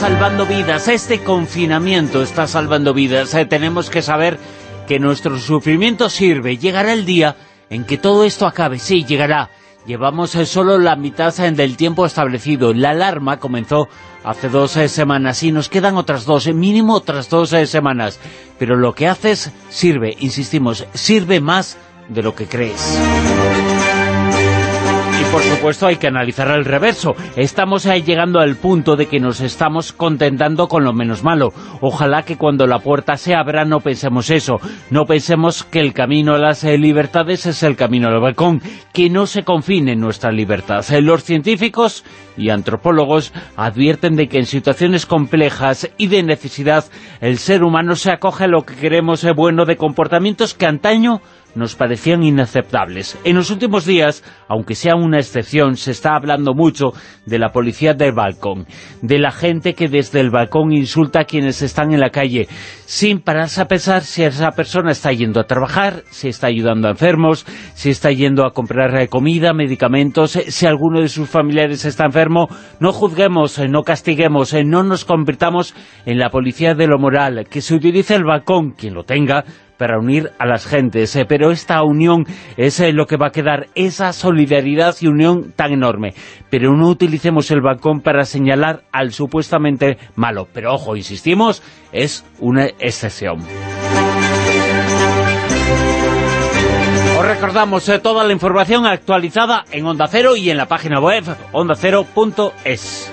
Salvando vidas, este confinamiento está salvando vidas. Eh, tenemos que saber que nuestro sufrimiento sirve. Llegará el día en que todo esto acabe. Sí, llegará. Llevamos eh, solo la mitad eh, del tiempo establecido. La alarma comenzó hace dos semanas y nos quedan otras dos, mínimo otras dos semanas. Pero lo que haces sirve, insistimos, sirve más de lo que crees por supuesto hay que analizar el reverso. Estamos ahí llegando al punto de que nos estamos contentando con lo menos malo. Ojalá que cuando la puerta se abra no pensemos eso. No pensemos que el camino a las eh, libertades es el camino al balcón. Que no se confine nuestra libertad. Eh, los científicos y antropólogos advierten de que en situaciones complejas y de necesidad el ser humano se acoge a lo que queremos eh, bueno de comportamientos que antaño nos parecían inaceptables. En los últimos días, aunque sea una excepción, se está hablando mucho de la policía del balcón, de la gente que desde el balcón insulta a quienes están en la calle, sin pararse a pensar si esa persona está yendo a trabajar, si está ayudando a enfermos, si está yendo a comprar eh, comida, medicamentos, eh, si alguno de sus familiares está enfermo. No juzguemos, eh, no castiguemos, no nos convirtamos en la policía de lo moral, que se utilice el balcón, quien lo tenga, para unir a las gentes, eh, pero esta unión es eh, lo que va a quedar, esa solidaridad y unión tan enorme. Pero no utilicemos el balcón para señalar al supuestamente malo. Pero ojo, insistimos, es una excepción. Os recordamos eh, toda la información actualizada en Onda Cero y en la página web ondacero.es.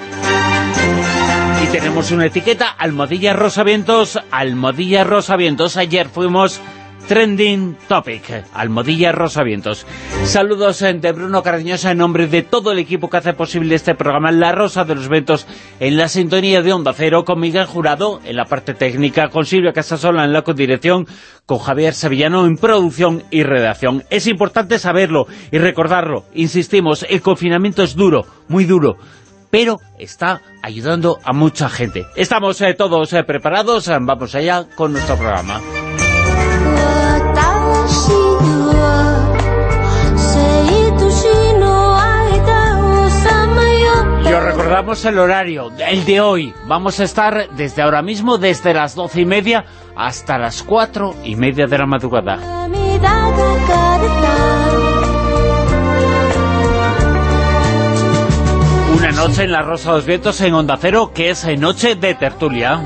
Y tenemos una etiqueta, Almohadilla Rosavientos, Almohadilla Rosavientos. Ayer fuimos Trending Topic, Almohadilla Rosavientos. Saludos eh, de Bruno Cardeñosa en nombre de todo el equipo que hace posible este programa La Rosa de los Ventos en la sintonía de Onda Cero, con Miguel Jurado en la parte técnica, con Silvia Casasola en la codirección, con Javier Sevillano en producción y redacción. Es importante saberlo y recordarlo. Insistimos, el confinamiento es duro, muy duro pero está ayudando a mucha gente. Estamos eh, todos eh, preparados, eh, vamos allá con nuestro programa. Y os recordamos el horario, el de hoy. Vamos a estar desde ahora mismo, desde las doce y media hasta las cuatro y media de la madrugada. Una noche en la Rosa de los Vientos en Onda Cero, que es noche de tertulia.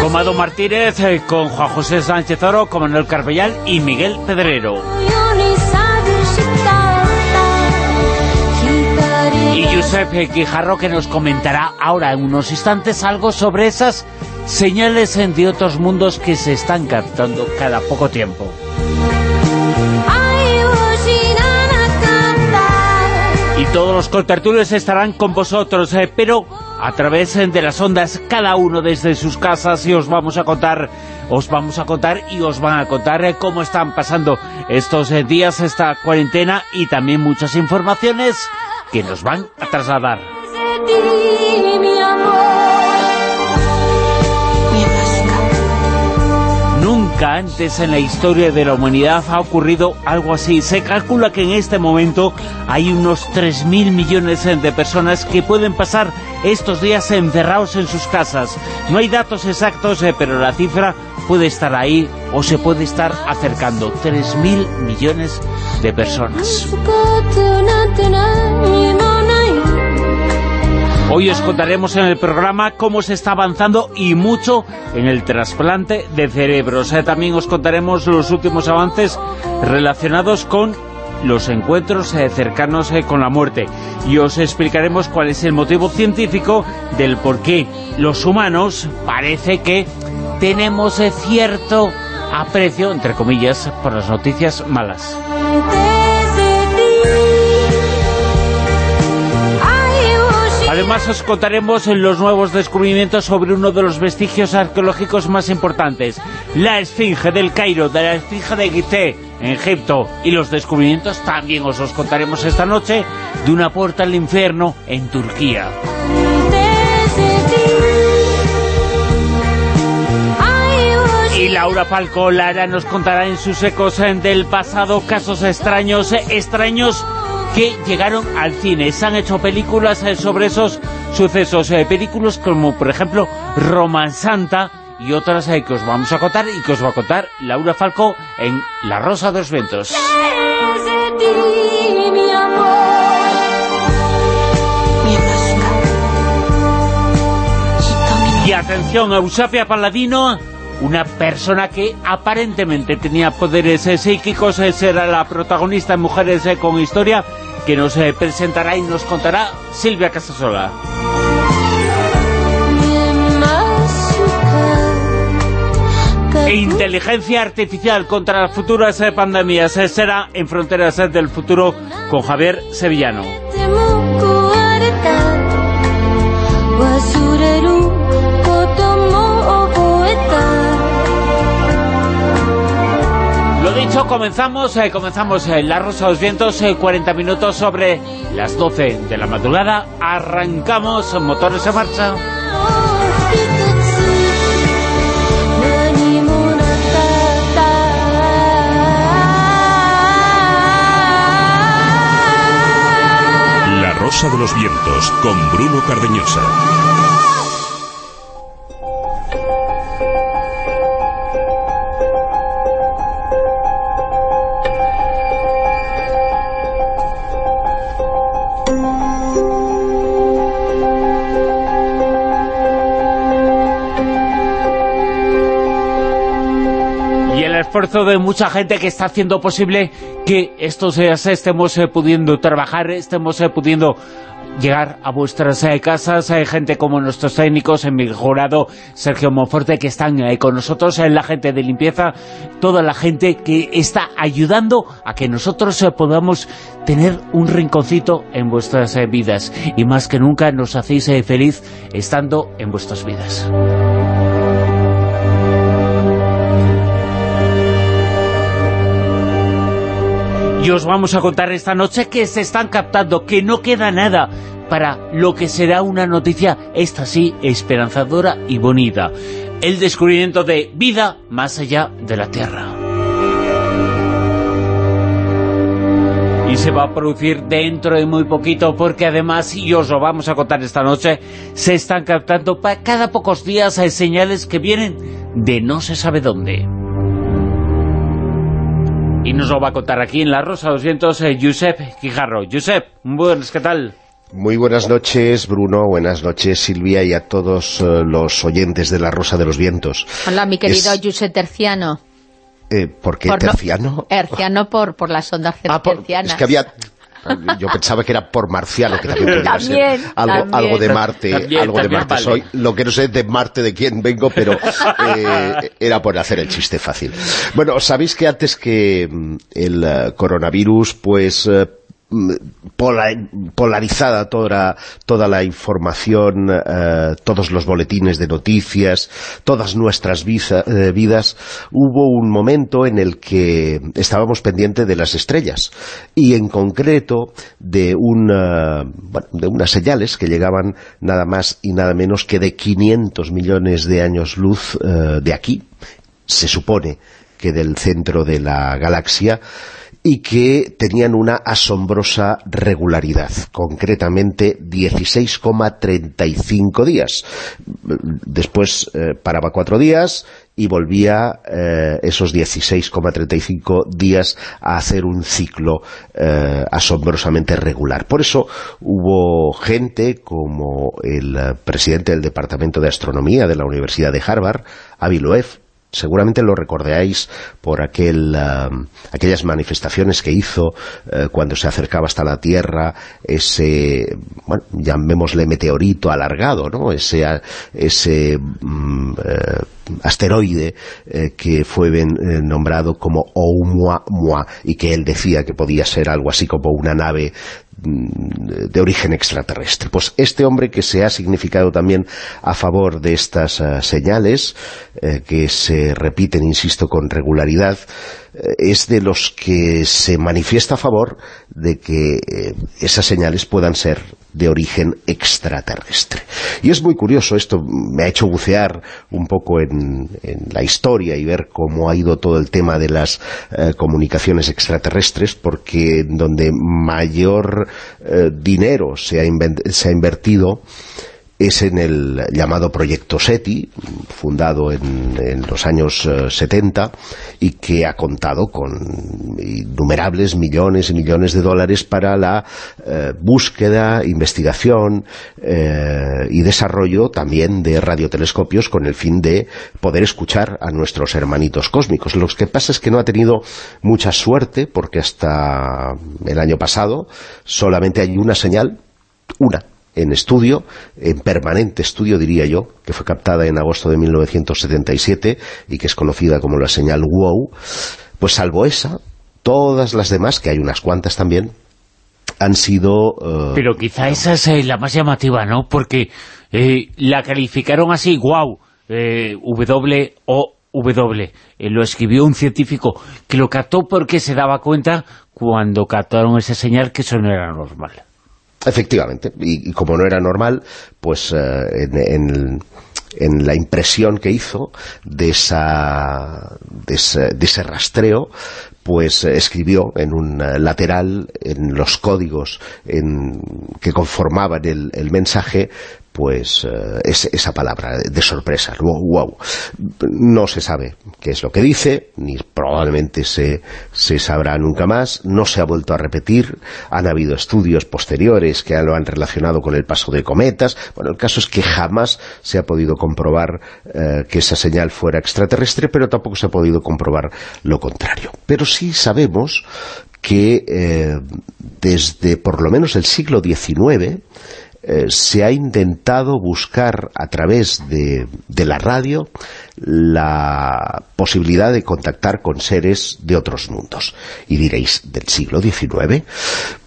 Con Mado Martínez, eh, con Juan José Sánchez Oro, con Manuel Carpellal y Miguel Pedrero. Y Josep Guijarro que nos comentará ahora en unos instantes algo sobre esas señales de otros mundos que se están captando cada poco tiempo. Y todos los contertulios estarán con vosotros, eh, pero a través de las ondas, cada uno desde sus casas, y os vamos a contar, os vamos a contar y os van a contar eh, cómo están pasando estos eh, días, esta cuarentena, y también muchas informaciones que nos van a trasladar. Antes en la historia de la humanidad ha ocurrido algo así. Se calcula que en este momento hay unos 3.000 millones de personas que pueden pasar estos días encerrados en sus casas. No hay datos exactos, eh, pero la cifra puede estar ahí o se puede estar acercando. 3.000 millones de personas. Hoy os contaremos en el programa cómo se está avanzando y mucho en el trasplante de cerebros. Eh, también os contaremos los últimos avances relacionados con los encuentros eh, cercanos eh, con la muerte y os explicaremos cuál es el motivo científico del por qué los humanos parece que tenemos cierto aprecio, entre comillas, por las noticias malas. Además os contaremos los nuevos descubrimientos sobre uno de los vestigios arqueológicos más importantes, la Esfinge del Cairo, de la Esfinge de Gizeh, en Egipto. Y los descubrimientos también os los contaremos esta noche de una puerta al infierno en Turquía. Y Laura Falco Lara nos contará en sus ecos del pasado casos extraños, extraños que llegaron al cine. Se han hecho películas eh, sobre esos sucesos, eh, películas como por ejemplo Santa y otras eh, que os vamos a contar y que os va a contar Laura Falco en La Rosa de los Ventos. Y atención, Eusapia Paladino, una persona que aparentemente tenía poderes psíquicos, será la protagonista en Mujeres con Historia, que nos eh, presentará y nos contará Silvia Casasola. Inteligencia artificial contra las futuras eh, pandemias eh, será en Fronteras del Futuro con Javier Sevillano. Comenzamos, eh, comenzamos eh, La Rosa de los Vientos, 40 eh, minutos sobre las 12 de la madrugada. Arrancamos, motores en marcha. La Rosa de los Vientos, con Bruno Cardeñosa. Esfuerzo de mucha gente que está haciendo posible que estos días estemos eh, pudiendo trabajar, estemos eh, pudiendo llegar a vuestras eh, casas, hay gente como nuestros técnicos, en mi jurado Sergio Monforte, que están con nosotros, la gente de limpieza, toda la gente que está ayudando a que nosotros podamos tener un rinconcito en vuestras vidas, y más que nunca nos hacéis feliz estando en vuestras vidas. Y os vamos a contar esta noche que se están captando, que no queda nada para lo que será una noticia, esta sí, esperanzadora y bonita. El descubrimiento de vida más allá de la Tierra. y se va a producir dentro de muy poquito porque además, y os lo vamos a contar esta noche, se están captando cada pocos días hay señales que vienen de no se sabe dónde. Y nos lo va a contar aquí en La Rosa de los Vientos, eh, Josep Quijarro. Josep, buenas, ¿qué tal? Muy buenas noches, Bruno. Buenas noches, Silvia, y a todos eh, los oyentes de La Rosa de los Vientos. Hola, mi querido Josep Terciano. Eh, ¿Por qué terciano? herciano por, por las ondas ah, es que había yo pensaba que era por marciano, que también podría ser algo, algo de Marte, algo de Marte soy. Lo que no sé de Marte de quién vengo, pero eh, era por hacer el chiste fácil. Bueno, sabéis que antes que mm, el eh, coronavirus, pues eh, polarizada toda, toda la información, eh, todos los boletines de noticias, todas nuestras eh, vidas, hubo un momento en el que estábamos pendientes de las estrellas y en concreto de, una, de unas señales que llegaban nada más y nada menos que de 500 millones de años luz eh, de aquí, se supone que del centro de la galaxia, y que tenían una asombrosa regularidad, concretamente 16,35 días. Después eh, paraba cuatro días y volvía eh, esos 16,35 días a hacer un ciclo eh, asombrosamente regular. Por eso hubo gente como el presidente del Departamento de Astronomía de la Universidad de Harvard, Avi Loeb, seguramente lo recordáis por aquel, aquellas manifestaciones que hizo eh, cuando se acercaba hasta la Tierra ese, bueno, llamémosle meteorito alargado, ¿no? Ese, ese mm, eh, asteroide eh, que fue nombrado como Oumuamua y que él decía que podía ser algo así como una nave de origen extraterrestre. Pues este hombre que se ha significado también a favor de estas eh, señales, eh, que se repiten, insisto, con regularidad, eh, es de los que se manifiesta a favor de que esas señales puedan ser de origen extraterrestre. Y es muy curioso, esto me ha hecho bucear un poco en, la historia y ver cómo ha ido todo el tema de las comunicaciones extraterrestres, porque donde mayor eh, dinero se ha, se ha invertido es en el llamado Proyecto SETI, fundado en, los años 70 eh, y que ha contado con innumerables millones y millones de dólares para la eh, búsqueda, investigación y desarrollo también de radiotelescopios con el fin de poder escuchar a nuestros hermanitos cósmicos. Lo que pasa es que no ha tenido mucha suerte porque hasta el año pasado solamente hay una señal, una, en estudio, en permanente estudio diría yo, que fue captada en agosto de 1977 y que es conocida como la señal WOW, pues salvo esa, todas las demás, que hay unas cuantas también, han sido... Eh, Pero quizá esa es eh, la más llamativa, ¿no? Porque eh, la calificaron así, wow, W o W. lo escribió un científico que lo captó porque se daba cuenta cuando captaron esa señal que eso no era normal. Efectivamente, y, como no era normal, pues eh, en, la impresión que hizo de, esa, de, ese, rastreo, pues escribió en un lateral, en los códigos en, que conformaban el mensaje, pues eh, es esa palabra de sorpresa, wow. No se sabe qué es lo que dice, ni probablemente se, se sabrá nunca más, no se ha vuelto a repetir, han habido estudios posteriores que lo han relacionado con el paso de cometas, bueno, el caso es que jamás se ha podido comprobar eh, que esa señal fuera extraterrestre, pero tampoco se ha podido comprobar lo contrario. Pero sí sabemos que eh, desde por lo menos el siglo XIX eh, se ha intentado buscar a través de, la radio la posibilidad de contactar con seres de otros mundos. Y diréis, ¿del siglo XIX?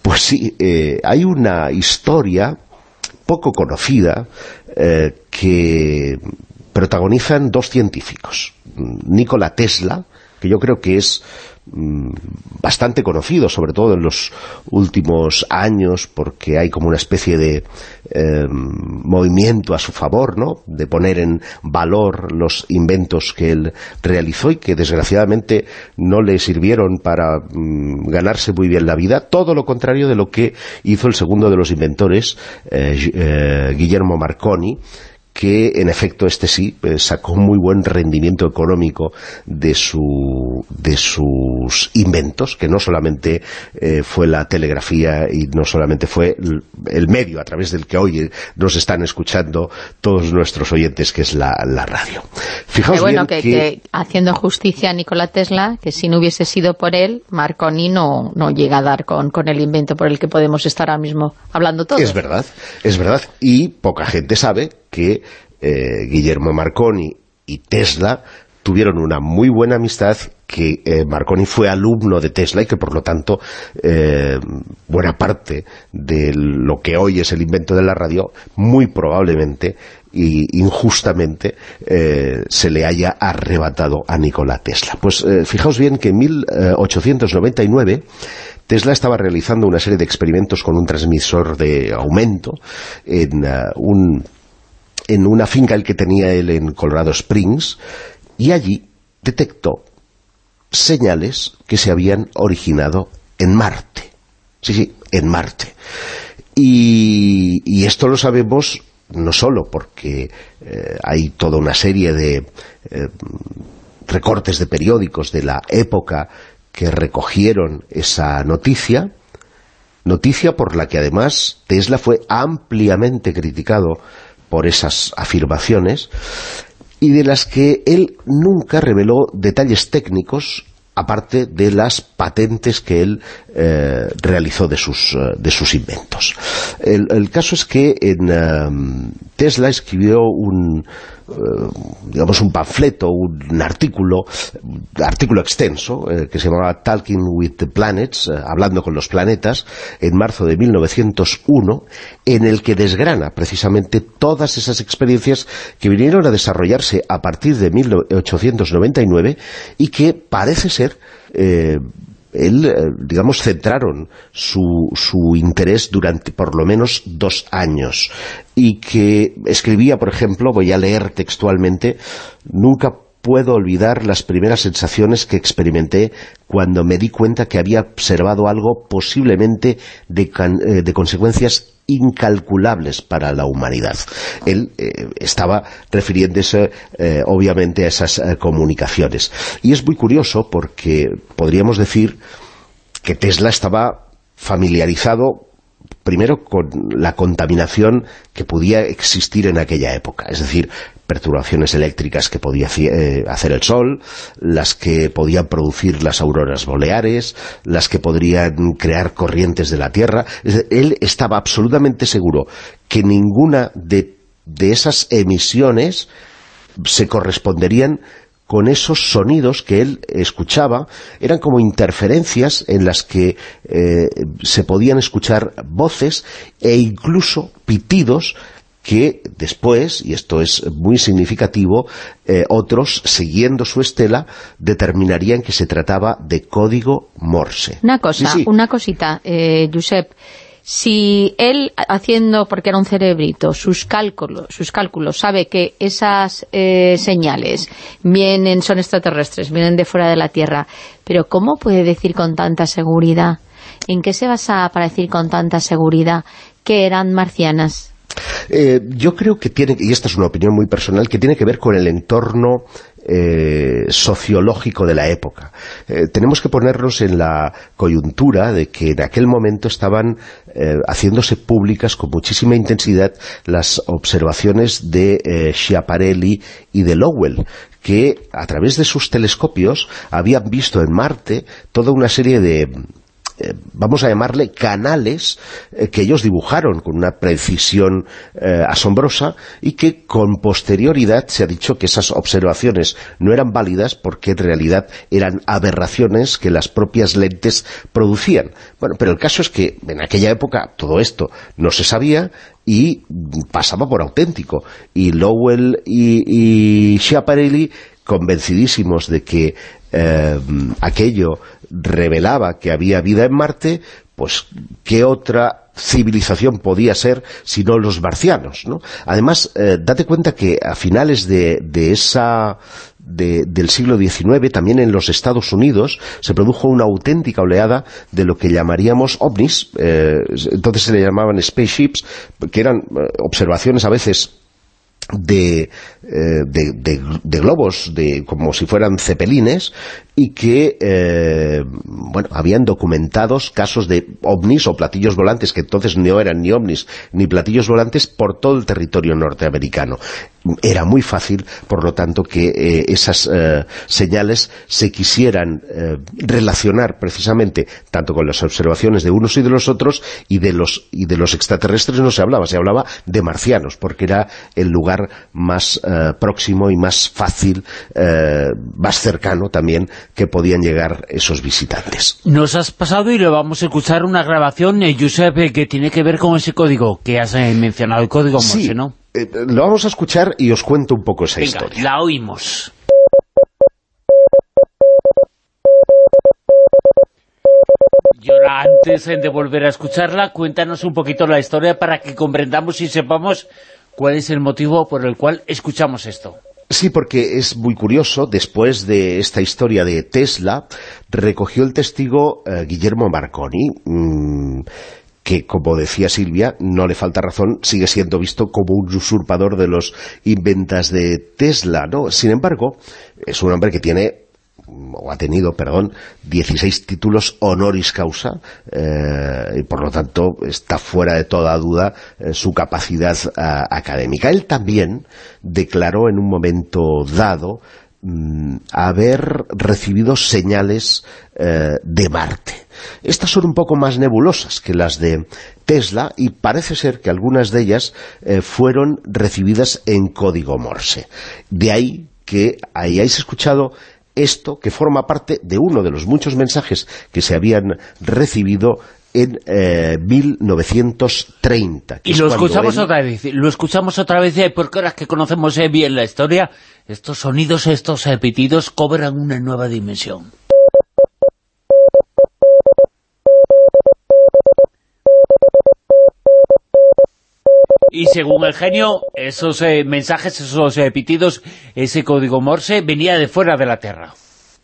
Pues sí, eh, hay una historia poco conocida eh, que protagonizan dos científicos. Nikola Tesla, que yo creo que es bastante conocido, sobre todo en los últimos años, porque hay como una especie de em, movimiento a su favor, ¿no?, de poner en valor los inventos que él realizó y que desgraciadamente no le sirvieron para mm, ganarse muy bien la vida, todo lo contrario de lo que hizo el segundo de los inventores, eh, eh, Guillermo Marconi, que en efecto este sí eh, sacó muy buen rendimiento económico de, su, de sus inventos, que no solamente eh, fue la telegrafía y no solamente fue el medio a través del que hoy nos están escuchando todos nuestros oyentes, que es la, radio. Fijaos bueno, que, haciendo justicia a Nikola Tesla, que si no hubiese sido por él, Marconi no, no llega a dar con, con el invento por el que podemos estar ahora mismo hablando todos. Es verdad, es verdad, y poca gente sabe que eh, Guillermo Marconi y Tesla tuvieron una muy buena amistad, que eh, Marconi fue alumno de Tesla y que por lo tanto eh, buena parte de lo que hoy es el invento de la radio, muy probablemente y injustamente se le haya arrebatado a Nikola Tesla. Pues fijaos bien que en 1899 Tesla estaba realizando una serie de experimentos con un transmisor de aumento en un en una finca el que tenía él en Colorado Springs y allí detectó señales que se habían originado en Marte. Sí, sí, en Marte. Y, esto lo sabemos no solo porque eh, hay toda una serie de eh, recortes de periódicos de la época que recogieron esa noticia, noticia por la que además Tesla fue ampliamente criticado por esas afirmaciones, y de las que él nunca reveló detalles técnicos aparte de las patentes que él eh, realizó de sus, eh, de sus inventos. El, caso es que en eh, Tesla escribió un, digamos un panfleto, un artículo, artículo extenso, eh, que se llamaba Talking with the Planets, eh, hablando con los planetas, en marzo de 1901, en el que desgrana precisamente todas esas experiencias que vinieron a desarrollarse a partir de 1899 y que parece ser él, eh, digamos, centraron su, su, interés durante por lo menos dos años. Y que escribía, por ejemplo, voy a leer textualmente, nunca puedo olvidar las primeras sensaciones que experimenté cuando me di cuenta que había observado algo posiblemente de, eh, de consecuencias incalculables para la humanidad. Él eh, estaba refiriéndose eh, obviamente a esas comunicaciones. Y es muy curioso porque podríamos decir que Tesla estaba familiarizado primero con la contaminación que podía existir en aquella época, es decir, perturbaciones eléctricas que podía eh, hacer el Sol, las que podían producir las auroras boreales, las que podrían crear corrientes de la Tierra. él estaba absolutamente seguro que ninguna de, esas emisiones se corresponderían con esos sonidos que él escuchaba, eran como interferencias en las que eh, se podían escuchar voces e incluso pitidos que después, y esto es muy significativo, eh, otros, siguiendo su estela, determinarían que se trataba de código Morse. Una cosa, una cosita, eh, Josep, si él, haciendo, porque era un cerebrito, sus cálculos, sus cálculos sabe que esas eh, señales vienen, son extraterrestres, vienen de fuera de la Tierra, pero ¿cómo puede decir con tanta seguridad? ¿En qué se basa para decir con tanta seguridad que eran marcianas? Eh, yo creo que tiene, y esta es una opinión muy personal, que tiene que ver con el entorno eh, sociológico de la época. Eh, tenemos que ponernos en la coyuntura de que en aquel momento estaban haciéndose públicas con muchísima intensidad las observaciones de Schiaparelli y de Lowell, que a través de sus telescopios habían visto en Marte toda una serie de eh, vamos a llamarle canales eh, que ellos dibujaron con una precisión eh, asombrosa y que con posterioridad se ha dicho que esas observaciones no eran válidas porque en realidad eran aberraciones que las propias lentes producían. Bueno, pero el caso es que en aquella época todo esto no se sabía y pasaba por auténtico. Y Lowell y, y Schiaparelli convencidísimos de que aquello revelaba que había vida en Marte, pues ¿qué otra civilización podía ser sino los marcianos? ¿no? Además, eh, date cuenta que a finales de, esa del siglo XIX, también en los Estados Unidos, se produjo una auténtica oleada de lo que llamaríamos ovnis, eh, entonces se le llamaban spaceships, que eran eh, observaciones a veces de, de, de, globos, de, como si fueran cepelines, y que eh, bueno, habían documentados casos de ovnis o platillos volantes, que entonces no eran ni ovnis ni platillos volantes, por todo el territorio norteamericano. Era muy fácil, por lo tanto, que eh, esas eh, señales se quisieran relacionar precisamente tanto con las observaciones de unos y de los otros, y de los, y de los extraterrestres no se hablaba, se hablaba de marcianos, porque era el lugar más próximo y más fácil, más cercano también que podían llegar esos visitantes. Nos has pasado y le vamos a escuchar una grabación, eh, Josep, que tiene que ver con ese código que has eh, mencionado, el código Morse, ¿no? Eh, lo vamos a escuchar y os cuento un poco esa Venga, historia. la oímos. Y ahora, antes de volver a escucharla, cuéntanos un poquito la historia para que comprendamos y sepamos cuál es el motivo por el cual escuchamos esto. Sí, porque es muy curioso, después de esta historia de Tesla, recogió el testigo eh, Guillermo Marconi, mm, que, como decía Silvia, no le falta razón, sigue siendo visto como un usurpador de los inventas de Tesla, ¿no? Sin embargo, es un hombre que tiene o ha tenido, perdón, 16 títulos honoris causa, y por lo tanto está fuera de toda duda su capacidad académica. Él también declaró en un momento dado Mm, haber recibido señales eh, de Marte. Estas son un poco más nebulosas que las de Tesla y parece ser que algunas de ellas eh, fueron recibidas en código Morse. De ahí que hayáis escuchado esto que forma parte de uno de los muchos mensajes que se habían recibido en 1930. Eh, y lo escuchamos otra vez, lo escuchamos otra vez, porque ahora que conocemos bien la historia, estos sonidos, estos pitidos cobran una nueva dimensión. Y según el genio, esos eh, mensajes, esos eh, ese código Morse venía de fuera de la Tierra.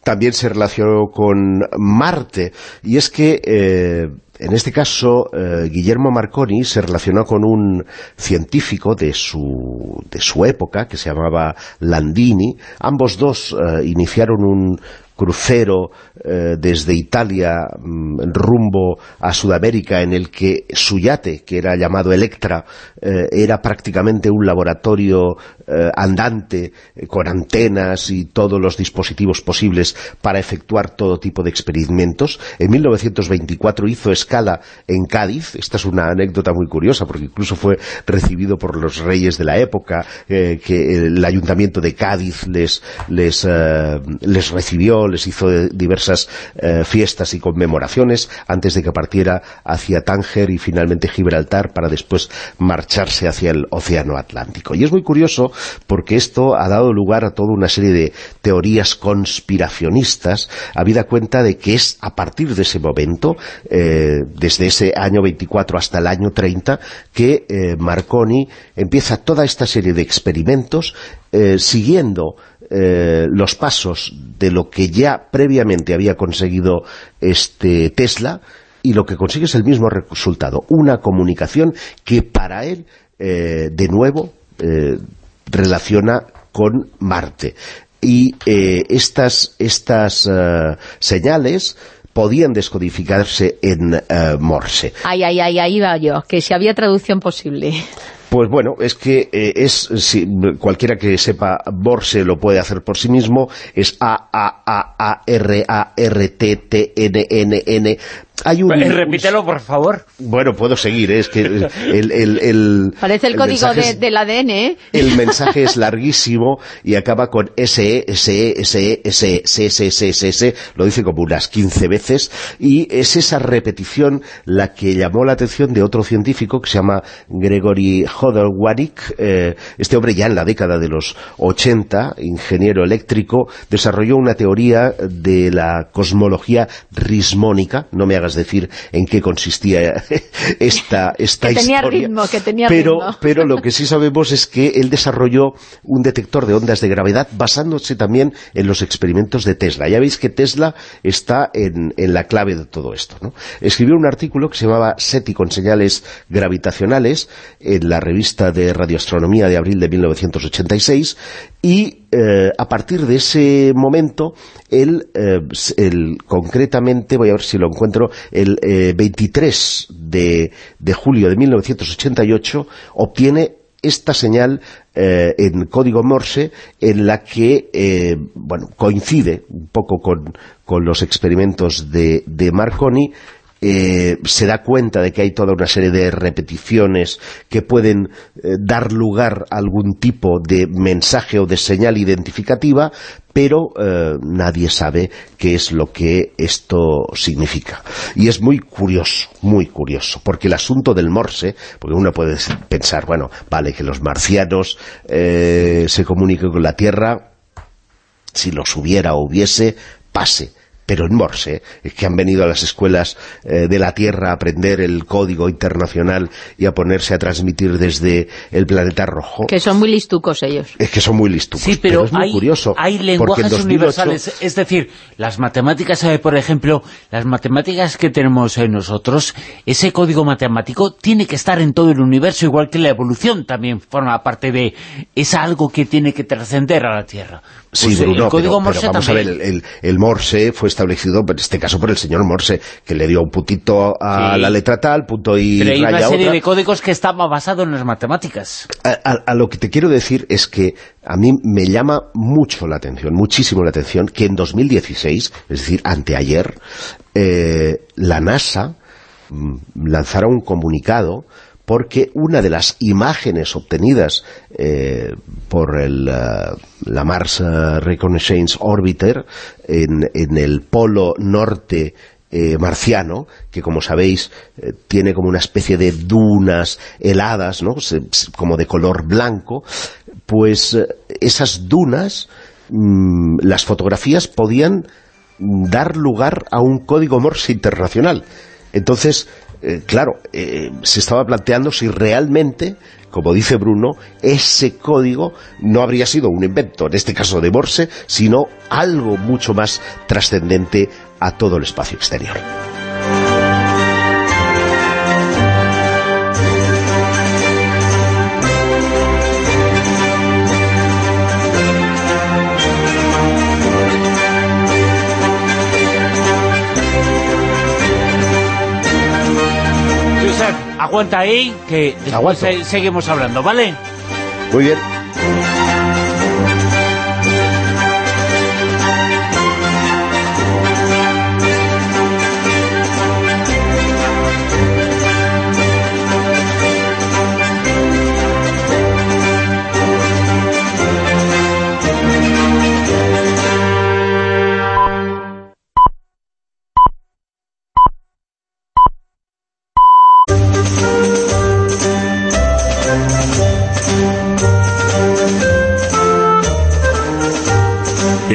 También se relacionó con Marte, y es que eh, en este caso, eh, Guillermo Marconi se relacionó con un científico de su, de su época, que se llamaba Landini. Ambos dos iniciaron un crucero eh, desde Italia mm, rumbo a Sudamérica en el que su yate, que era llamado Electra, eh, era prácticamente un laboratorio eh, andante con antenas y todos los dispositivos posibles para efectuar todo tipo de experimentos. En 1924 hizo escala en Cádiz, esta es una anécdota muy curiosa porque incluso fue recibido por los reyes de la época, que el ayuntamiento de Cádiz les, les, les recibió les hizo diversas eh, fiestas y conmemoraciones antes de que partiera hacia Tánger y finalmente Gibraltar para después marcharse hacia el Océano Atlántico. Y es muy curioso porque esto ha dado lugar a toda una serie de teorías conspiracionistas, habida cuenta de que es a partir de ese momento, eh, desde ese año 24 hasta el año 30, que eh, Marconi empieza toda esta serie de experimentos siguiendo eh, los pasos de lo que ya previamente había conseguido este Tesla y lo que consigue es el mismo resultado, una comunicación que para él, de nuevo, relaciona con Marte. Y estas, estas señales podían descodificarse en Morse. Ay, ay, ay, ahí va yo, que si había traducción posible. Pues bueno, es que eh, es si, cualquiera que sepa Borse lo puede hacer por sí mismo, es A-A-A-R-A-R-T-T-N-N-N hay un, Repítelo, por favor. Bueno, puedo seguir, es que el... el, Parece el, código del ADN, ¿eh? El mensaje es larguísimo y acaba con SE, SE, SE, SE, SE, SE, SE, SE, lo dice como unas 15 veces, y es esa repetición la que llamó la atención de otro científico que se llama Gregory Hodorwarik, este hombre ya en la década de los 80, ingeniero eléctrico, desarrolló una teoría de la cosmología rismónica, no me hagas decir en qué consistía esta, esta que tenía Ritmo, que tenía pero, ritmo. pero lo que sí sabemos es que él desarrolló un detector de ondas de gravedad basándose también en los experimentos de Tesla. Ya veis que Tesla está en, en la clave de todo esto. ¿no? Escribió un artículo que se llamaba SETI con señales gravitacionales en la revista de radioastronomía de abril de 1986 y eh, a partir de ese momento, él, eh, concretamente, voy a ver si lo encuentro, el 23 eh, de, julio de 1988, obtiene esta señal en código Morse en la que bueno, coincide un poco con, los experimentos de, de Marconi eh, se da cuenta de que hay toda una serie de repeticiones que pueden eh, dar lugar a algún tipo de mensaje o de señal identificativa, pero eh, nadie sabe qué es lo que esto significa. Y es muy curioso, muy curioso, porque el asunto del Morse, porque uno puede pensar, bueno, vale, que los marcianos se comuniquen con la Tierra, si los hubiera o hubiese, pase pero en Morse, que han venido a las escuelas eh, de la Tierra a aprender el código internacional y a ponerse a transmitir desde el planeta rojo. Que son muy listucos ellos. Es que son muy listucos, sí, pero, es muy hay, curioso. Hay lenguajes universales, es decir, las matemáticas, eh, por ejemplo, las matemáticas que tenemos en nosotros, ese código matemático tiene que estar en todo el universo, igual que la evolución también forma parte de... es algo que tiene que trascender a la Tierra. Sí, Pues, Bruno, el código pero, Morse pero vamos también. a ver, el, el- Morse fue establecido, en este caso por el señor Morse, que le dio un puntito a Sí. la letra tal, punto y Pero hay una serie otra. de códigos que estaba basado en las matemáticas. A, a- a lo que te quiero decir es que a mí me llama mucho la atención, muchísimo la atención, que en 2016, es decir, anteayer, eh, la NASA mm, lanzara un comunicado porque una de las imágenes obtenidas eh, por el, eh, la Mars Reconnaissance Orbiter en, en el polo norte eh, marciano, que como sabéis eh, tiene como una especie de dunas heladas, ¿no? Se- como de color blanco, pues eh, esas dunas, mm, las fotografías podían dar lugar a un código Morse internacional. Entonces, eh, claro, eh, se estaba planteando si realmente, como dice Bruno, ese código no habría sido un invento, en este caso de Morse, sino algo mucho más trascendente a todo el espacio exterior. Aguanta ahí, que después Aguanto. seguimos hablando, ¿vale? Muy bien.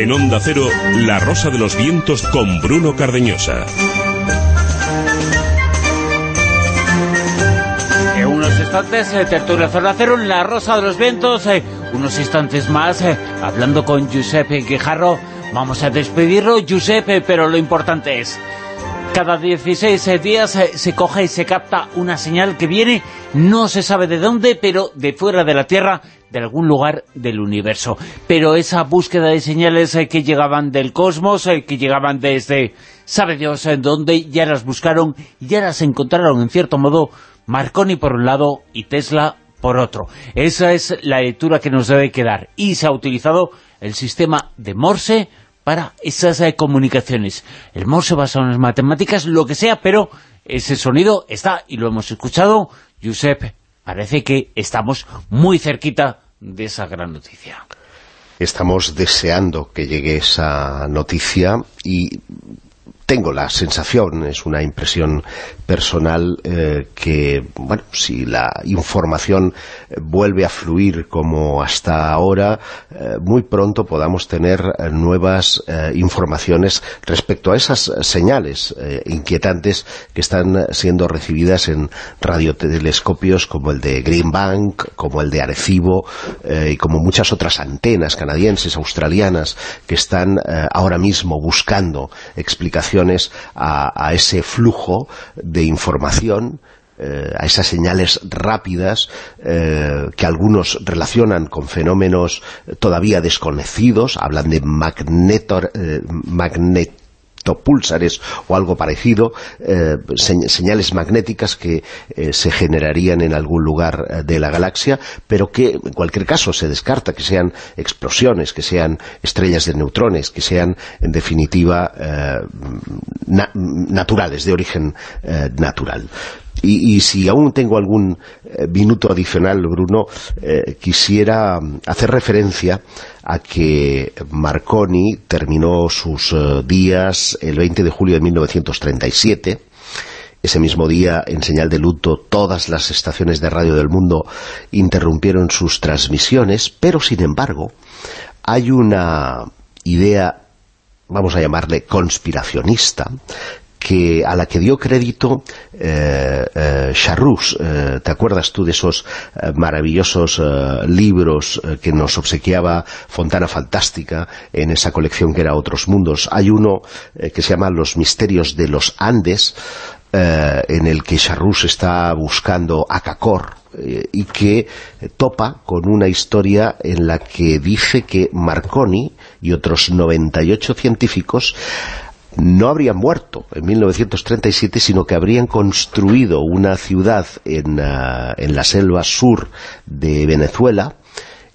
En Onda Cero, La Rosa de los Vientos con Bruno Cardeñosa. En unos instantes, eh, tertulia Zona Cero La Rosa de los Vientos, eh, unos instantes más, eh, hablando con Giuseppe Guijarro. Vamos a despedirlo, Giuseppe, pero lo importante es, cada 16 días eh, se coge y se capta una señal que viene, no se sabe de dónde, pero de fuera de la Tierra, de algún lugar del universo. Pero esa búsqueda de señales eh, que llegaban del cosmos, eh, que llegaban desde, sabe Dios en dónde, ya las buscaron ya las encontraron en cierto modo Marconi por un lado y Tesla por otro. Esa es la lectura que nos debe quedar. Y se ha utilizado el sistema de Morse para esas eh, comunicaciones. El Morse basado en las matemáticas, lo que sea, pero ese sonido está, y lo hemos escuchado, Josep, parece que estamos muy cerquita de esa gran noticia. Estamos deseando que llegue esa noticia y tengo la sensación, es una impresión personal, eh, que, bueno, si la información eh, vuelve a fluir como hasta ahora, eh, muy pronto podamos tener nuevas informaciones respecto a esas señales inquietantes que están siendo recibidas en radiotelescopios como el de Green Bank, como el de Arecibo y como muchas otras antenas canadienses, australianas, que están ahora mismo buscando explicaciones a, ese flujo de información eh, a esas señales rápidas eh, que algunos relacionan con fenómenos todavía desconocidos, hablan de magnetor, eh, magnetopúlsares o algo parecido, eh, se- señales magnéticas que eh, se generarían en algún lugar eh, de la galaxia, pero que en cualquier caso se descarta que sean explosiones, que sean estrellas de neutrones, que sean en definitiva na- naturales, de origen natural. Y, si aún tengo algún minuto adicional, Bruno, quisiera mm, hacer referencia a que Marconi terminó sus eh, días el 20 de julio de 1937. Ese mismo día, en señal de luto, todas las estaciones de radio del mundo interrumpieron sus transmisiones, pero sin embargo, hay una idea vamos a llamarle conspiracionista, que a la que dio crédito eh, eh. Eh, ¿Te acuerdas tú de esos maravillosos libros que nos obsequiaba Fontana Fantástica en esa colección que era Otros Mundos? Hay uno que se llama Los Misterios de los Andes, en el que Charrus está buscando a Cacor y que topa con una historia en la que dice que Marconi y otros 98 científicos no habrían muerto en 1937, sino que habrían construido una ciudad en, ah, en la selva sur de Venezuela,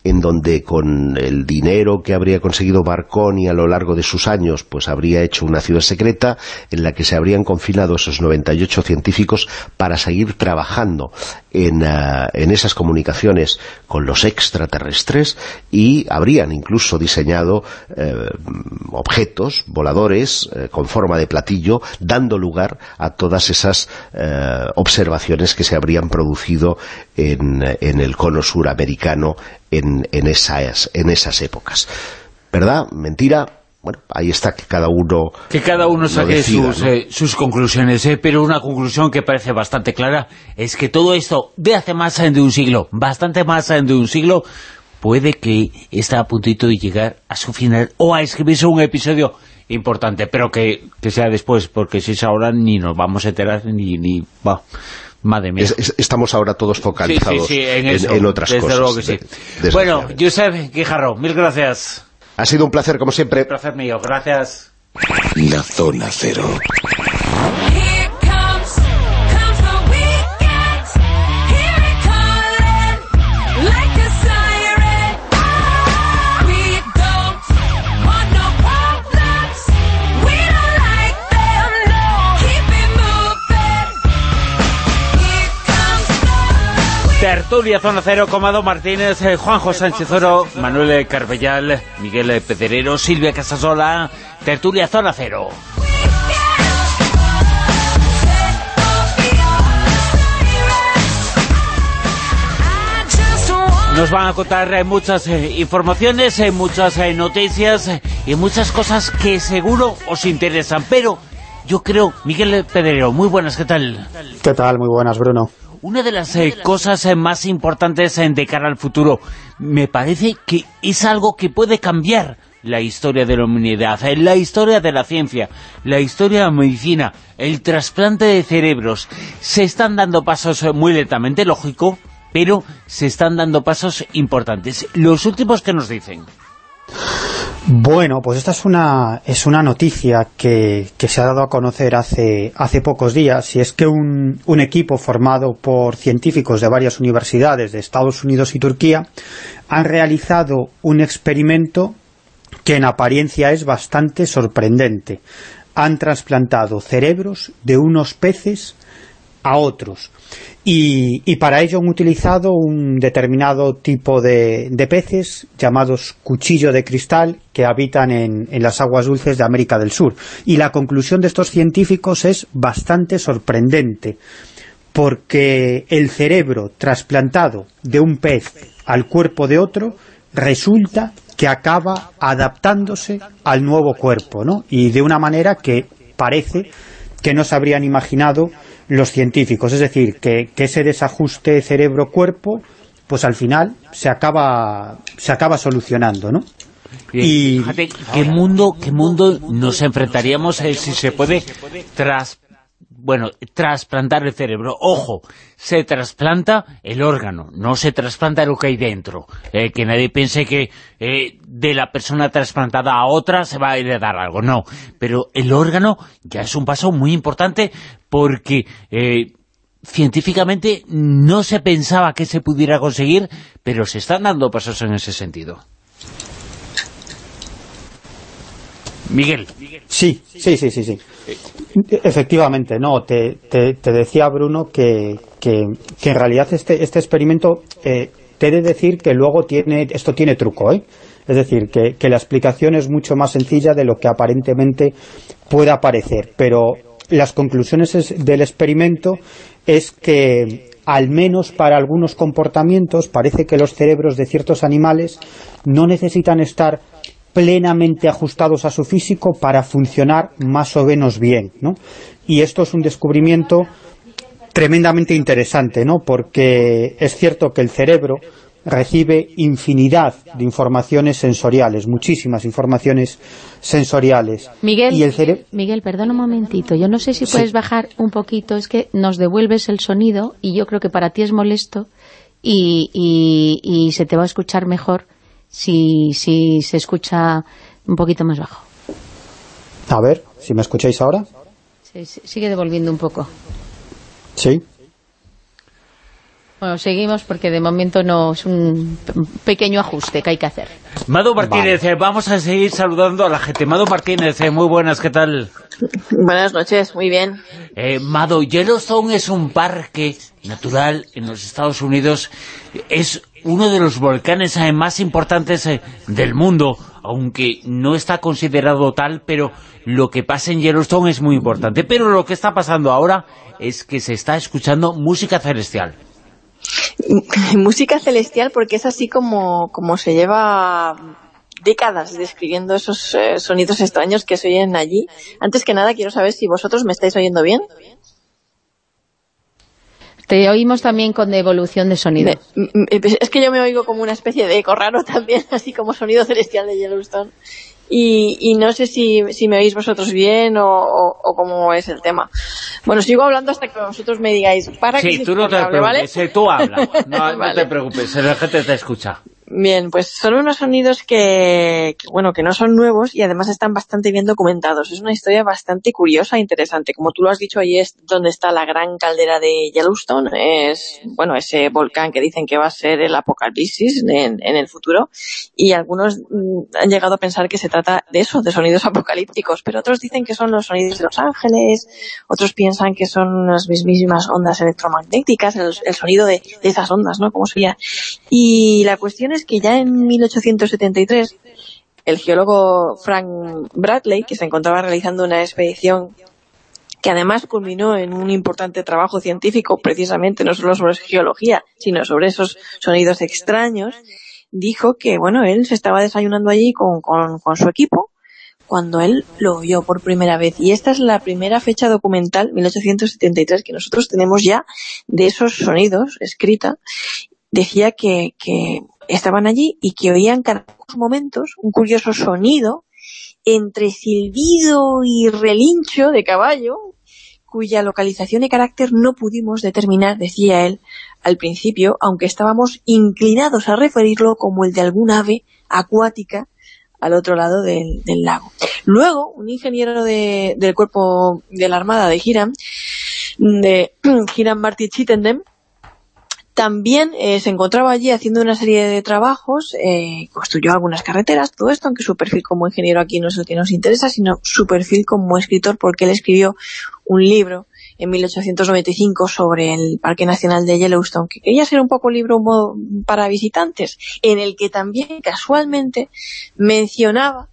en donde con el dinero que habría conseguido Marconi a lo largo de sus años, pues habría hecho una ciudad secreta en la que se habrían confinado esos 98 científicos para seguir trabajando en, eh, en esas comunicaciones con los extraterrestres y habrían incluso diseñado eh, objetos voladores eh, con forma de platillo, dando lugar a todas esas observaciones que se habrían producido en, en el cono suramericano en, en, esas, en esas épocas. ¿Verdad? ¿Mentira? Bueno, ahí está que cada uno Que cada uno saque sus, eh, sus, conclusiones, eh, pero una conclusión que parece bastante clara es que todo esto de hace más de un siglo, bastante más de un siglo, puede que está a puntito de llegar a su final o a escribirse un episodio importante, pero que, que sea después, porque si es ahora ni nos vamos a enterar ni... ni Madre mía. estamos ahora todos focalizados en, otras cosas. bueno, Josep Guijarro, mil gracias. Ha sido un placer, como siempre. Un placer mío, gracias. La Zona Cero. Tertulia Zona Cero, Comado Martínez, eh, Juanjo Sánchez Oro, Manuel Carvellal, Miguel Pedrero, Silvia Casasola, Tertulia Zona Cero. Nos van a contar eh, muchas eh, informaciones, muchas noticias y muchas cosas que seguro os interesan, pero yo creo, Miguel Pedrero, muy buenas, ¿qué tal? ¿Qué tal? Muy buenas, Bruno. Una de las eh, cosas eh, más importantes eh, de cara al futuro, me parece que es algo que puede cambiar la historia de la humanidad, la historia de la ciencia, la historia de la medicina, el trasplante de cerebros. Se están dando pasos muy lentamente, lógico, pero se están dando pasos importantes. Los últimos que nos dicen. Bueno, pues esta es una, es una noticia que, se ha dado a conocer hace, hace pocos días, y es que un, un equipo formado por científicos de varias universidades de Estados Unidos y Turquía han realizado un experimento que en apariencia es bastante sorprendente. Han trasplantado cerebros de unos peces a otros. Y, para ello han utilizado un determinado tipo de, peces llamados cuchillo de cristal que habitan en, las aguas dulces de América del Sur. Y la conclusión de estos científicos es bastante sorprendente, porque el cerebro trasplantado de un pez al cuerpo de otro resulta que acaba adaptándose al nuevo cuerpo, ¿no? Y de una manera que parece que no se habrían imaginado los científicos. Es decir, que, ese desajuste cerebro-cuerpo, pues al final se acaba, se acaba solucionando, ¿no? y fíjate qué mundo, qué mundo nos enfrentaríamos eh, si se puede tras bueno, trasplantar el cerebro. Ojo, se trasplanta el órgano, no se trasplanta lo que hay dentro. Eh, que nadie piense que eh, de la persona trasplantada a otra se va a heredar algo, no. Pero el órgano ya es un paso muy importante porque... Eh, científicamente no se pensaba que se pudiera conseguir, pero se están dando pasos en ese sentido. Miguel. Sí, sí, sí, sí, sí. Efectivamente, no, te, te, decía Bruno que, que, en realidad este, este experimento, eh, te he de decir que luego tiene, esto tiene truco, ¿eh? Es decir, que, que la explicación es mucho más sencilla de lo que aparentemente pueda parecer, pero las conclusiones del experimento es que al menos para algunos comportamientos parece que los cerebros de ciertos animales no necesitan estar plenamente ajustados a su físico para funcionar más o menos bien, ¿no? Y esto es un descubrimiento tremendamente interesante, ¿no? Porque es cierto que el cerebro recibe infinidad de informaciones sensoriales, muchísimas informaciones sensoriales. Miguel, y el Miguel, perdona un momentito, yo no sé si puedes bajar un poquito, es que nos devuelves el sonido y yo creo que para ti es molesto y, y, se te va a escuchar mejor si, si se escucha un poquito más bajo. A ver, si me escucháis ahora. Sí, sigue devolviendo un poco. Sí. Bueno, seguimos porque de momento no es un pequeño ajuste que hay que hacer. Mado Martínez, eh, vamos a seguir saludando a la gente. Mado Martínez, eh, muy buenas, ¿qué tal? Buenas noches, muy bien. Eh, Mado, Yellowstone es un parque natural en los Estados Unidos. Es uno de los volcanes eh, más importantes del mundo, aunque no está considerado tal, pero lo que pasa en Yellowstone es muy importante. Pero lo que está pasando ahora es que se está escuchando música celestial. música celestial porque es así como, como se lleva décadas describiendo esos eh, sonidos extraños que se oyen allí. Antes que nada quiero saber si vosotros me estáis oyendo bien. Te oímos también con devolución de sonido. es que yo me oigo como una especie de eco raro también, así como sonido celestial de Yellowstone. Y, no sé si, me oís vosotros bien o, cómo es el tema. Bueno, sigo hablando hasta que vosotros me digáis, para sí, que tú no te preocupes, ¿vale? tú habla, no, no te preocupes, la gente te escucha. Bien, pues son unos sonidos que, bueno, que no son nuevos y además están bastante bien documentados. Es una historia bastante curiosa e interesante. Como tú lo has dicho, ahí es donde está la gran caldera de Yellowstone. Es, bueno, ese volcán que dicen que va a ser el apocalipsis en, el futuro. Y algunos mm, han llegado a pensar que se trata de eso, de sonidos apocalípticos. Pero otros dicen que son los sonidos de los ángeles. Otros piensan que son las mismísimas ondas electromagnéticas, el, sonido de, esas ondas, ¿no? Como sería. Y la cuestión es que ya en 1873 el geólogo Frank Bradley, que se encontraba realizando una expedición que además culminó en un importante trabajo científico, precisamente no solo sobre geología, sino sobre esos sonidos extraños, dijo que, bueno, él se estaba desayunando allí con, con su equipo cuando él lo oyó por primera vez. Y esta es la primera fecha documental, 1873, que nosotros tenemos ya de esos sonidos escrita. Decía que, que estaban allí y que oían cada momentos un curioso sonido entre silbido y relincho de caballo, cuya localización y carácter no pudimos determinar, decía él al principio, aunque estábamos inclinados a referirlo como el de algún ave acuática al otro lado del, lago. Luego, un ingeniero del cuerpo de la Armada de Hiram, de Hiram Marty Chittenden, también eh, se encontraba allí haciendo una serie de trabajos, eh, construyó algunas carreteras, todo esto, aunque su perfil como ingeniero aquí no es el que nos interesa, sino su perfil como escritor, porque él escribió un libro en 1895 sobre el Parque Nacional de Yellowstone, que quería ser un poco libro para visitantes, en el que también casualmente mencionaba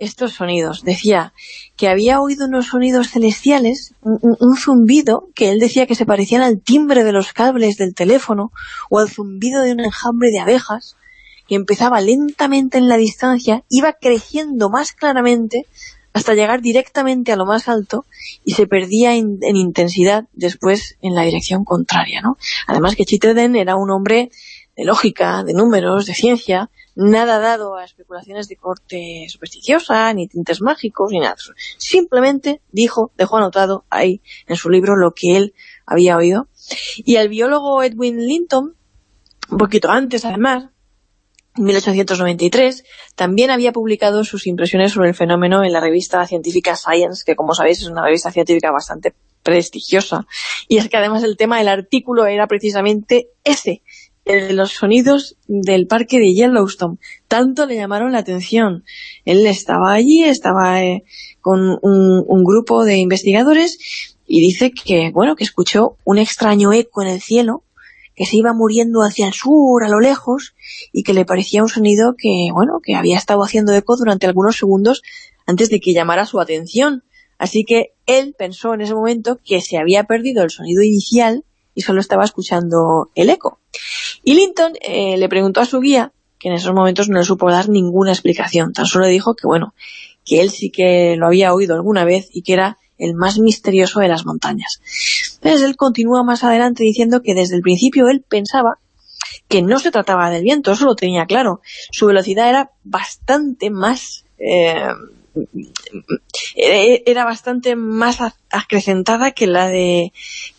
estos sonidos. Decía que había oído unos sonidos celestiales, un, zumbido, que él decía que se parecían al timbre de los cables del teléfono o al zumbido de un enjambre de abejas, que empezaba lentamente en la distancia, iba creciendo más claramente hasta llegar directamente a lo más alto y se perdía en intensidad después en la dirección contraria. ¿no? Además que Chittenden era un hombre de lógica, de números, de ciencia, nada dado a especulaciones de corte supersticiosa, ni tintes mágicos, ni nada. Simplemente dijo, dejó anotado ahí en su libro lo que él había oído. Y el biólogo Edwin Linton, un poquito antes además, en 1893, también había publicado sus impresiones sobre el fenómeno en la revista científica Science, que como sabéis es una revista científica bastante prestigiosa. Y es que además el tema del artículo era precisamente ese, los sonidos del parque de Yellowstone. Tanto le llamaron la atención. Él estaba allí, estaba eh, con un, grupo de investigadores y dice que, bueno, que escuchó un extraño eco en el cielo que se iba muriendo hacia el sur, a lo lejos, y que le parecía un sonido que, bueno, que había estado haciendo eco durante algunos segundos antes de que llamara su atención. Así que él pensó en ese momento que se había perdido el sonido inicial y solo estaba escuchando el eco. Y Linton eh, le preguntó a su guía que en esos momentos no le supo dar ninguna explicación. Tan solo dijo que, bueno, que él sí que lo había oído alguna vez y que era el más misterioso de las montañas. Entonces él continúa más adelante diciendo que desde el principio él pensaba que no se trataba del viento, eso lo tenía claro. Su velocidad era bastante más... Eh, era bastante más acrecentada que la de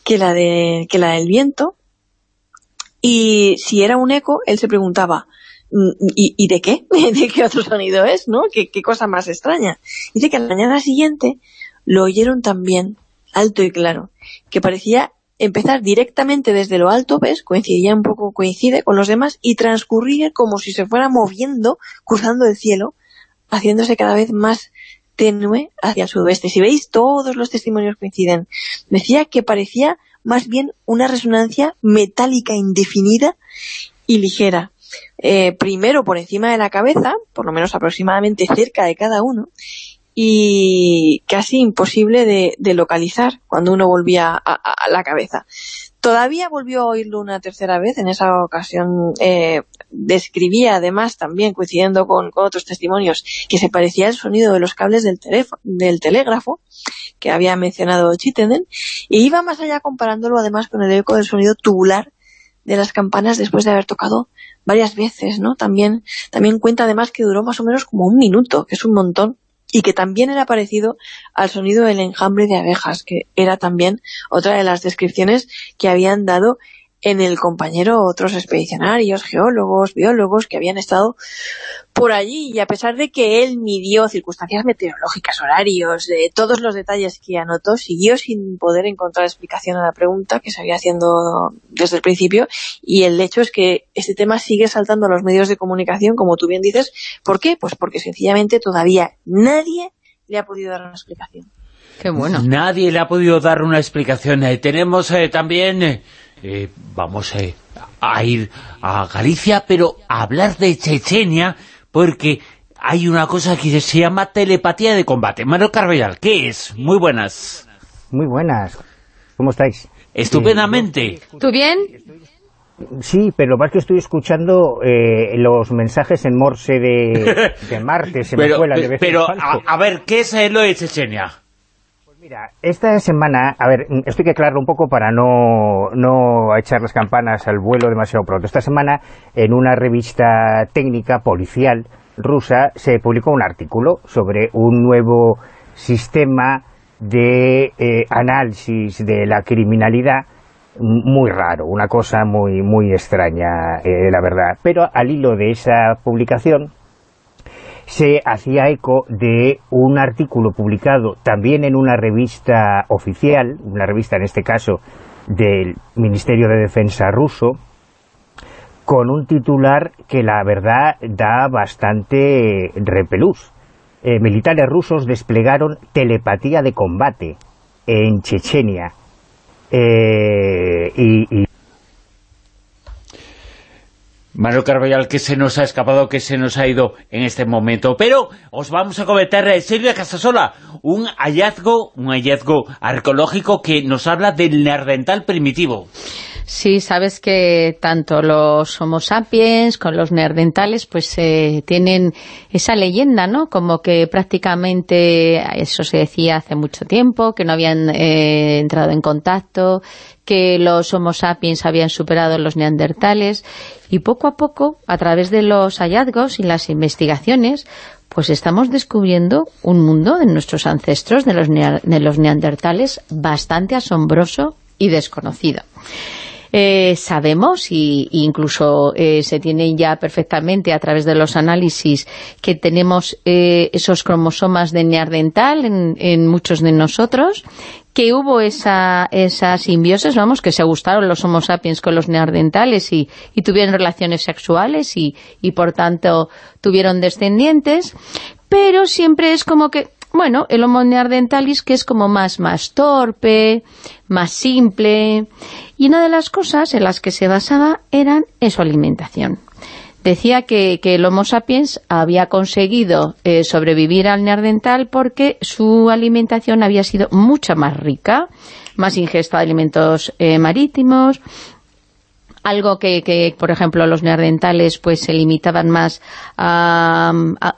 que la de que la del viento y si era un eco él se preguntaba mm, ¿y, de qué? ¿de qué otro sonido es? ¿no? ¿Qué, qué cosa más extraña dice que a la mañana siguiente lo oyeron también alto y claro que parecía empezar directamente desde lo alto, ¿ves? Coincidía un poco, coincide con los demás y transcurrir como si se fuera moviendo, cruzando el cielo, haciéndose cada vez más tenue hacia el sudoeste. Si veis, todos los testimonios coinciden. Decía que parecía más bien una resonancia metálica indefinida y ligera. Eh, primero por encima de la cabeza, por lo menos aproximadamente cerca de cada uno, y casi imposible de, localizar cuando uno volvía a, la cabeza. Todavía volvió a oírlo una tercera vez, en esa ocasión eh, describía además también, coincidiendo con, otros testimonios, que se parecía al sonido de los cables del, del telégrafo, que había mencionado Chittenden, y iba más allá comparándolo además con el eco del sonido tubular de las campanas después de haber tocado varias veces, ¿no? También, también cuenta además que duró más o menos como un minuto, que es un montón, y que también era parecido al sonido del enjambre de abejas, que era también otra de las descripciones que habían dado en el compañero otros expedicionarios, geólogos, biólogos que habían estado por allí y a pesar de que él midió circunstancias meteorológicas, horarios, de todos los detalles que anotó, siguió sin poder encontrar explicación a la pregunta que se había haciendo desde el principio y el hecho es que este tema sigue saltando a los medios de comunicación, como tú bien dices. ¿Por qué? Pues porque sencillamente todavía nadie le ha podido dar una explicación. Qué bueno. Nadie le ha podido dar una explicación. Eh, tenemos eh, también... Eh, vamos eh, a ir a Galicia, pero a hablar de Chechenia, porque hay una cosa que se llama telepatía de combate. Manuel Carballal, ¿qué es? Muy buenas. Muy buenas. ¿Cómo estáis? Estupendamente. ¿Tú bien? Sí, pero más que estoy escuchando eh, los mensajes en morse de, Marte, se pero, me de vez Pero, a, ver, ¿qué es lo de Chechenia? Mira, esta semana, a ver, esto hay que aclararlo un poco para no, no echar las campanas al vuelo demasiado pronto. Esta semana, en una revista técnica policial rusa, se publicó un artículo sobre un nuevo sistema de eh, análisis de la criminalidad muy raro, una cosa muy, muy extraña, eh, la verdad. Pero al hilo de esa publicación, se hacía eco de un artículo publicado también en una revista oficial, una revista en este caso del Ministerio de Defensa ruso, con un titular que la verdad da bastante repelús. Eh, militares rusos desplegaron telepatía de combate en Chechenia. Eh, y Manuel Carballal, que se nos ha escapado, que se nos ha ido en este momento. Pero os vamos a comentar, Silvia Casasola, un hallazgo, un hallazgo arqueológico que nos habla del neandertal primitivo. Sí, sabes que tanto los homo sapiens con los neandertales pues eh, tienen esa leyenda, ¿no? Como que prácticamente, eso se decía hace mucho tiempo, que no habían eh, entrado en contacto, que los homo sapiens habían superado los neandertales y poco a poco, a través de los hallazgos y las investigaciones, pues estamos descubriendo un mundo de nuestros ancestros, de los, de los neandertales, bastante asombroso y desconocido. Eh, sabemos, y, incluso eh, se tiene ya perfectamente a través de los análisis, que tenemos eh, esos cromosomas de neandertal en, muchos de nosotros, que hubo esa, esa simbiosis, vamos, que se gustaron los homo sapiens con los neandertales y, y tuvieron relaciones sexuales y, y por tanto tuvieron descendientes, pero siempre es como que bueno, el Homo neanderthalis que es como más, más torpe, más simple, y una de las cosas en las que se basaba eran en su alimentación. Decía que, el Homo sapiens había conseguido eh, sobrevivir al neandertal porque su alimentación había sido mucho más rica, más ingesta de alimentos eh, marítimos, algo que, por ejemplo, los neandertales pues se limitaban más a,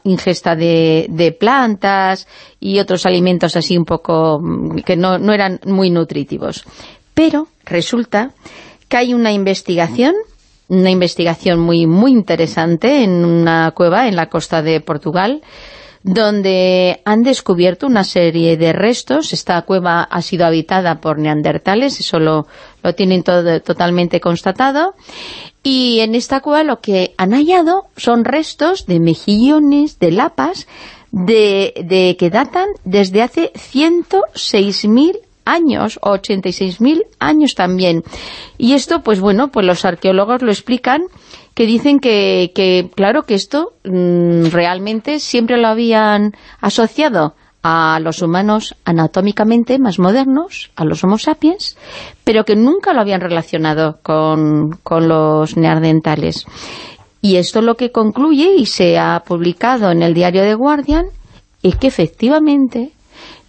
ingesta de, plantas y otros alimentos así un poco mm, que no, no eran muy nutritivos. Pero resulta que hay una investigación una investigación muy, muy interesante en una cueva en la costa de Portugal, donde han descubierto una serie de restos. Esta cueva ha sido habitada por neandertales, eso lo, tienen todo, totalmente constatado. Y en esta cueva lo que han hallado son restos de mejillones, de lapas, de, de que datan desde hace 106.000 años, 86.000 años también. Y esto, pues bueno, pues los arqueólogos lo explican, que dicen que, que claro, que esto mm, realmente siempre lo habían asociado a los humanos anatómicamente más modernos, a los homo sapiens, pero que nunca lo habían relacionado con, con los neandertales. Y esto lo que concluye, y se ha publicado en el diario de Guardian, es que efectivamente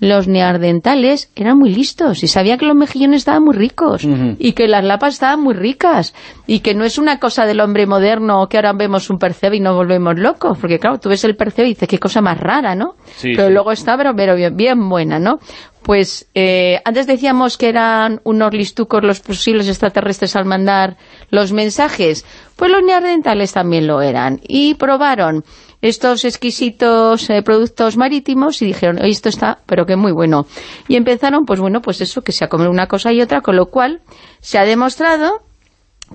los neandertales eran muy listos y sabían que los mejillones estaban muy ricos y que las lapas estaban muy ricas y que no es una cosa del hombre moderno que ahora vemos un percebe y nos volvemos locos, porque claro, tú ves el percebe y dices, qué cosa más rara, ¿no? pero luego está pero, bien, bien buena, ¿no? Pues eh, antes decíamos que eran unos listucos los posibles extraterrestres al mandar los mensajes. Pues los neandertales también lo eran. Y probaron estos exquisitos eh, productos marítimos y dijeron, esto está, pero que muy bueno. Y empezaron, pues bueno, pues eso, que se a comer una cosa y otra, con lo cual se ha demostrado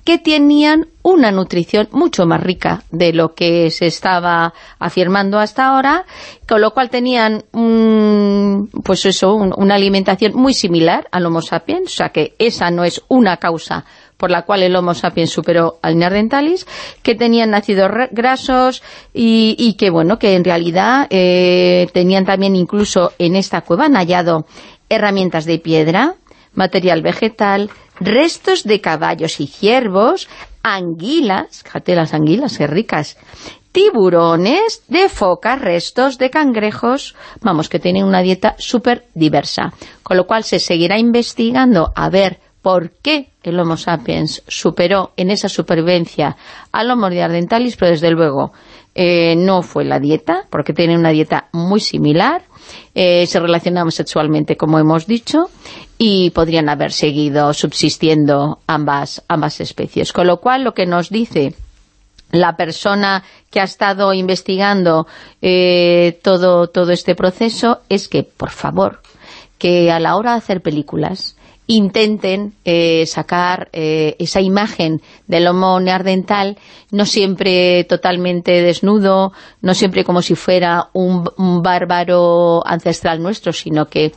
que tenían una nutrición mucho más rica de lo que se estaba afirmando hasta ahora, con lo cual tenían pues eso, una alimentación muy similar al Homo sapiens, o sea que esa no es una causa por la cual el Homo sapiens superó al Neanderthalis, que tenían ácidos grasos y, que, bueno, que en realidad eh, tenían también incluso en esta cueva han hallado herramientas de piedra, material vegetal, restos de caballos y ciervos, anguilas, fíjate las anguilas, qué ricas, tiburones, de focas, restos de cangrejos, vamos, que tienen una dieta súper diversa. Con lo cual se seguirá investigando a ver por qué el Homo sapiens superó en esa supervivencia al Homo neanderthalis, pero desde luego eh, no fue la dieta, porque tienen una dieta muy similar, eh, se relacionaban sexualmente, como hemos dicho, y podrían haber seguido subsistiendo ambas, ambas especies. Con lo cual, lo que nos dice la persona que ha estado investigando eh, todo, todo este proceso es que, por favor, que a la hora de hacer películas intenten eh, sacar eh, esa imagen del homo neandertal, no siempre totalmente desnudo, no siempre como si fuera un, un bárbaro ancestral nuestro, sino que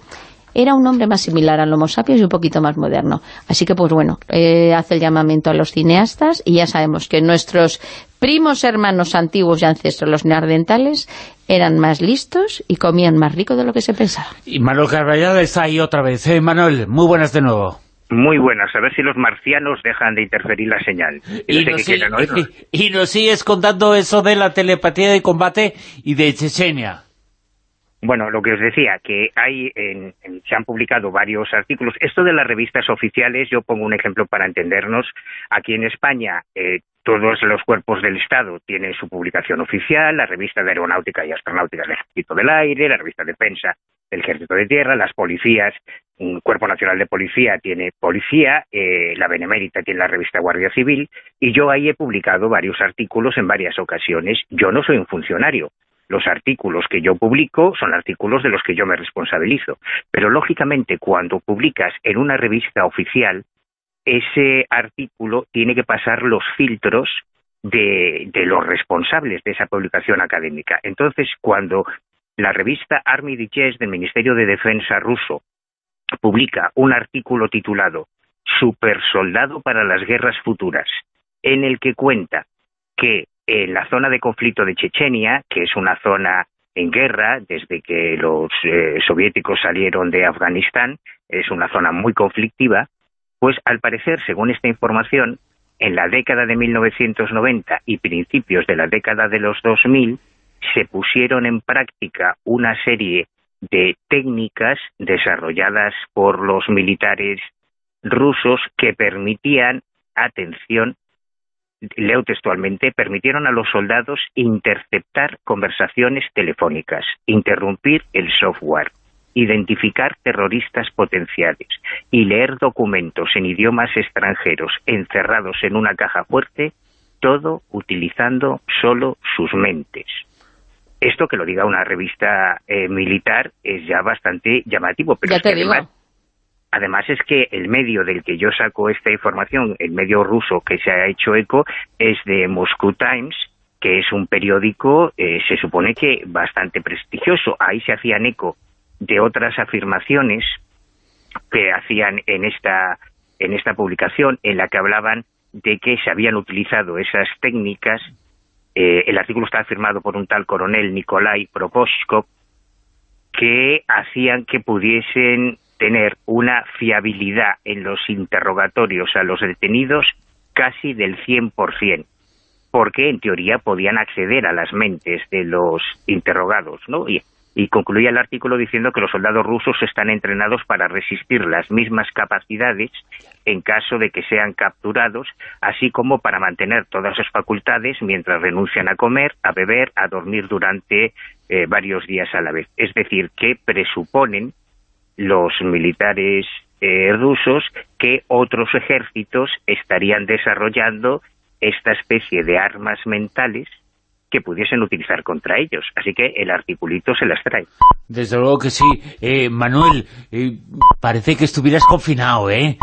era un hombre más similar al Homo sapiens y un poquito más moderno. Así que, pues bueno, eh, hace el llamamiento a los cineastas y ya sabemos que nuestros primos hermanos antiguos y ancestros, los neandertales, eran más listos y comían más rico de lo que se pensaba. Y Manuel Carvallal está ahí otra vez. ¿eh? Manuel, muy buenas de nuevo. Muy buenas, a ver si los marcianos dejan de interferir la señal. Y, y nos sigues contando eso de la telepatía de combate y de Chechenia. Bueno, lo que os decía, que hay se han publicado varios artículos. Esto de las revistas oficiales, yo pongo un ejemplo para entendernos. Aquí en España, eh, todos los cuerpos del Estado tienen su publicación oficial, la revista de Aeronáutica y Astronáutica del Ejército del Aire, la revista de Defensa del Ejército de Tierra, las policías, un Cuerpo Nacional de Policía tiene Policía, eh, la Benemérita tiene la revista Guardia Civil, y yo ahí he publicado varios artículos en varias ocasiones. Yo no soy un funcionario, los artículos que yo publico son artículos de los que yo me responsabilizo. Pero lógicamente cuando publicas en una revista oficial, ese artículo tiene que pasar los filtros de, los responsables de esa publicación académica. Entonces, cuando la revista Army Digest del Ministerio de Defensa ruso publica un artículo titulado Supersoldado para las guerras futuras, en el que cuenta que en la zona de conflicto de Chechenia, que es una zona en guerra desde que los eh, soviéticos salieron de Afganistán, es una zona muy conflictiva, pues al parecer, según esta información, en la década de 1990 y principios de la década de los 2000, se pusieron en práctica una serie de técnicas desarrolladas por los militares rusos que permitían atención, leo textualmente, permitieron a los soldados interceptar conversaciones telefónicas, interrumpir el software, identificar terroristas potenciales y leer documentos en idiomas extranjeros encerrados en una caja fuerte, todo utilizando solo sus mentes. Esto que lo diga una revista eh, militar es ya bastante llamativo, pero además, es que el medio del que yo saco esta información, el medio ruso que se ha hecho eco, es de Moscow Times, que es un periódico, eh, se supone que bastante prestigioso. Ahí se hacían eco de otras afirmaciones que hacían en esta, en esta publicación, en la que hablaban de que se habían utilizado esas técnicas eh, el artículo está firmado por un tal coronel Nikolai Proposhkov, que hacían que pudiesen tener una fiabilidad en los interrogatorios a los detenidos casi del 100%, porque en teoría podían acceder a las mentes de los interrogados, ¿no? y concluía el artículo diciendo que los soldados rusos están entrenados para resistir las mismas capacidades en caso de que sean capturados, así como para mantener todas sus facultades mientras renuncian a comer, a beber, a dormir durante eh, varios días a la vez. Es decir, que presuponen los militares eh, rusos que otros ejércitos estarían desarrollando esta especie de armas mentales que pudiesen utilizar contra ellos. Así que el articulito se las trae. Desde luego que sí. Eh, Manuel, eh, parece que estuvieras confinado, ¿eh?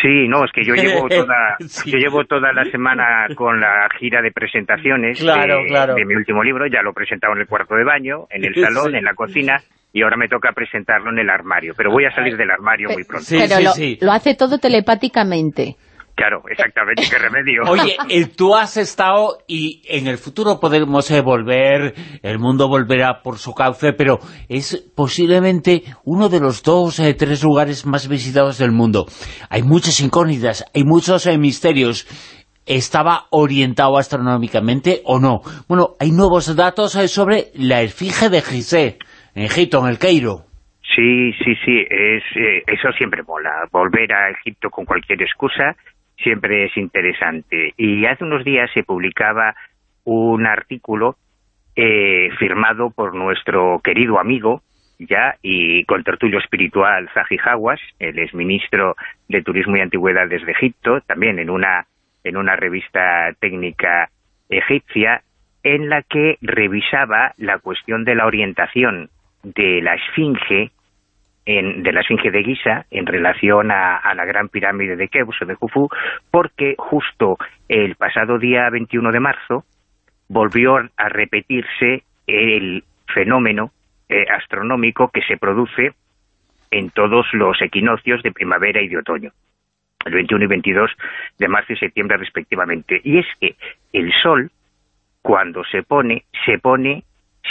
Sí, no, es que yo llevo toda, yo llevo toda la semana con la gira de presentaciones de, mi último libro, ya lo he presentado en el cuarto de baño, en el salón, en la cocina, y ahora me toca presentarlo en el armario, pero voy a salir del armario muy pronto. pero lo hace todo telepáticamente. Claro, exactamente, qué remedio. Oye, eh, tú has estado y en el futuro podemos eh, volver, el mundo volverá por su cauce, pero es posiblemente uno de los dos, eh, tres lugares más visitados del mundo. Hay muchas incógnitas, hay muchos misterios. ¿Estaba orientado astronómicamente o no? Bueno, hay nuevos datos sobre la esfinge de Gizeh, en Egipto, en el Cairo. Sí, sí, sí, es, eso siempre mola, volver a Egipto con cualquier excusa siempre es interesante. Y hace unos días se publicaba un artículo eh, firmado por nuestro querido amigo ya y con tertulio espiritual Zahi Hawass, el exministro de Turismo y Antigüedades de Egipto, también en una, en una revista técnica egipcia, en la que revisaba la cuestión de la orientación de la esfinge de la Esfinge de Giza en relación a, la Gran Pirámide de Keops o de Khufu, porque justo el pasado día 21 de marzo volvió a repetirse el fenómeno eh, astronómico que se produce en todos los equinoccios de primavera y de otoño, el 21 y 22 de marzo y septiembre respectivamente. Y es que el Sol, cuando se pone, se pone,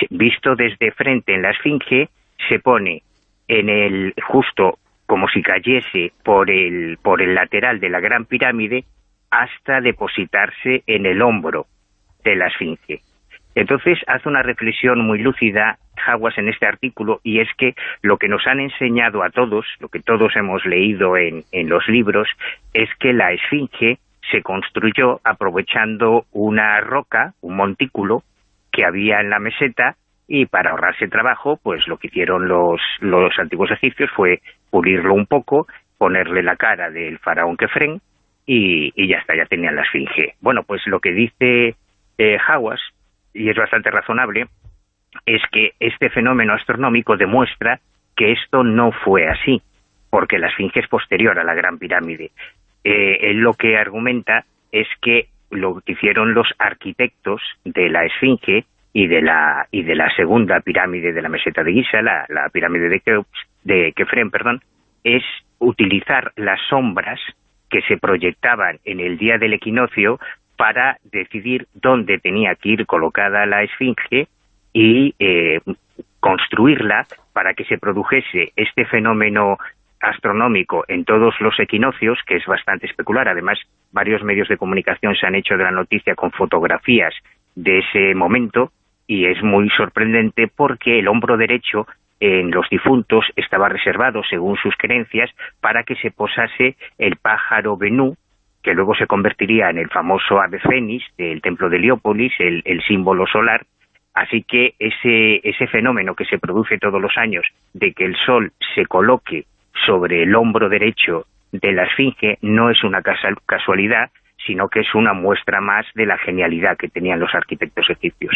visto desde frente en la Esfinge, se pone en el justo como si cayese por el, por el lateral de la Gran Pirámide hasta depositarse en el hombro de la Esfinge. Entonces hace una reflexión muy lúcida Hawass en este artículo y es que lo que nos han enseñado a todos, lo que todos hemos leído en, en los libros, es que la Esfinge se construyó aprovechando una roca, un montículo, que había en la meseta y para ahorrarse trabajo, pues lo que hicieron los, los antiguos egipcios fue pulirlo un poco, ponerle la cara del faraón Kefren y, y ya está, ya tenían la esfinge. Bueno, pues lo que dice eh, Hawass, y es bastante razonable, es que este fenómeno astronómico demuestra que esto no fue así, porque la esfinge es posterior a la Gran Pirámide. Eh, él lo que argumenta es que lo que hicieron los arquitectos de la esfinge y de la y de la segunda pirámide de la meseta de Giza, la, pirámide de, Keops, de Kefren, perdón, es utilizar las sombras que se proyectaban en el día del equinoccio para decidir dónde tenía que ir colocada la esfinge y eh, construirla para que se produjese este fenómeno astronómico en todos los equinoccios, que es bastante especular. Además, varios medios de comunicación se han hecho de la noticia con fotografías de ese momento, y es muy sorprendente porque el hombro derecho en los difuntos estaba reservado, según sus creencias, para que se posase el pájaro Benú, que luego se convertiría en el famoso ave fénix del templo de Heliópolis, el, símbolo solar, Así que ese, ese fenómeno que se produce todos los años de que el Sol se coloque sobre el hombro derecho de la Esfinge no es una casualidad, sino que es una muestra más de la genialidad que tenían los arquitectos egipcios.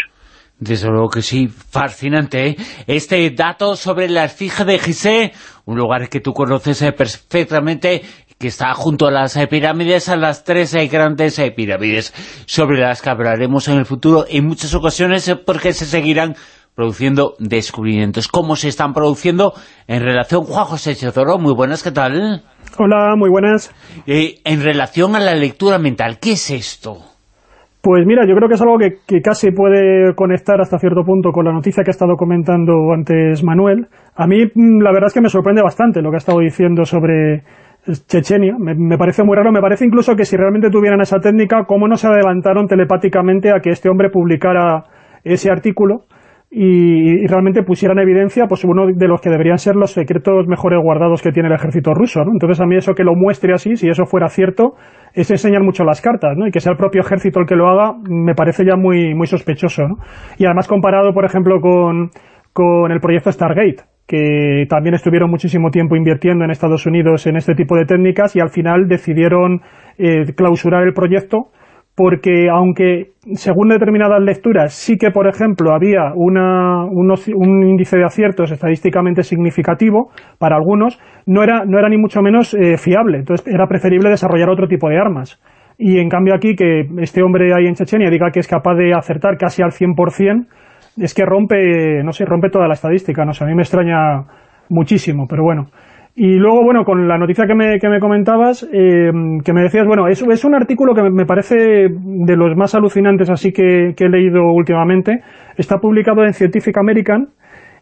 Desde luego que sí, fascinante. ¿eh? Este dato sobre la Esfinge de Gizeh, un lugar que tú conoces eh, perfectamente, que está junto a las eh, pirámides, a las tres grandes pirámides, sobre las que hablaremos en el futuro en muchas ocasiones, porque se seguirán produciendo descubrimientos. ¿Cómo se están produciendo en relación? Juan José Chezoro, muy buenas, ¿qué tal? Hola, muy buenas. Eh, en relación a la lectura mental, ¿qué es esto? Pues mira, yo creo que es algo que, casi puede conectar hasta cierto punto con la noticia que ha estado comentando antes Manuel. A mí mm, la verdad es que me sorprende bastante lo que ha estado diciendo sobre Chechenia. Me, me, parece muy raro, me parece incluso que si realmente tuvieran esa técnica, cómo no se adelantaron telepáticamente a que este hombre publicara ese artículo y, realmente pusieran evidencia pues uno de los que deberían ser los secretos mejores guardados que tiene el ejército ruso. ¿no? Entonces a mí eso que lo muestre así, si eso fuera cierto, es enseñar mucho las cartas, ¿no? y que sea el propio ejército el que lo haga, me parece ya muy, muy sospechoso. ¿no? Y además comparado, por ejemplo, con, con el proyecto Stargate, que también estuvieron muchísimo tiempo invirtiendo en Estados Unidos en este tipo de técnicas y al final decidieron eh, clausurar el proyecto porque aunque según determinadas lecturas sí que, por ejemplo, había una, un índice de aciertos estadísticamente significativo para algunos, no era, no era ni mucho menos eh, fiable. Entonces era preferible desarrollar otro tipo de armas. Y en cambio aquí, que este hombre ahí en Chechenia diga que es capaz de acertar casi al 100%, es que rompe, no sé, rompe toda la estadística. No sé, a mí me extraña muchísimo, pero bueno. Y luego, bueno, con la noticia que me, que me comentabas, eh, que me decías, bueno, es, es un artículo que me parece de los más alucinantes así que, he leído últimamente. Está publicado en Scientific American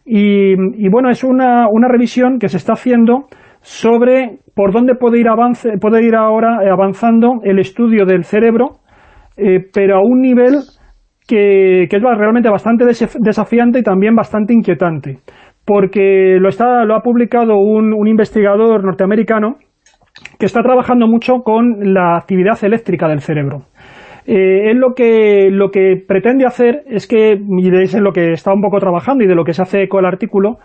y, y bueno, es una, una, revisión que se está haciendo sobre por dónde puede ir, avance, puede ir ahora avanzando el estudio del cerebro, eh, pero a un nivel que, que es realmente bastante desafiante y también bastante inquietante porque lo, está, lo ha publicado un, investigador norteamericano que está trabajando mucho con la actividad eléctrica del cerebro. Eh, él lo que, lo que pretende hacer es que, y de lo que está un poco trabajando y de lo que se hace con el artículo,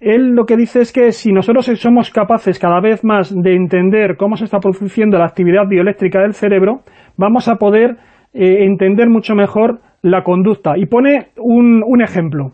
él lo que dice es que si nosotros somos capaces cada vez más de entender cómo se está produciendo la actividad bioeléctrica del cerebro, vamos a poder eh, entender mucho mejor la conducta. Y pone un, un ejemplo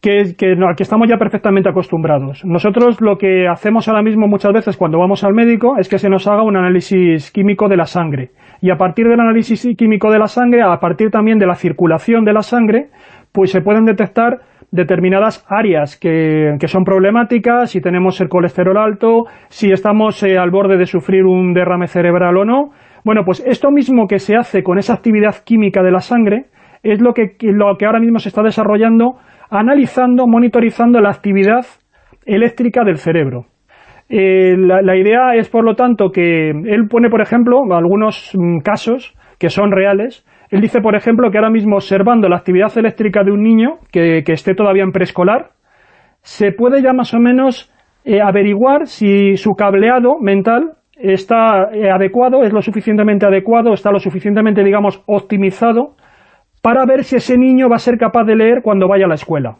que, que, que, estamos ya perfectamente acostumbrados. Nosotros lo que hacemos ahora mismo muchas veces cuando vamos al médico es que se nos haga un análisis químico de la sangre. Y a partir del análisis químico de la sangre, a partir también de la circulación de la sangre, pues se pueden detectar determinadas áreas que, que son problemáticas, si tenemos el colesterol alto, si estamos eh, al borde de sufrir un derrame cerebral o no. Bueno, pues esto mismo que se hace con esa actividad química de la sangre es lo que, lo que ahora mismo se está desarrollando analizando, monitorizando la actividad eléctrica del cerebro. Eh, la, idea es, por lo tanto, que él pone, por ejemplo, algunos mm, casos que son reales. Él dice, por ejemplo, que ahora mismo observando la actividad eléctrica de un niño que, esté todavía en preescolar, se puede ya más o menos eh, averiguar si su cableado mental está eh, adecuado, es lo suficientemente adecuado, está lo suficientemente, digamos, optimizado para ver si ese niño va a ser capaz de leer cuando vaya a la escuela.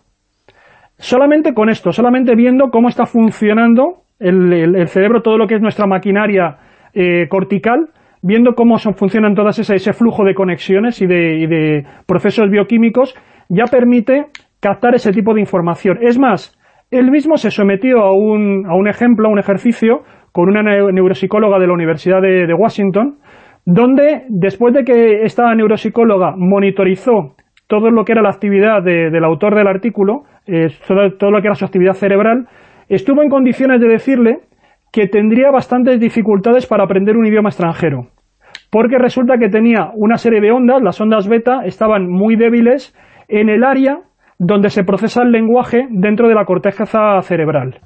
Solamente con esto, solamente viendo cómo está funcionando el, cerebro, todo lo que es nuestra maquinaria eh, cortical, viendo cómo funcionan todas ese, ese flujo de conexiones y de, procesos bioquímicos, ya permite captar ese tipo de información. Es más, él mismo se sometió a un, a un ejemplo, a un ejercicio, con una neuropsicóloga de la Universidad de Washington, donde después de que esta neuropsicóloga monitorizó todo lo que era la actividad del autor del artículo, eh, todo, lo que era su actividad cerebral, estuvo en condiciones de decirle que tendría bastantes dificultades para aprender un idioma extranjero, porque resulta que tenía una serie de ondas, las ondas beta estaban muy débiles en el área donde se procesa el lenguaje dentro de la corteza cerebral.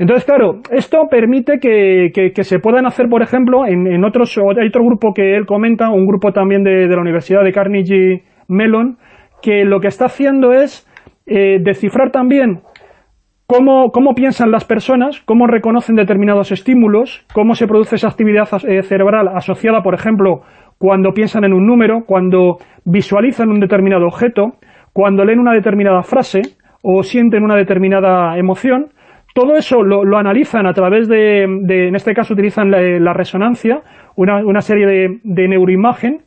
Entonces, claro, esto permite que, se puedan hacer, por ejemplo, en, otros, hay otro grupo que él comenta, un grupo también de, la Universidad de Carnegie Mellon, que lo que está haciendo es eh, descifrar también cómo, cómo piensan las personas, cómo reconocen determinados estímulos, cómo se produce esa actividad eh, cerebral asociada, por ejemplo, cuando piensan en un número, cuando visualizan un determinado objeto, cuando leen una determinada frase o sienten una determinada emoción, todo eso lo, analizan a través de, en este caso utilizan la, resonancia, una, serie de, neuroimagen,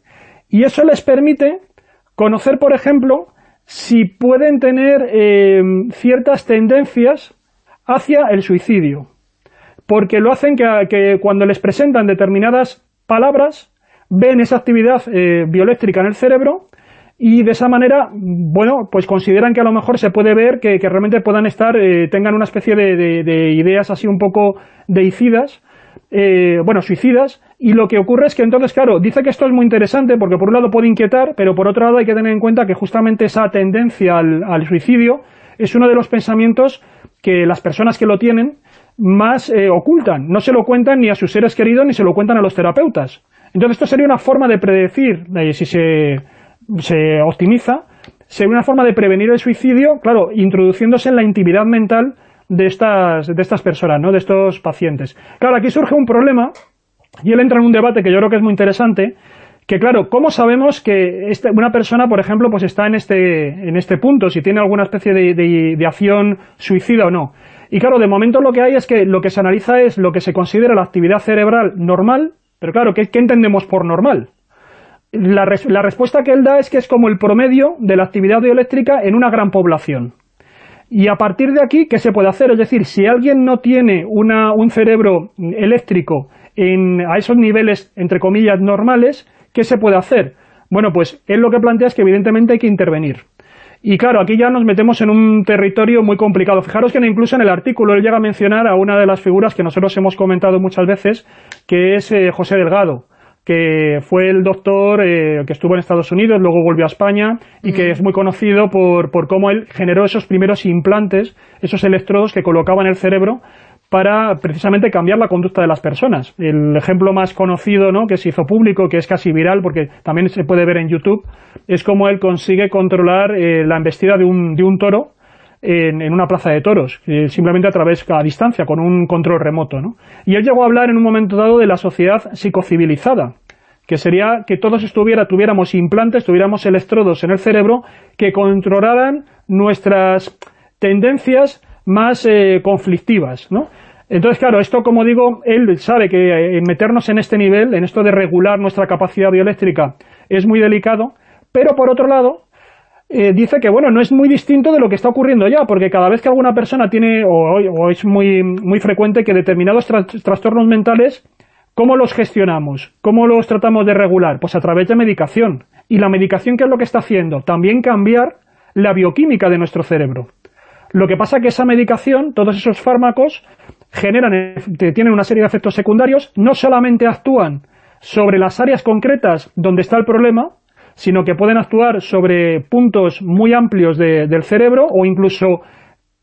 y eso les permite conocer, por ejemplo, si pueden tener eh, ciertas tendencias hacia el suicidio. Porque lo hacen que, cuando les presentan determinadas palabras, ven esa actividad eh, bioeléctrica en el cerebro y de esa manera, bueno, pues consideran que a lo mejor se puede ver que, realmente puedan estar, eh, tengan una especie de, ideas así un poco deicidas, eh, bueno, suicidas, y lo que ocurre es que entonces, claro, dice que esto es muy interesante porque por un lado puede inquietar, pero por otro lado hay que tener en cuenta que justamente esa tendencia al, suicidio es uno de los pensamientos que las personas que lo tienen más eh, ocultan. No se lo cuentan ni a sus seres queridos ni se lo cuentan a los terapeutas. Entonces esto sería una forma de predecir, si se se optimiza, sería una forma de prevenir el suicidio, claro, introduciéndose en la intimidad mental de estas, de estas personas, ¿no? de estos pacientes. Claro, aquí surge un problema, y él entra en un debate que yo creo que es muy interesante, que claro, ¿cómo sabemos que este, una persona, por ejemplo, pues está en este, en este punto, si tiene alguna especie de, de, acción suicida o no? Y claro, de momento lo que hay es que lo que se analiza es lo que se considera la actividad cerebral normal, pero claro, ¿qué, qué entendemos por normal? La, respuesta que él da es que es como el promedio de la actividad bioeléctrica en una gran población. Y a partir de aquí, ¿qué se puede hacer? Es decir, si alguien no tiene una, un cerebro eléctrico en, a esos niveles, entre comillas, normales, ¿qué se puede hacer? Bueno, pues él lo que plantea es que evidentemente hay que intervenir. Y claro, aquí ya nos metemos en un territorio muy complicado. Fijaros que incluso en el artículo él llega a mencionar a una de las figuras que nosotros hemos comentado muchas veces, que es eh, José Delgado que fue el doctor eh, que estuvo en Estados Unidos, luego volvió a España y que es muy conocido por, por cómo él generó esos primeros implantes, esos electrodos que colocaba en el cerebro para precisamente cambiar la conducta de las personas. El ejemplo más conocido ¿no? que se hizo público, que es casi viral porque también se puede ver en YouTube, es cómo él consigue controlar eh, la embestida de un, de un toro en, una plaza de toros, simplemente a través, a distancia, con un control remoto. ¿no? Y él llegó a hablar en un momento dado de la sociedad psicocivilizada, que sería que todos estuviera, tuviéramos implantes, tuviéramos electrodos en el cerebro que controlaran nuestras tendencias más eh, conflictivas, ¿no? Entonces, claro, esto, como digo, él sabe que eh, meternos en este nivel, en esto de regular nuestra capacidad bioeléctrica, es muy delicado, pero por otro lado, eh, dice que bueno, no es muy distinto de lo que está ocurriendo ya, porque cada vez que alguna persona tiene, o, es muy, muy frecuente que determinados trastornos mentales, ¿cómo los gestionamos? ¿Cómo los tratamos de regular? Pues a través de medicación. ¿Y la medicación qué es lo que está haciendo? También cambiar la bioquímica de nuestro cerebro. Lo que pasa es que esa medicación, todos esos fármacos, generan, eh, tienen una serie de efectos secundarios, no solamente actúan sobre las áreas concretas donde está el problema, sino que pueden actuar sobre puntos muy amplios del cerebro o incluso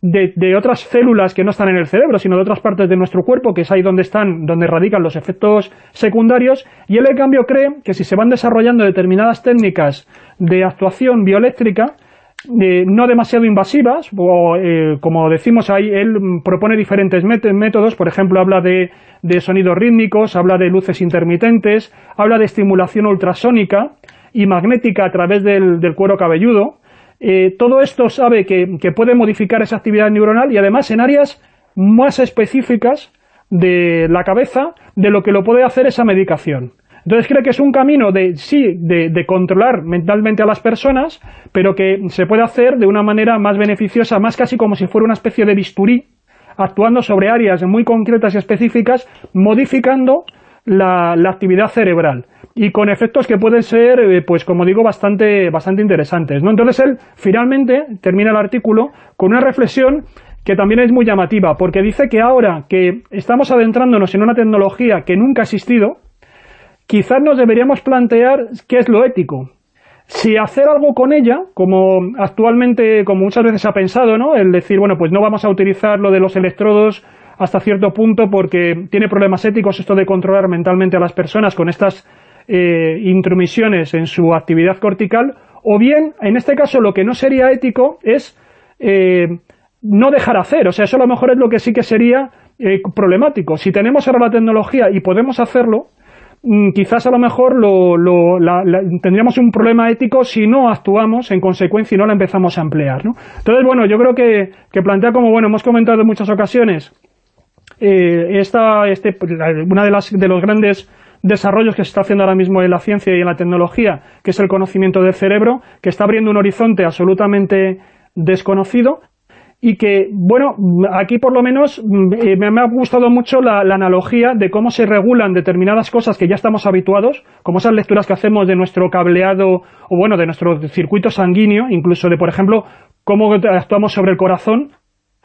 de, otras células que no están en el cerebro, sino de otras partes de nuestro cuerpo, que es ahí donde están, donde radican los efectos secundarios, y él en cambio cree que si se van desarrollando determinadas técnicas de actuación bioeléctrica, eh, no demasiado invasivas, o eh, como decimos ahí, él propone diferentes métodos, por ejemplo, habla de, de sonidos rítmicos, habla de luces intermitentes, habla de estimulación ultrasónica, y magnética a través del, cuero cabelludo. Eh, todo esto sabe que, puede modificar esa actividad neuronal y además en áreas más específicas de la cabeza de lo que lo puede hacer esa medicación. Entonces cree que es un camino de, sí, de, controlar mentalmente a las personas, pero que se puede hacer de una manera más beneficiosa, más casi como si fuera una especie de bisturí, actuando sobre áreas muy concretas y específicas, modificando la actividad cerebral y con efectos que pueden ser, eh, pues como digo, bastante, bastante interesantes. ¿no? Entonces él finalmente termina el artículo con una reflexión que también es muy llamativa, porque dice que ahora que estamos adentrándonos en una tecnología que nunca ha existido, quizás nos deberíamos plantear qué es lo ético. Si hacer algo con ella, como actualmente, como muchas veces se ha pensado, ¿no? El decir, bueno, pues no vamos a utilizar lo de los electrodos hasta cierto punto porque tiene problemas éticos esto de controlar mentalmente a las personas con estas eh, intromisiones en su actividad cortical, o bien, en este caso, lo que no sería ético es eh, no dejar hacer. O sea, eso a lo mejor es lo que sí que sería eh, problemático. Si tenemos ahora la tecnología y podemos hacerlo, mm, quizás a lo mejor lo, tendríamos un problema ético si no actuamos en consecuencia y no la empezamos a emplear. Entonces, bueno, yo creo que, que plantea como, bueno, hemos comentado en muchas ocasiones, eh, esta, este, una de, las, de los grandes desarrollos que se está haciendo ahora mismo en la ciencia y en la tecnología, que es el conocimiento del cerebro, que está abriendo un horizonte absolutamente desconocido y que, bueno, aquí por lo menos mm, eh, me, ha gustado mucho la, analogía de cómo se regulan determinadas cosas que ya estamos habituados, como esas lecturas que hacemos de nuestro cableado, o bueno, de nuestro circuito sanguíneo, incluso de, por ejemplo, cómo actuamos sobre el corazón,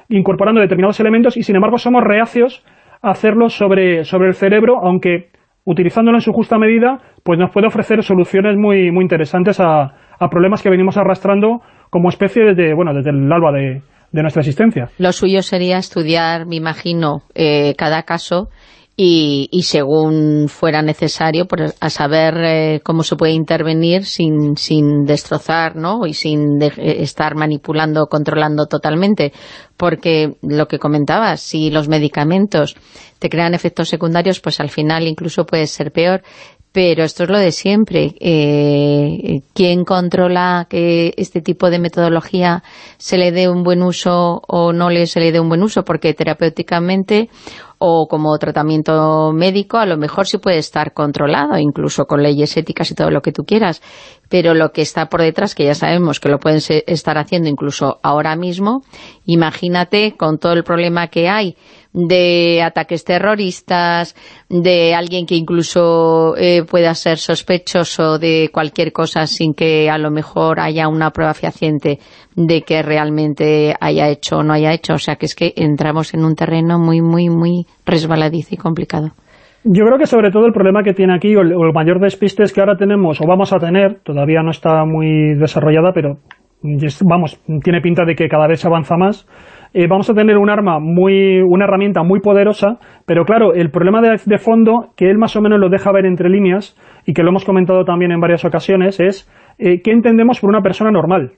incorporando determinados elementos, y sin embargo somos reacios a hacerlo sobre, sobre el cerebro, aunque utilizándolo en su justa medida, pues nos puede ofrecer soluciones muy, muy interesantes a, a problemas que venimos arrastrando como especie desde, bueno, desde el alba de, de nuestra existencia. Lo suyo sería estudiar, me imagino, eh, cada caso y, según fuera necesario, pues, a saber eh, cómo se puede intervenir sin, sin destrozar ¿no? y sin eh, estar manipulando, controlando totalmente. Porque lo que comentabas, si los medicamentos te crean efectos secundarios, pues al final incluso puede ser peor pero esto es lo de siempre. Eh, ¿Quién controla que este tipo de metodología se le dé un buen uso o no le se le dé un buen uso? Porque terapéuticamente o como tratamiento médico a lo mejor sí puede estar controlado, incluso con leyes éticas y todo lo que tú quieras, pero lo que está por detrás, que ya sabemos que lo pueden estar haciendo incluso ahora mismo, imagínate con todo el problema que hay de ataques terroristas, de alguien que incluso eh, pueda ser sospechoso de cualquier cosa sin que a lo mejor haya una prueba fehaciente de que realmente haya hecho o no haya hecho. O sea que es que entramos en un terreno muy, muy, muy resbaladizo y complicado. Yo creo que sobre todo el problema que tiene aquí, o el, mayor despiste es que ahora tenemos, o vamos a tener, todavía no está muy desarrollada, pero vamos, tiene pinta de que cada vez se avanza más, eh, vamos a tener un arma muy, una herramienta muy poderosa, pero claro, el problema de, fondo, que él más o menos lo deja ver entre líneas, y que lo hemos comentado también en varias ocasiones, es eh, qué entendemos por una persona normal,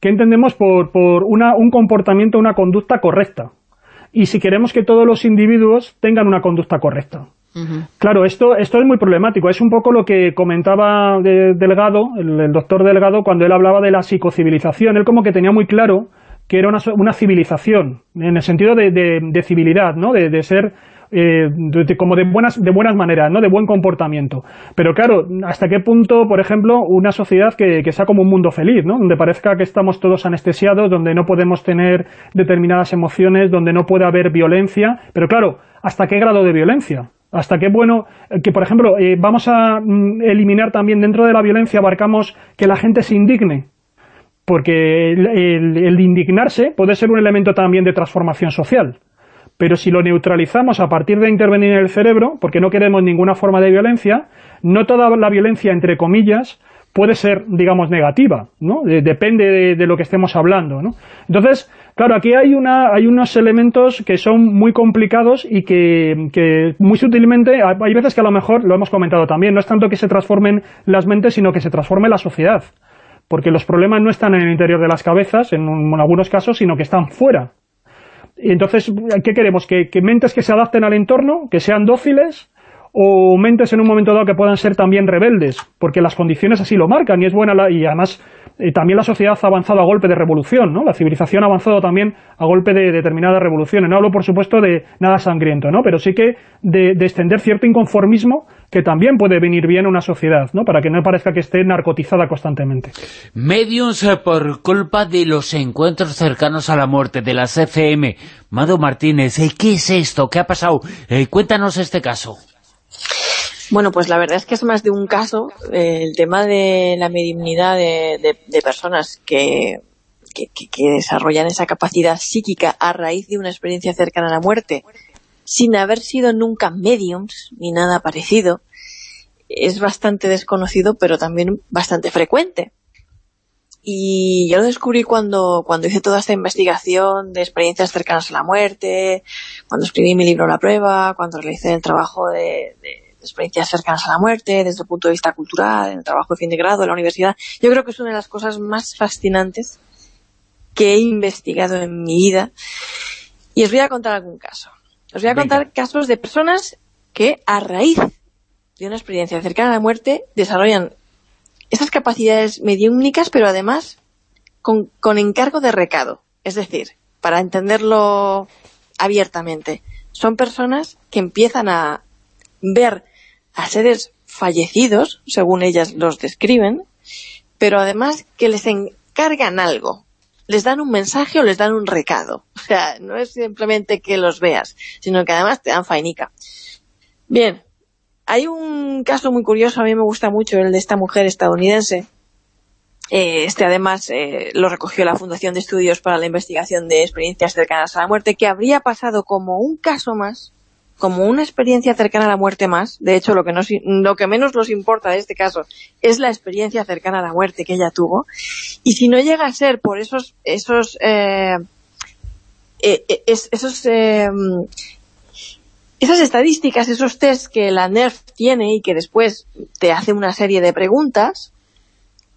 qué entendemos por, por una, un comportamiento, una conducta correcta, y si queremos que todos los individuos tengan una conducta correcta. Claro, esto, esto es muy problemático. Es un poco lo que comentaba Delgado, el, doctor Delgado, cuando él hablaba de la psicocivilización. Él como que tenía muy claro que era una, civilización, en el sentido de, civilidad, ¿no? de, ser eh, como de buenas, de buenas maneras, ¿no? de buen comportamiento. Pero claro, ¿hasta qué punto, por ejemplo, una sociedad que, sea como un mundo feliz, ¿no? donde parezca que estamos todos anestesiados, donde no podemos tener determinadas emociones, donde no puede haber violencia? Pero claro, ¿hasta qué grado de violencia? Hasta qué bueno que, por ejemplo, eh, vamos a mm, eliminar también dentro de la violencia, abarcamos que la gente se indigne porque el, indignarse puede ser un elemento también de transformación social. Pero si lo neutralizamos a partir de intervenir en el cerebro, porque no queremos ninguna forma de violencia, no toda la violencia, entre comillas, puede ser, digamos, negativa, ¿no? depende de, lo que estemos hablando, ¿no? Entonces, claro, aquí hay, una, hay unos elementos que son muy complicados y que, que muy sutilmente, hay veces que a lo mejor, lo hemos comentado también, no es tanto que se transformen las mentes, sino que se transforme la sociedad porque los problemas no están en el interior de las cabezas, en, algunos casos, sino que están fuera. Entonces, ¿qué queremos? ¿Que, ¿Que, mentes que se adapten al entorno, que sean dóciles, o mentes en un momento dado que puedan ser también rebeldes, porque las condiciones así lo marcan, y es buena, la, y además eh, también la sociedad ha avanzado a golpe de revolución, ¿no? La civilización ha avanzado también a golpe de determinadas revoluciones. No hablo, por supuesto, de nada sangriento, ¿no? Pero sí que de, de extender cierto inconformismo que también puede venir bien a una sociedad, ¿no? Para que no parezca que esté narcotizada constantemente. Medios eh, por culpa de los encuentros cercanos a la muerte de las FM. Mado Martínez, eh, ¿qué es esto? ¿Qué ha pasado? Eh, cuéntanos este caso. Bueno, pues la verdad es que es más de un caso. el tema de la mediunidad de, personas que, que, desarrollan esa capacidad psíquica a raíz de una experiencia cercana a la muerte sin haber sido nunca mediums ni nada parecido, es bastante desconocido, pero también bastante frecuente. Y yo lo descubrí cuando, cuando hice toda esta investigación de experiencias cercanas a la muerte, cuando escribí mi libro La Prueba, cuando realicé el trabajo de, experiencias cercanas a la muerte, desde el punto de vista cultural, en el trabajo de fin de grado en la universidad. Yo creo que es una de las cosas más fascinantes que he investigado en mi vida y os voy a contar algún caso. Os voy a contar casos de personas que a raíz de una experiencia cercana a la muerte desarrollan esas capacidades mediúmnicas, pero además con, con encargo de recado. Es decir, para entenderlo abiertamente, son personas que empiezan a ver a seres fallecidos, según ellas los describen, pero además que les encargan algo, les dan un mensaje o les dan un recado. O sea, no es simplemente que los veas, sino que además te dan fainica. Bien, hay un caso muy curioso, a mí me gusta mucho, el de esta mujer estadounidense. Eh, este además eh, lo recogió la Fundación de Estudios para la Investigación de Experiencias Cercanas a la Muerte, que habría pasado como un caso más como una experiencia cercana a la muerte más, de hecho lo que, lo que menos nos importa de este caso es la experiencia cercana a la muerte que ella tuvo, y si no llega a ser por esos, esos, eh, esos esas estadísticas, esos tests que la NERF tiene y que después te hace una serie de preguntas,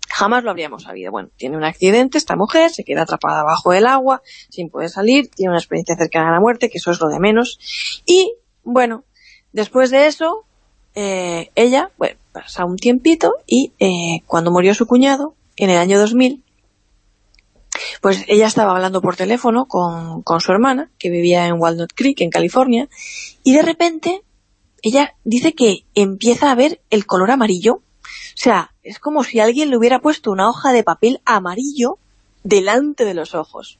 jamás lo habríamos sabido. Bueno, tiene un accidente esta mujer, se queda atrapada bajo el agua, sin poder salir, tiene una experiencia cercana a la muerte, que eso es lo de menos, y bueno, después de eso, eh, ella, bueno, pasa un tiempito y eh, cuando murió su cuñado, en el año 2000, pues ella estaba hablando por teléfono con, con su hermana, que vivía en Walnut Creek, en California, y de repente ella dice que empieza a ver el color amarillo. O sea, es como si alguien le hubiera puesto una hoja de papel amarillo delante de los ojos.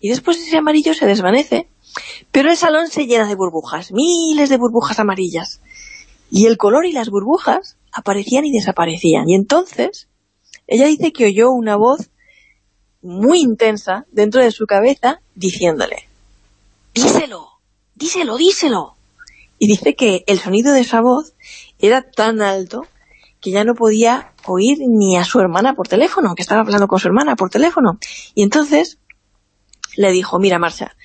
Y después ese amarillo se desvanece pero el salón se llena de burbujas, miles de burbujas amarillas. Y el color y las burbujas aparecían y desaparecían. Y entonces, ella dice que oyó una voz muy intensa dentro de su cabeza diciéndole, díselo, díselo, díselo. Y dice que el sonido de esa voz era tan alto que ya no podía oír ni a su hermana por teléfono, que estaba hablando con su hermana por teléfono. Y entonces le dijo, mira Marcia,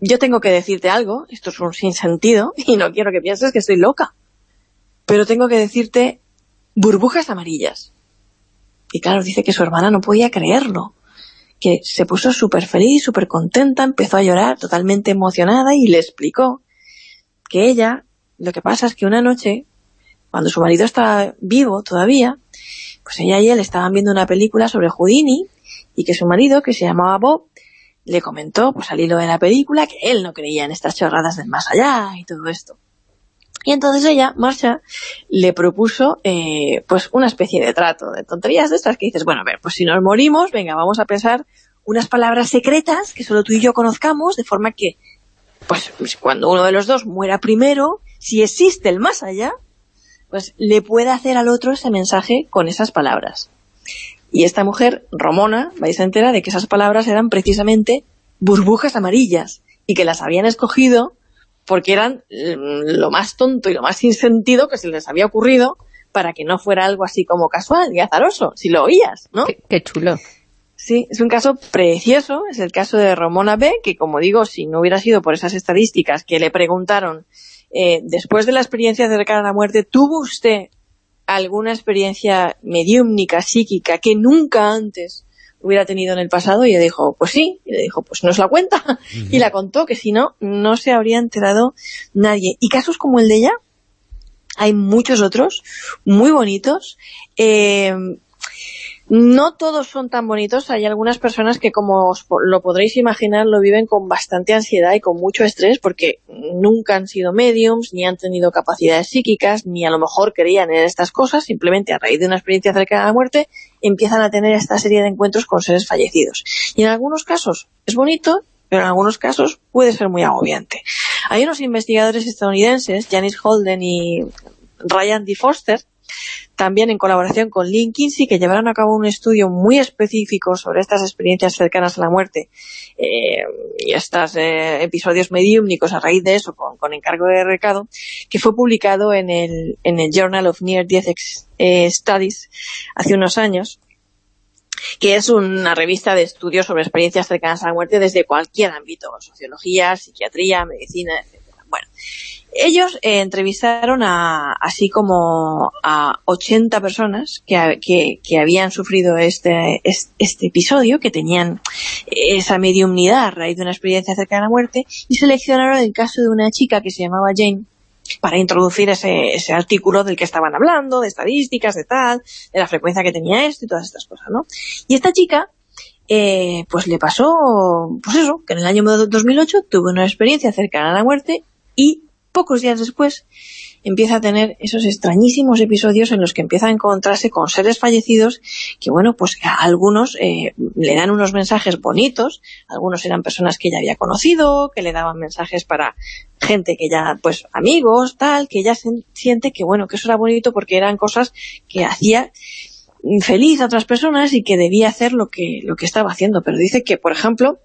yo tengo que decirte algo, esto es un sinsentido, y no quiero que pienses que estoy loca, pero tengo que decirte burbujas amarillas. Y claro, dice que su hermana no podía creerlo, que se puso súper feliz, súper contenta, empezó a llorar totalmente emocionada y le explicó que ella, lo que pasa es que una noche, cuando su marido estaba vivo todavía, pues ella y él estaban viendo una película sobre Houdini y que su marido, que se llamaba Bob, le comentó, pues al hilo de la película, que él no creía en estas chorradas del más allá y todo esto. Y entonces ella, Marsha, le propuso eh, pues una especie de trato, de tonterías de estas que dices, bueno, a ver, pues si nos morimos, venga, vamos a pensar unas palabras secretas que solo tú y yo conozcamos, de forma que, pues cuando uno de los dos muera primero, si existe el más allá, pues le pueda hacer al otro ese mensaje con esas palabras. Y esta mujer, Romona, vais a enterar de que esas palabras eran precisamente burbujas amarillas y que las habían escogido porque eran mm, lo más tonto y lo más sin sentido que se les había ocurrido para que no fuera algo así como casual y azaroso, si lo oías, ¿no? Qué, chulo. Sí, es un caso precioso, es el caso de Romona B, que como digo, si no hubiera sido por esas estadísticas que le preguntaron eh, después de la experiencia cercana a la muerte, ¿tuvo usted alguna experiencia mediúmnica, psíquica, que nunca antes hubiera tenido en el pasado, y ella dijo, pues sí, y le dijo, pues nos la cuenta, y la contó, que si no, no se habría enterado nadie. Y casos como el de ella, hay muchos otros, muy bonitos, eh, no todos son tan bonitos, hay algunas personas que como os lo podréis imaginar lo viven con bastante ansiedad y con mucho estrés porque nunca han sido mediums, ni han tenido capacidades psíquicas, ni a lo mejor creían en estas cosas, simplemente a raíz de una experiencia cercana a la muerte empiezan a tener esta serie de encuentros con seres fallecidos. Y en algunos casos es bonito, pero en algunos casos puede ser muy agobiante. Hay unos investigadores estadounidenses, Janice Holden y Ryan D. Foster, también en colaboración con Lynn Kinsey, que llevaron a cabo un estudio muy específico sobre estas experiencias cercanas a la muerte eh, y estos eh, episodios mediúmnicos a raíz de eso, con, encargo de recado, que fue publicado en el, en el Journal of Near Death eh, Studies hace unos años, que es una revista de estudios sobre experiencias cercanas a la muerte desde cualquier ámbito, sociología, psiquiatría, medicina, etc. Bueno, Ellos eh, entrevistaron a, así como a 80 personas que, habían sufrido este, este, episodio, que tenían esa mediumnidad a raíz de una experiencia cerca de la muerte, y seleccionaron el caso de una chica que se llamaba Jane, para introducir ese, ese artículo del que estaban hablando, de estadísticas, de tal, de la frecuencia que tenía esto y todas estas cosas, ¿no? Y esta chica, eh, pues le pasó, pues eso, que en el año 2008 tuvo una experiencia cercana a la muerte y pocos días después empieza a tener esos extrañísimos episodios en los que empieza a encontrarse con seres fallecidos que, bueno, pues a algunos eh, le dan unos mensajes bonitos, algunos eran personas que ella había conocido, que le daban mensajes para gente que ya, pues amigos, tal, que ella siente que, bueno, que eso era bonito porque eran cosas que hacía feliz a otras personas y que debía hacer lo que, lo que estaba haciendo. Pero dice que, por ejemplo,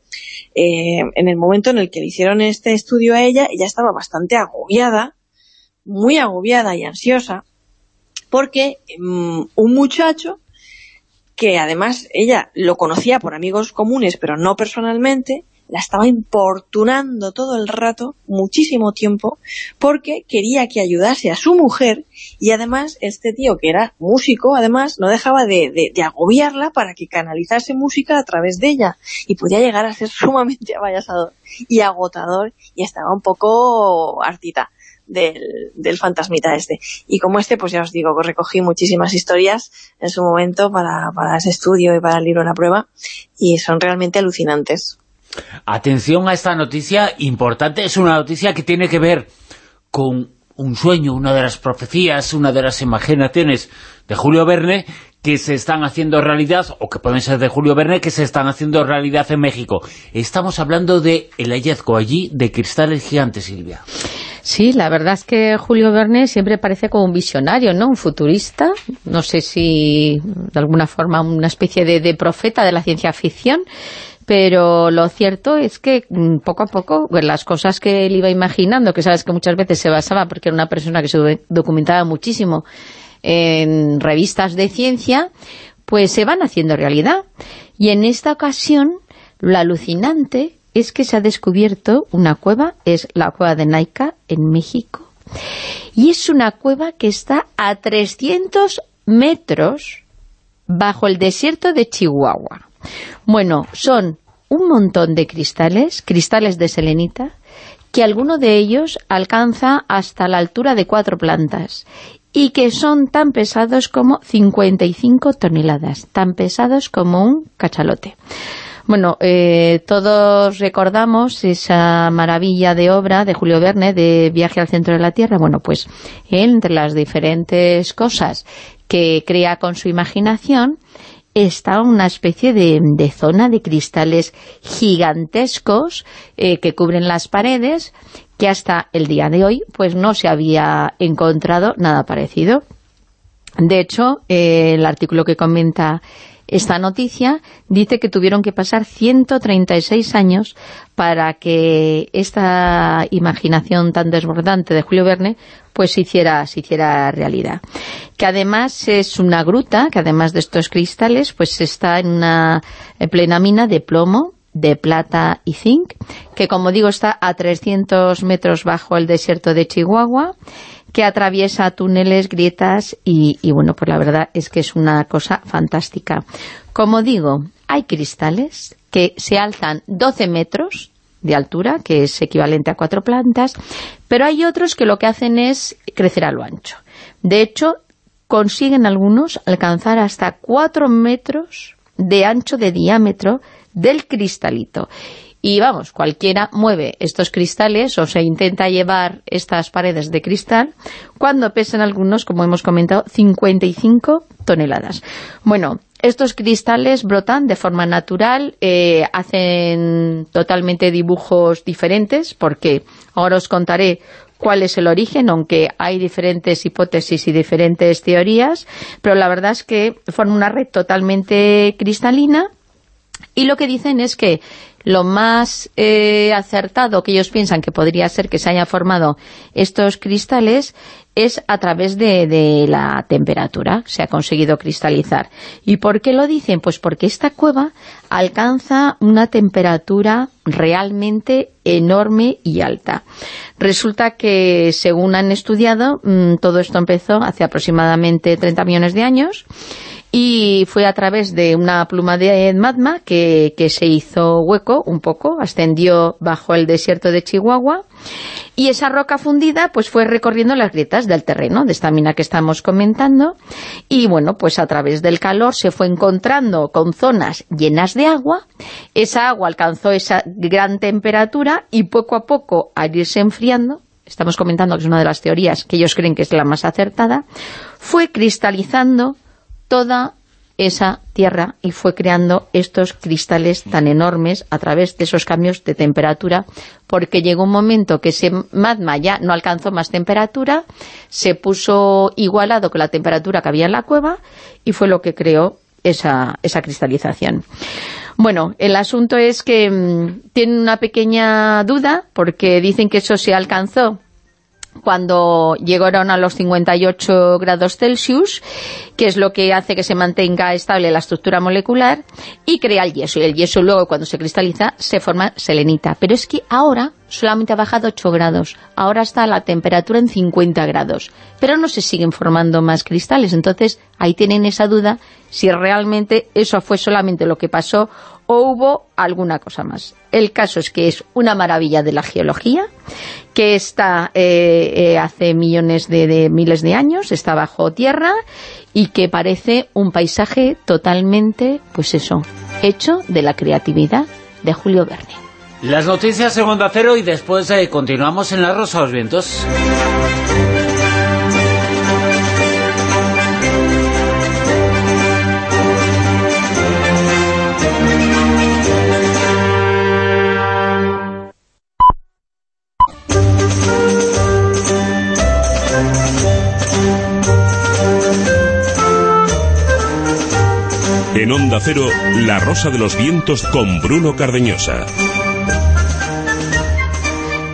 eh, en el momento en el que le hicieron este estudio a ella, ella estaba bastante agobiada muy agobiada y ansiosa porque mm, un muchacho que además ella lo conocía por amigos comunes pero no personalmente, la estaba importunando todo el rato, muchísimo tiempo, porque quería que ayudase a su mujer y además este tío que era músico, además no dejaba de, de agobiarla para que canalizase música a través de ella y podía llegar a ser sumamente avallasador y agotador y estaba un poco hartita del, fantasmita este. Y como este, pues ya os digo, recogí muchísimas historias en su momento para, para ese estudio y para el libro de la prueba, y son realmente alucinantes. Atención a esta noticia importante, es una noticia que tiene que ver con un sueño, una de las profecías, una de las imaginaciones de Julio Verne que se están haciendo realidad, o que pueden ser de Julio Verne, que se están haciendo realidad en México. Estamos hablando de el hallazgo allí de cristales gigantes, Silvia. Sí, la verdad es que Julio Verne siempre parece como un visionario, ¿no? Un futurista, no sé si de alguna forma una especie de, profeta de la ciencia ficción, pero lo cierto es que mm, poco a poco pues, las cosas que él iba imaginando, que sabes que muchas veces se basaba porque era una persona que se documentaba muchísimo en revistas de ciencia, pues se van haciendo realidad. Y en esta ocasión, lo alucinante es que se ha descubierto una cueva, es la cueva de Naica, en México, y es una cueva que está a 300 metros bajo el desierto de Chihuahua. Bueno, son un montón de cristales, cristales de selenita, que alguno de ellos alcanza hasta la altura de cuatro plantas y que son tan pesados como 55 toneladas, tan pesados como un cachalote. Bueno, eh, todos recordamos esa maravilla de obra de Julio Verne, de Viaje al centro de la Tierra. Bueno, pues entre las diferentes cosas que crea con su imaginación está una especie de, zona de cristales gigantescos eh, que cubren las paredes que hasta el día de hoy pues no se había encontrado nada parecido. De hecho, eh, el artículo que comenta esta noticia dice que tuvieron que pasar 136 años para que esta imaginación tan desbordante de Julio Verne pues se hiciera, se hiciera realidad. Que además es una gruta, que además de estos cristales, pues está en una plena mina de plomo, de plata y zinc, que como digo está a 300 metros bajo el desierto de Chihuahua, que atraviesa túneles, grietas y, bueno, pues la verdad es que es una cosa fantástica. Como digo, hay cristales que se alzan 12 metros de altura, que es equivalente a cuatro plantas, pero hay otros que lo que hacen es crecer a lo ancho. De hecho, consiguen algunos alcanzar hasta 4 metros de ancho de diámetro del cristalito. Y vamos, cualquiera mueve estos cristales o se intenta llevar estas paredes de cristal cuando pesan algunos, como hemos comentado, 55 toneladas. Bueno, estos cristales brotan de forma natural, eh, hacen totalmente dibujos diferentes, porque ahora os contaré cuál es el origen, aunque hay diferentes hipótesis y diferentes teorías, pero la verdad es que forman una red totalmente cristalina y lo que dicen es que lo más eh, acertado que ellos piensan que podría ser que se hayan formado estos cristales es a través de, la temperatura, se ha conseguido cristalizar. ¿Y por qué lo dicen? Pues porque esta cueva alcanza una temperatura realmente enorme y alta. Resulta que, según han estudiado, mm, todo esto empezó hace aproximadamente 30 millones de años y fue a través de una pluma de magma que, se hizo hueco un poco, ascendió bajo el desierto de Chihuahua. Y esa roca fundida pues fue recorriendo las grietas del terreno, de esta mina que estamos comentando. Y bueno, pues a través del calor se fue encontrando con zonas llenas de agua, esa agua alcanzó esa gran temperatura y poco a poco al irse enfriando estamos comentando que es una de las teorías que ellos creen que es la más acertada, fue cristalizando toda esa tierra y fue creando estos cristales tan enormes a través de esos cambios de temperatura, porque llegó un momento que ese magma ya no alcanzó más temperatura, se puso igualado con la temperatura que había en la cueva y fue lo que creó esa, esa cristalización. Bueno, el asunto es que mm, tienen una pequeña duda, porque dicen que eso se alcanzó cuando llegaron a los 58 grados Celsius, que es lo que hace que se mantenga estable la estructura molecular, y crea el yeso. Y el yeso luego, cuando se cristaliza, se forma selenita. Pero es que ahora solamente ha bajado 8 grados. Ahora está la temperatura en 50 grados. Pero no se siguen formando más cristales. Entonces, ahí tienen esa duda si realmente eso fue solamente lo que pasó o hubo alguna cosa más. El caso es que es una maravilla de la geología, que está eh, eh, hace millones de, miles de años, está bajo tierra y que parece un paisaje totalmente, pues eso, hecho de la creatividad de Julio Verne. Las noticias Segunda Cero y después eh, continuamos en La Rosa de los Vientos. En Onda Cero, La Rosa de los Vientos con Bruno Cardeñosa.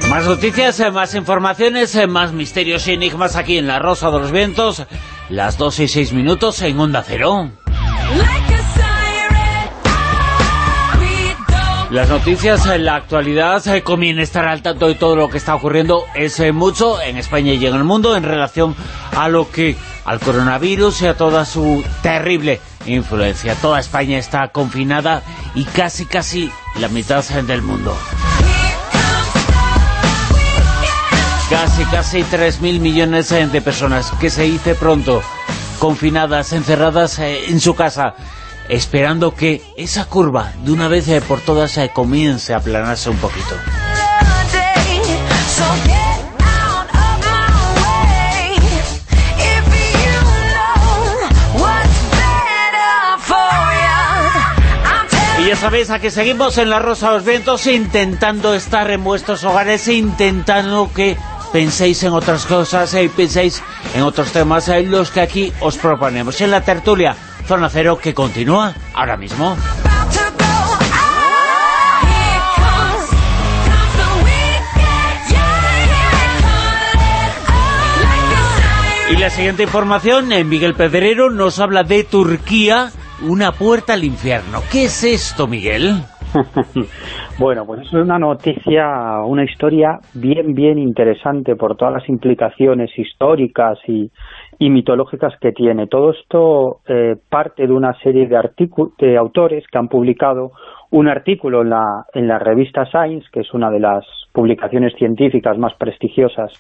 Más noticias, eh, más informaciones, eh, más misterios y enigmas aquí en La Rosa de los Vientos. Las dos y seis minutos en Onda Cero. Las noticias en la actualidad eh, conviene estar al tanto de todo lo que está ocurriendo es mucho en España y en el mundo en relación a lo que al coronavirus y a toda su terrible influencia. Toda España está confinada y casi, casi la mitad del mundo. Casi, casi 3.000 millones de personas, que se dice pronto, confinadas, encerradas eh, en su casa, esperando que esa curva, de una vez eh, por todas, eh, comience a aplanarse un poquito. ya sabéis, a que seguimos en la Rosa de los Vientos intentando estar en vuestros hogares, intentando que penséis en otras cosas y penséis en otros temas en los que aquí os proponemos. En la tertulia Zona Cero que continúa ahora mismo. Y la siguiente información, en Miguel Pedrero nos habla de Turquía una puerta al infierno. ¿Qué es esto, Miguel? bueno, pues es una noticia, una historia bien, bien interesante por todas las implicaciones históricas y, mitológicas que tiene. Todo esto eh, parte de una serie de, de autores que han publicado un artículo en la, en la revista Science, que es una de las publicaciones científicas más prestigiosas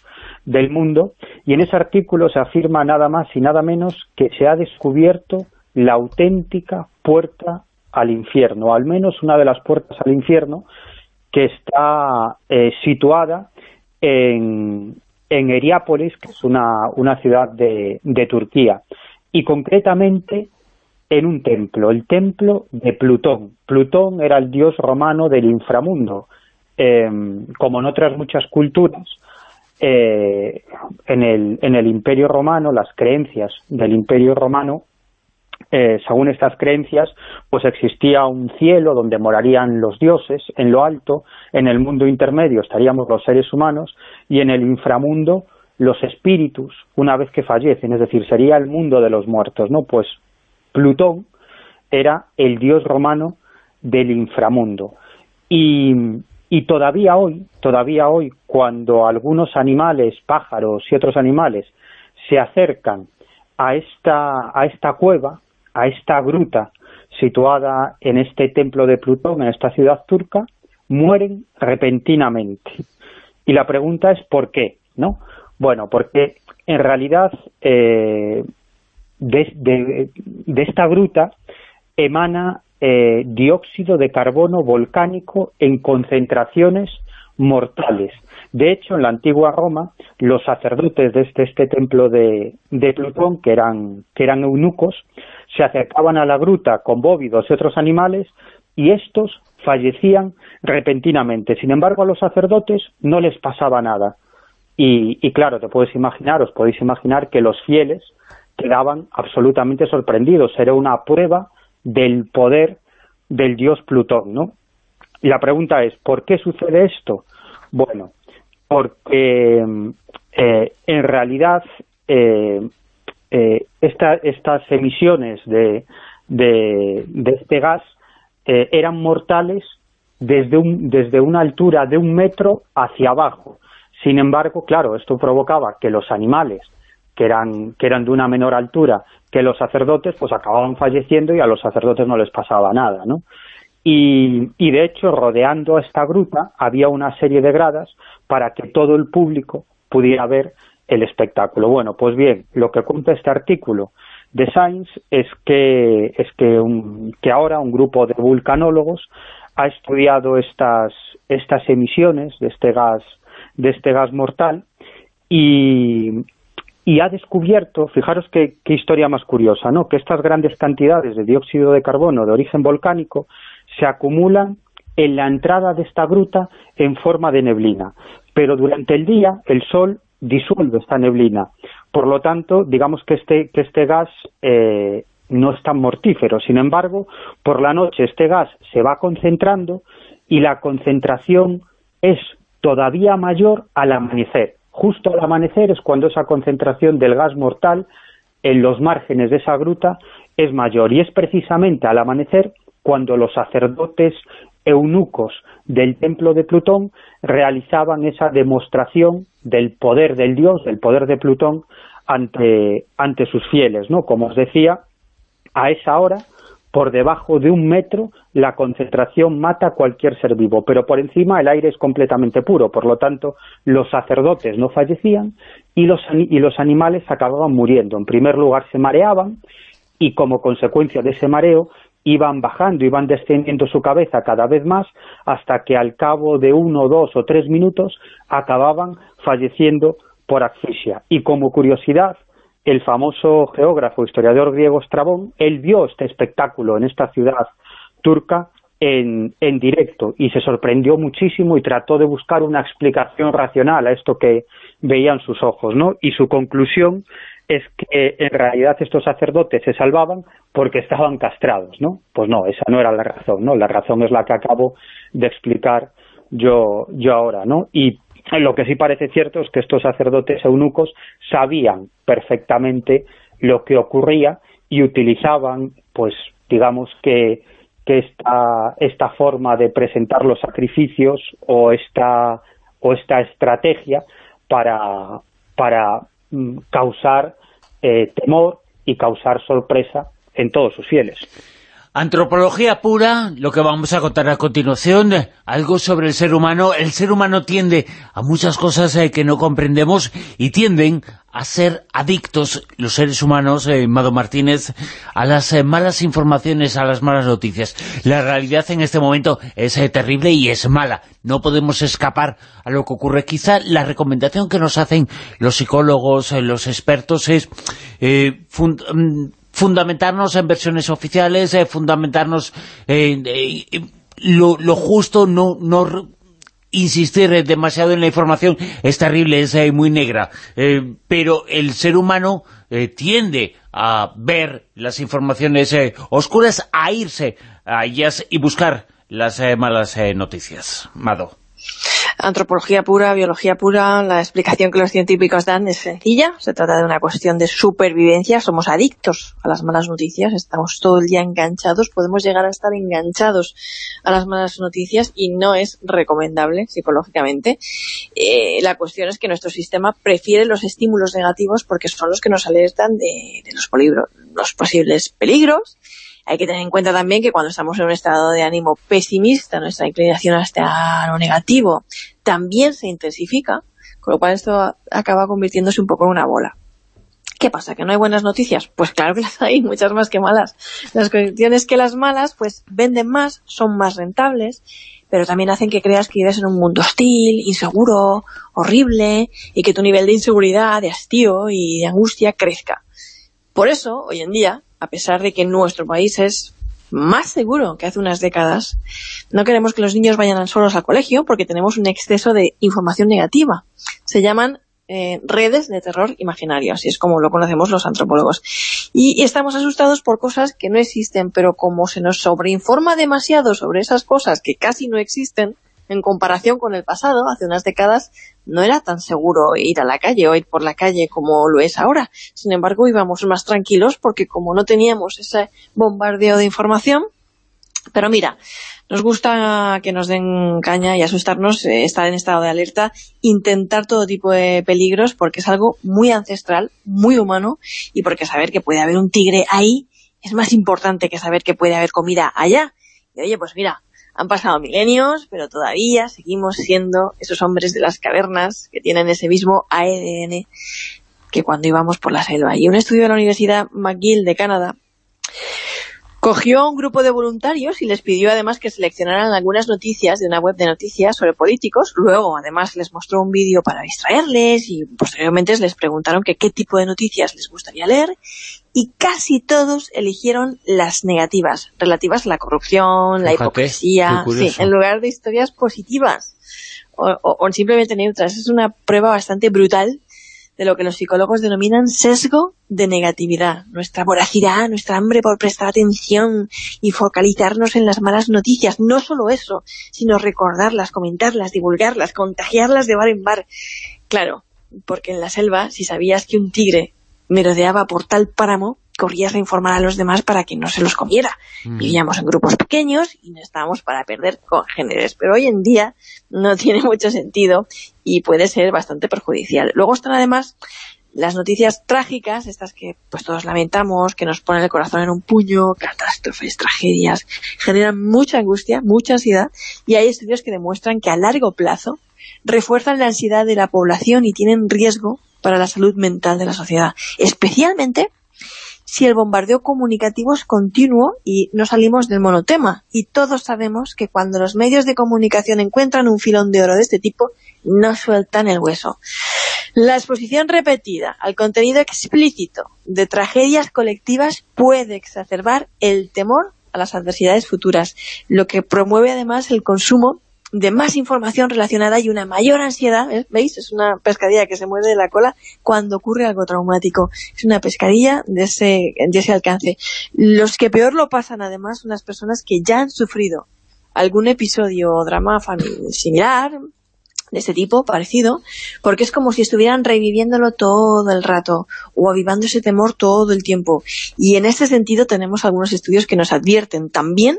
del mundo, y en ese artículo se afirma nada más y nada menos que se ha descubierto la auténtica puerta al infierno, al menos una de las puertas al infierno que está eh, situada en, en Heriápolis, que es una, una ciudad de, de Turquía, y concretamente en un templo, el templo de Plutón. Plutón era el dios romano del inframundo. Em, como en otras muchas culturas, eh, en, el, en el Imperio Romano, las creencias del Imperio Romano eh, según estas creencias, pues existía un cielo donde morarían los dioses en lo alto, en el mundo intermedio estaríamos los seres humanos y en el inframundo los espíritus una vez que fallecen, es decir, sería el mundo de los muertos, ¿no? Pues Plutón era el dios romano del inframundo. Y, y todavía hoy, todavía hoy, cuando algunos animales, pájaros y otros animales se acercan a esta, a esta cueva, a esta gruta situada en este templo de Plutón, en esta ciudad turca, mueren repentinamente. Y la pregunta es ¿por qué? ¿no? Bueno, porque en realidad eh, de, esta gruta emana eh, dióxido de carbono volcánico en concentraciones mortales. De hecho, en la antigua Roma, los sacerdotes de este, este templo de, Plutón, que eran, que eran eunucos, se acercaban a la gruta con bóvidos y otros animales y estos fallecían repentinamente. Sin embargo, a los sacerdotes no les pasaba nada. Y, claro, te puedes imaginar, os podéis imaginar que los fieles quedaban absolutamente sorprendidos. Era una prueba del poder del dios Plutón, ¿no? Y la pregunta es, ¿por qué sucede esto? Bueno, porque eh, en realidad eh, eh, estas emisiones de, de, este gas eran mortales desde, un, desde una altura de un metro hacia abajo. Sin embargo, claro, esto provocaba que los animales que eran, que eran de una menor altura que los sacerdotes, pues acababan falleciendo y a los sacerdotes no les pasaba nada, ¿no? Y, y, de hecho, rodeando esta gruta había una serie de gradas para que todo el público pudiera ver el espectáculo. Bueno, pues bien, lo que cuenta este artículo de Science es que, es que, que ahora un grupo de vulcanólogos ha estudiado estas, estas emisiones de este gas, de este gas mortal y, y ha descubierto, fijaros qué, historia más curiosa, ¿no? que estas grandes cantidades de dióxido de carbono de origen volcánico se acumulan en la entrada de esta gruta en forma de neblina, pero durante el día el sol disuelve esta neblina, por lo tanto, digamos que este, que este gas eh, no es tan mortífero, sin embargo, por la noche este gas se va concentrando y la concentración es todavía mayor al amanecer, justo al amanecer es cuando esa concentración del gas mortal en los márgenes de esa gruta es mayor. Y es precisamente al amanecer cuando los sacerdotes eunucos del templo de Plutón realizaban esa demostración del poder del dios, del poder de Plutón ante, ante sus fieles, ¿no? Como os decía, a esa hora por debajo de un metro la concentración mata a cualquier ser vivo, pero por encima el aire es completamente puro, por lo tanto los sacerdotes no fallecían y los, y los animales acababan muriendo. En primer lugar se mareaban y como consecuencia de ese mareo iban bajando, iban descendiendo su cabeza cada vez más hasta que al cabo de uno, dos o tres minutos acababan falleciendo por asfixia. Y como curiosidad, el famoso geógrafo, historiador griego Estrabón, él vio este espectáculo en esta ciudad turca en, en, directo y se sorprendió muchísimo y trató de buscar una explicación racional a esto que veían sus ojos, ¿no? Y su conclusión es que en realidad estos sacerdotes se salvaban porque estaban castrados, ¿no? Pues no, esa no era la razón, ¿no? La razón es la que acabo de explicar yo, yo ahora, ¿no? Y lo que sí parece cierto es que estos sacerdotes eunucos sabían perfectamente lo que ocurría y utilizaban, pues, digamos que, que esta, esta forma de presentar los sacrificios o esta, o esta estrategia para, para causar eh, temor y causar sorpresa en todos sus fieles. Antropología pura, lo que vamos a contar a continuación, algo sobre el ser humano. El ser humano tiende a muchas cosas eh, que no comprendemos y tienden a ser adictos, los seres humanos, eh, Mado Martínez, a las eh, malas informaciones, a las malas noticias. La realidad en este momento es terrible y es mala. No podemos escapar a lo que ocurre. Quizá la recomendación que nos hacen los psicólogos, los expertos, es mm, fundamentarnos en versiones oficiales, eh, fundamentarnos en lo, justo, no, no insistir demasiado en la información es terrible, es eh, muy negra, eh, pero el ser humano eh, tiende a ver las informaciones oscuras, a irse a ellas y buscar las malas noticias. Mado antropología pura, biología pura, la explicación que los científicos dan es sencilla, se trata de una cuestión de supervivencia, somos adictos a las malas noticias, estamos todo el día enganchados, podemos llegar a estar enganchados a las malas noticias y no es recomendable psicológicamente. Eh, la cuestión es que nuestro sistema prefiere los estímulos negativos porque son los que nos alertan de, de los, los posibles peligros hay que tener en cuenta también que cuando estamos en un estado de ánimo pesimista, nuestra inclinación hacia lo negativo también se intensifica, con lo cual esto acaba convirtiéndose un poco en una bola. ¿Qué pasa? ¿Que no hay buenas noticias? Pues claro que las hay, muchas más que malas. Las cuestiones que las malas, pues venden más, son más rentables, pero también hacen que creas que vives en un mundo hostil, inseguro, horrible, y que tu nivel de inseguridad, de hastío y de angustia crezca. Por eso, hoy en día, a pesar de que nuestro país es más seguro que hace unas décadas, no queremos que los niños vayan solos al colegio porque tenemos un exceso de información negativa. Se llaman eh, redes de terror imaginario, así es como lo conocemos los antropólogos. Y, y, estamos asustados por cosas que no existen, pero como se nos sobreinforma demasiado sobre esas cosas que casi no existen, en comparación con el pasado, hace unas décadas, no era tan seguro ir a la calle o ir por la calle como lo es ahora. Sin embargo, íbamos más tranquilos porque como no teníamos ese bombardeo de información, pero mira, nos gusta que nos den caña y asustarnos, eh, estar en estado de alerta, intentar todo tipo de peligros porque es algo muy ancestral, muy humano y porque saber que puede haber un tigre ahí es más importante que saber que puede haber comida allá. Y oye, pues mira, han pasado milenios, pero todavía seguimos siendo esos hombres de las cavernas que tienen ese mismo ADN que cuando íbamos por la selva. Y un estudio de la Universidad McGill de Canadá Cogió a un grupo de voluntarios y les pidió además que seleccionaran algunas noticias de una web de noticias sobre políticos. Luego, además, les mostró un vídeo para distraerles y posteriormente les preguntaron que qué tipo de noticias les gustaría leer y casi todos eligieron las negativas, relativas a la corrupción, la hipocresía, sí, en lugar de historias positivas o, o simplemente neutras. Es una prueba bastante brutal de lo que los psicólogos denominan sesgo de negatividad. Nuestra voracidad, nuestra hambre por prestar atención y focalizarnos en las malas noticias. No solo eso, sino recordarlas, comentarlas, divulgarlas, contagiarlas de bar en bar. Claro, porque en la selva, si sabías que un tigre merodeaba por tal páramo, corrías a informar a los demás para que no se los comiera. Mm. Vivíamos en grupos pequeños y no estábamos para perder congéneres, pero hoy en día no tiene mucho sentido y puede ser bastante perjudicial. Luego están además las noticias trágicas, estas que pues todos lamentamos, que nos ponen el corazón en un puño, catástrofes, tragedias, generan mucha angustia, mucha ansiedad, y hay estudios que demuestran que a largo plazo refuerzan la ansiedad de la población y tienen riesgo para la salud mental de la sociedad, especialmente si el bombardeo comunicativo es continuo y no salimos del monotema. Y todos sabemos que cuando los medios de comunicación encuentran un filón de oro de este tipo, no sueltan el hueso. La exposición repetida al contenido explícito de tragedias colectivas puede exacerbar el temor a las adversidades futuras, lo que promueve además el consumo de más información relacionada y una mayor ansiedad, ¿veis? Es una pescadilla que se mueve de la cola cuando ocurre algo traumático. Es una pescadilla de ese, de ese alcance. Los que peor lo pasan, además, son las personas que ya han sufrido algún episodio o drama similar, de este tipo, parecido, porque es como si estuvieran reviviéndolo todo el rato, o avivando ese temor todo el tiempo. Y en este sentido tenemos algunos estudios que nos advierten también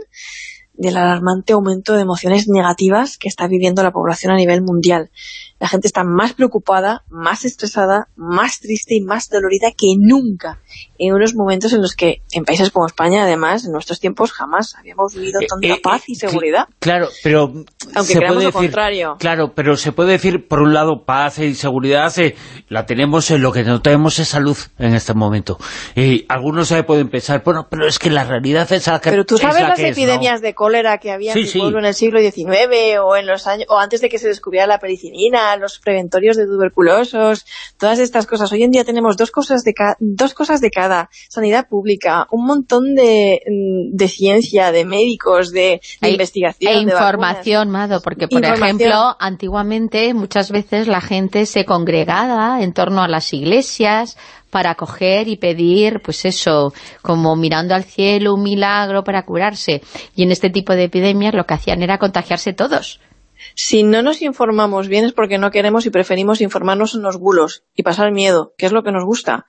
del alarmante aumento de emociones negativas que está viviendo la población a nivel mundial. La gente está más preocupada, más estresada, más triste y más dolorida que nunca en unos momentos en los que en países como España, además, en nuestros tiempos jamás habíamos vivido eh, tanta eh, paz y seguridad. Claro, pero... Aunque creamos lo contrario. Claro, pero se puede decir, por un lado, paz y seguridad, eh, la tenemos, en lo que no tenemos es salud en este momento. Y algunos pueden pensar, bueno, pero es que la realidad es la que Pero tú sabes las epidemias de cólera que había en en el siglo XIX o en los años o antes de que se descubriera la pericinina, los preventorios de tuberculosos, todas estas cosas. Hoy en día tenemos dos cosas de, dos cosas de cada privada, sanidad pública, un montón de, de ciencia, de médicos, de, investigación. E información, Mado, porque por ejemplo, antiguamente muchas veces la gente se congregaba en torno a las iglesias para coger y pedir, pues eso, como mirando al cielo un milagro para curarse. Y en este tipo de epidemias lo que hacían era contagiarse todos. Si no nos informamos bien es porque no queremos y preferimos informarnos en los bulos y pasar miedo, que es lo que nos gusta.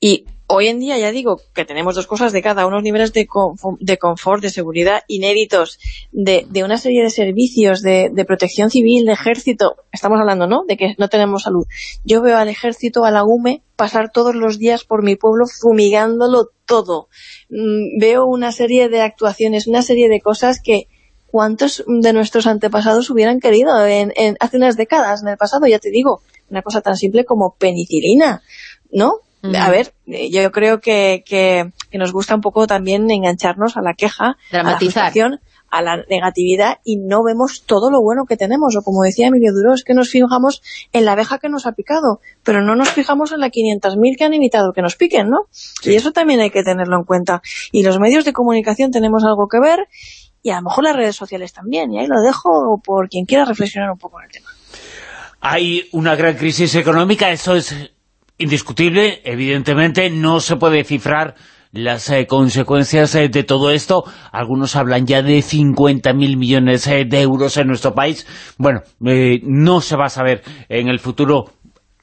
Y hoy en día ya digo que tenemos dos cosas de cada, unos niveles de, confort, de seguridad inéditos, de, una serie de servicios, de, de, protección civil, de ejército. Estamos hablando, ¿no?, de que no tenemos salud. Yo veo al ejército, a la UME, pasar todos los días por mi pueblo fumigándolo todo. Mm, veo una serie de actuaciones, una serie de cosas que cuántos de nuestros antepasados hubieran querido en, en, hace unas décadas, en el pasado, ya te digo, una cosa tan simple como penicilina, ¿no? A ver, yo creo que, que, nos gusta un poco también engancharnos a la queja, a la a la negatividad y no vemos todo lo bueno que tenemos. O como decía Emilio Duro, es que nos fijamos en la abeja que nos ha picado, pero no nos fijamos en las 500.000 que han evitado que nos piquen, ¿no? Y eso también hay que tenerlo en cuenta. Y los medios de comunicación tenemos algo que ver y a lo mejor las redes sociales también. Y ahí lo dejo por quien quiera reflexionar un poco en el tema. Hay una gran crisis económica, eso es indiscutible, evidentemente no se puede cifrar las eh, consecuencias eh, de todo esto. Algunos hablan ya de 50.000 millones eh, de euros en nuestro país. Bueno, no se va a saber en el futuro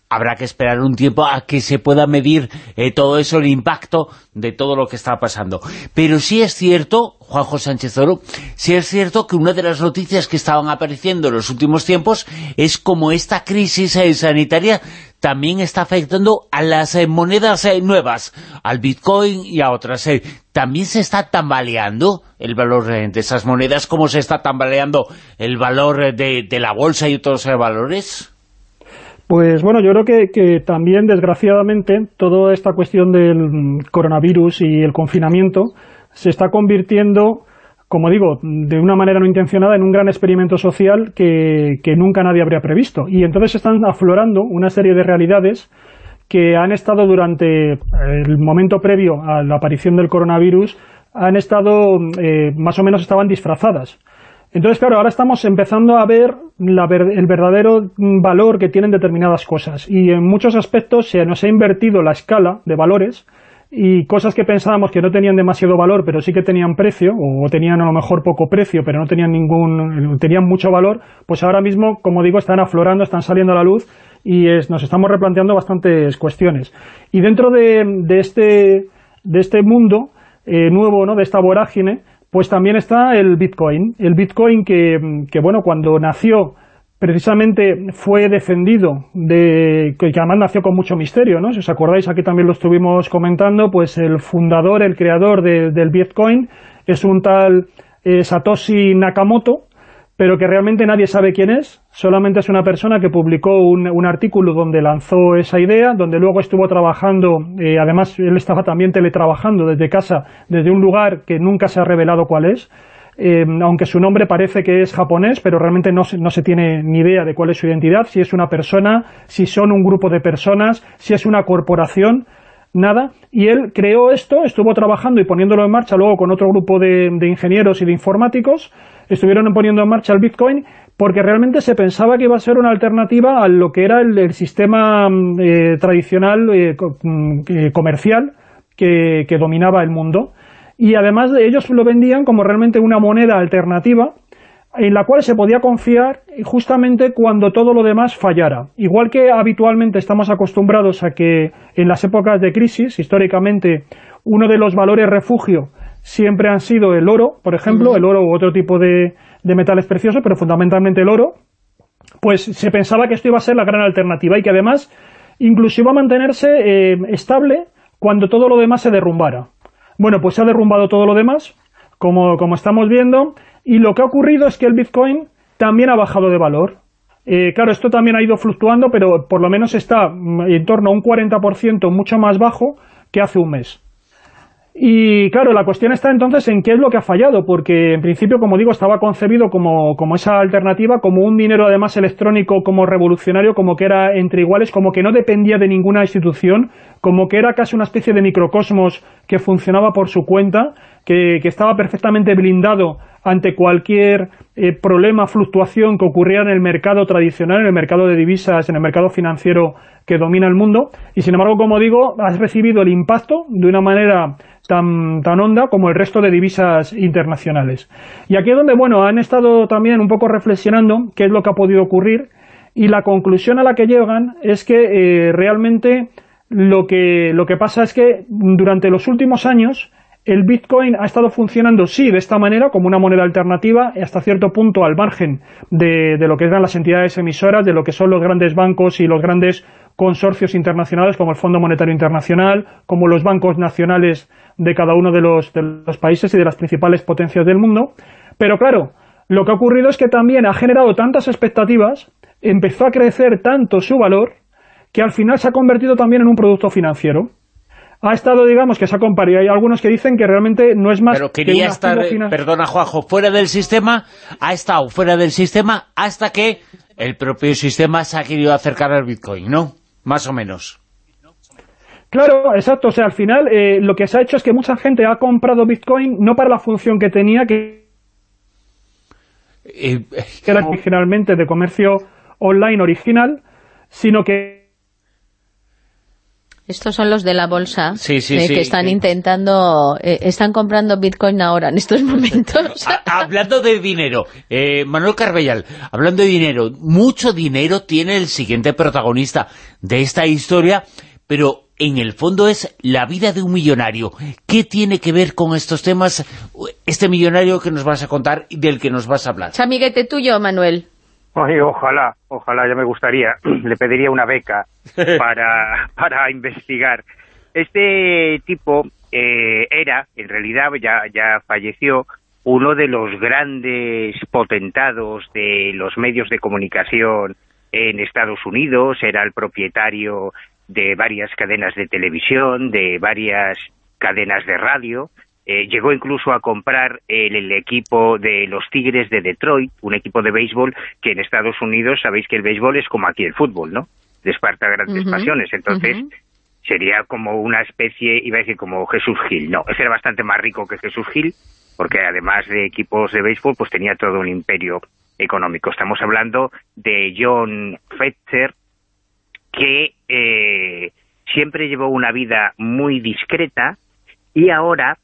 habrá que esperar un tiempo a que se pueda medir eh, todo eso, el impacto de todo lo que está pasando. Pero sí es cierto, Juanjo Sánchez Oro, sí es cierto que una de las noticias que estaban apareciendo en los últimos tiempos es como esta crisis eh, sanitaria también está afectando a las eh, monedas nuevas, al Bitcoin y a otras. ¿También se está tambaleando el valor de esas monedas? como se está tambaleando el valor de, de la bolsa y otros valores? Pues bueno, yo creo que, también, desgraciadamente, toda esta cuestión del coronavirus y el confinamiento se está convirtiendo, como digo, de una manera no intencionada, en un gran experimento social que, nunca nadie habría previsto. Y entonces están aflorando una serie de realidades que han estado durante el momento previo a la aparición del coronavirus, han estado, eh, más o menos estaban disfrazadas. Entonces, claro, ahora estamos empezando a ver el verdadero valor que tienen determinadas cosas. Y en muchos aspectos se nos ha invertido la escala de valores y cosas que pensábamos que no tenían demasiado valor, pero sí que tenían precio, o tenían a lo mejor poco precio, pero no tenían ningún, tenían mucho valor, pues ahora mismo, como digo, están aflorando, están saliendo a la luz y nos estamos replanteando bastantes cuestiones. Y dentro de, este, de este mundo eh, nuevo, ¿no? de esta vorágine, pues también está el Bitcoin. El Bitcoin que, bueno, cuando nació precisamente fue defendido, de que además nació con mucho misterio, ¿no? Si os acordáis, aquí también lo estuvimos comentando, pues el fundador, el creador del Bitcoin es un tal eh, Satoshi Nakamoto, pero que realmente nadie sabe quién es, solamente es una persona que publicó un, artículo donde lanzó esa idea, donde luego estuvo trabajando, eh, además él estaba también teletrabajando desde casa, desde un lugar que nunca se ha revelado cuál es, eh, aunque su nombre parece que es japonés, pero realmente no no se tiene ni idea de cuál es su identidad, si es una persona, si son un grupo de personas, si es una corporación, nada, y él creó esto, estuvo trabajando y poniéndolo en marcha luego con otro grupo de, de ingenieros y de informáticos, estuvieron poniendo en marcha el Bitcoin porque realmente se pensaba que iba a ser una alternativa a lo que era el, sistema mm, eh, tradicional eh, mm, eh, comercial que, que, dominaba el mundo. Y además de ellos lo vendían como realmente una moneda alternativa en la cual se podía confiar justamente cuando todo lo demás fallara. Igual que habitualmente estamos acostumbrados a que en las épocas de crisis, históricamente, uno de los valores refugio siempre han sido el oro, por ejemplo, el oro u otro tipo de, metales preciosos, pero fundamentalmente el oro, pues se pensaba que esto iba a ser la gran alternativa y que además incluso iba a mantenerse eh, estable cuando todo lo demás se derrumbara. Bueno, pues se ha derrumbado todo lo demás, como, como estamos viendo, y lo que ha ocurrido es que el Bitcoin también ha bajado de valor. Eh, claro, esto también ha ido fluctuando, pero por lo menos está en torno a un 40% mucho más bajo que hace un mes. Y claro, la cuestión está entonces en qué es lo que ha fallado, porque en principio, como digo, estaba concebido como, como esa alternativa, como un dinero además electrónico, como revolucionario, como que era entre iguales, como que no dependía de ninguna institución, como que era casi una especie de microcosmos que funcionaba por su cuenta, que, estaba perfectamente blindado ante cualquier eh, problema, fluctuación que ocurriera en el mercado tradicional, en el mercado de divisas, en el mercado financiero que domina el mundo, y sin embargo, como digo, has recibido el impacto de una manera tan, tan honda como el resto de divisas internacionales. Y aquí es donde, bueno, han estado también un poco reflexionando qué es lo que ha podido ocurrir, y la conclusión a la que llegan es que eh, realmente lo que, lo que pasa es que durante los últimos años el Bitcoin ha estado funcionando, sí, de esta manera, como una moneda alternativa, hasta cierto punto al margen de, lo que eran las entidades emisoras, de lo que son los grandes bancos y los grandes consorcios internacionales, como el Fondo Monetario Internacional, como los bancos nacionales de cada uno de los países y de las principales potencias del mundo. Pero claro, lo que ha ocurrido es que también ha generado tantas expectativas, empezó a crecer tanto su valor, que al final se ha convertido también en un producto financiero ha estado, digamos, que se ha comparado. Hay algunos que dicen que realmente no es más Pero quería que estar, perdona Juanjo, fuera del sistema, ha estado fuera del sistema hasta que el propio sistema se ha querido acercar al Bitcoin, ¿no? Más o menos. Claro, exacto. O sea, al final eh, lo que se ha hecho es que mucha gente ha comprado Bitcoin no para la función que tenía, que, Eh, que era originalmente de comercio online original, sino que Estos son los de la bolsa Sí, sí, eh, sí, que están intentando, eh, están comprando Bitcoin ahora, en estos momentos. Ha- hablando de dinero, eh, Manuel Carbellal, hablando de dinero, mucho dinero tiene el siguiente protagonista de esta historia, pero en el fondo es la vida de un millonario. ¿Qué tiene que ver con estos temas este millonario que nos vas a contar y del que nos vas a hablar? Chamiguete tuyo, Manuel. Ay, ojalá, ojalá, ya me gustaría. Le pediría una beca para, para investigar. Este tipo eh, era, en realidad ya, ya falleció, uno de los grandes potentados de los medios de comunicación en Estados Unidos, era el propietario de varias cadenas de televisión, de varias cadenas de radio, eh, llegó incluso a comprar el, el equipo de los Tigres de Detroit, un equipo de béisbol que en Estados Unidos sabéis que el béisbol es como aquí el fútbol, ¿no? Desparta grandes pasiones, entonces sería como una especie, iba a decir como Jesús Gil, no, ese era bastante más rico que Jesús Gil, porque además de equipos de béisbol, pues tenía todo un imperio económico. Estamos hablando de John Fetzer, que eh, siempre llevó una vida muy discreta y ahora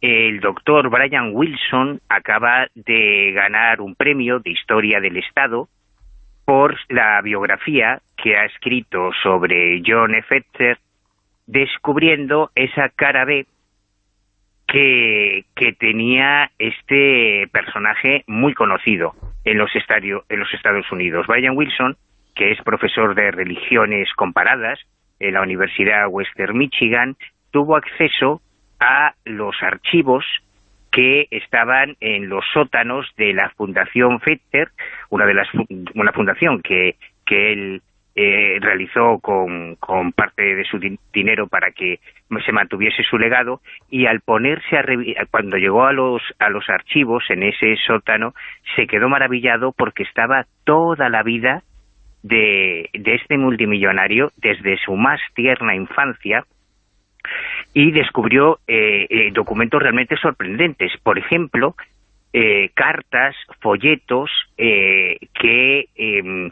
el doctor Brian Wilson acaba de ganar un premio de Historia del Estado por la biografía que ha escrito sobre John. Fetzer descubriendo esa cara B que, que tenía este personaje muy conocido en los, estadio- en los Estados Unidos. Brian Wilson, que es profesor de religiones comparadas en la Universidad Western Michigan, tuvo acceso a los archivos que estaban en los sótanos de la Fundación Fetter, una de las una fundación que, él eh, realizó con, con parte de su din- dinero para que se mantuviese su legado y al ponerse a cuando llegó a los a los archivos en ese sótano se quedó maravillado porque estaba toda la vida de, de este multimillonario desde su más tierna infancia y descubrió eh, eh, documentos realmente sorprendentes. Por ejemplo, eh, cartas, folletos eh, que em,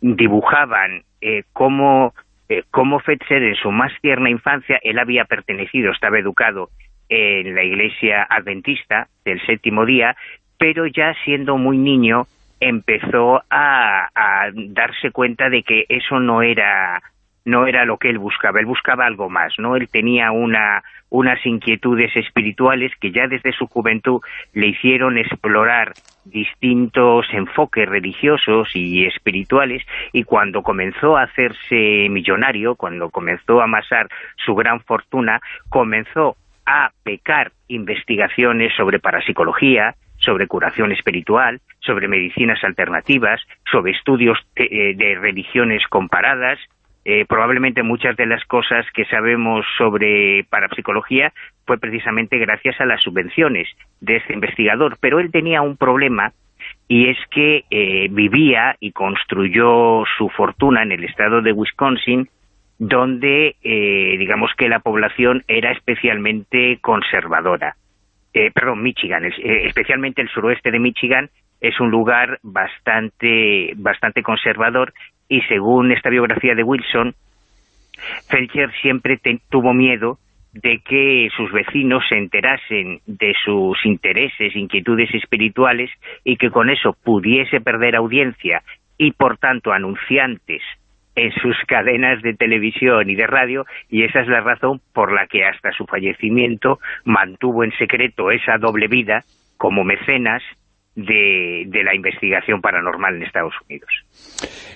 dibujaban eh, cómo, eh, cómo Fetzer en su más tierna infancia, él había pertenecido, estaba educado en la iglesia adventista del séptimo día, pero ya siendo muy niño empezó a, a darse cuenta de que eso no era no era lo que él buscaba, él buscaba algo más, ¿no? Él tenía una, unas inquietudes espirituales que ya desde su juventud le hicieron explorar distintos enfoques religiosos y espirituales y cuando comenzó a hacerse millonario, cuando comenzó a amasar su gran fortuna, comenzó a pecar investigaciones sobre parapsicología, sobre curación espiritual, sobre medicinas alternativas, sobre estudios de, de religiones comparadas, eh, probablemente muchas de las cosas que sabemos sobre parapsicología fue precisamente gracias a las subvenciones de este investigador, pero él tenía un problema y es que eh, vivía y construyó su fortuna en el estado de Wisconsin, donde eh, digamos que la población era especialmente conservadora. Eh, perdón, Michigan, especialmente el suroeste de Michigan, es un lugar bastante, bastante conservador y según esta biografía de Wilson, Felcher siempre tuvo miedo de que sus vecinos se enterasen de sus intereses, inquietudes espirituales y que con eso pudiese perder audiencia y por tanto anunciantes en sus cadenas de televisión y de radio y esa es la razón por la que hasta su fallecimiento mantuvo en secreto esa doble vida como mecenas de, de, la investigación paranormal en Estados Unidos.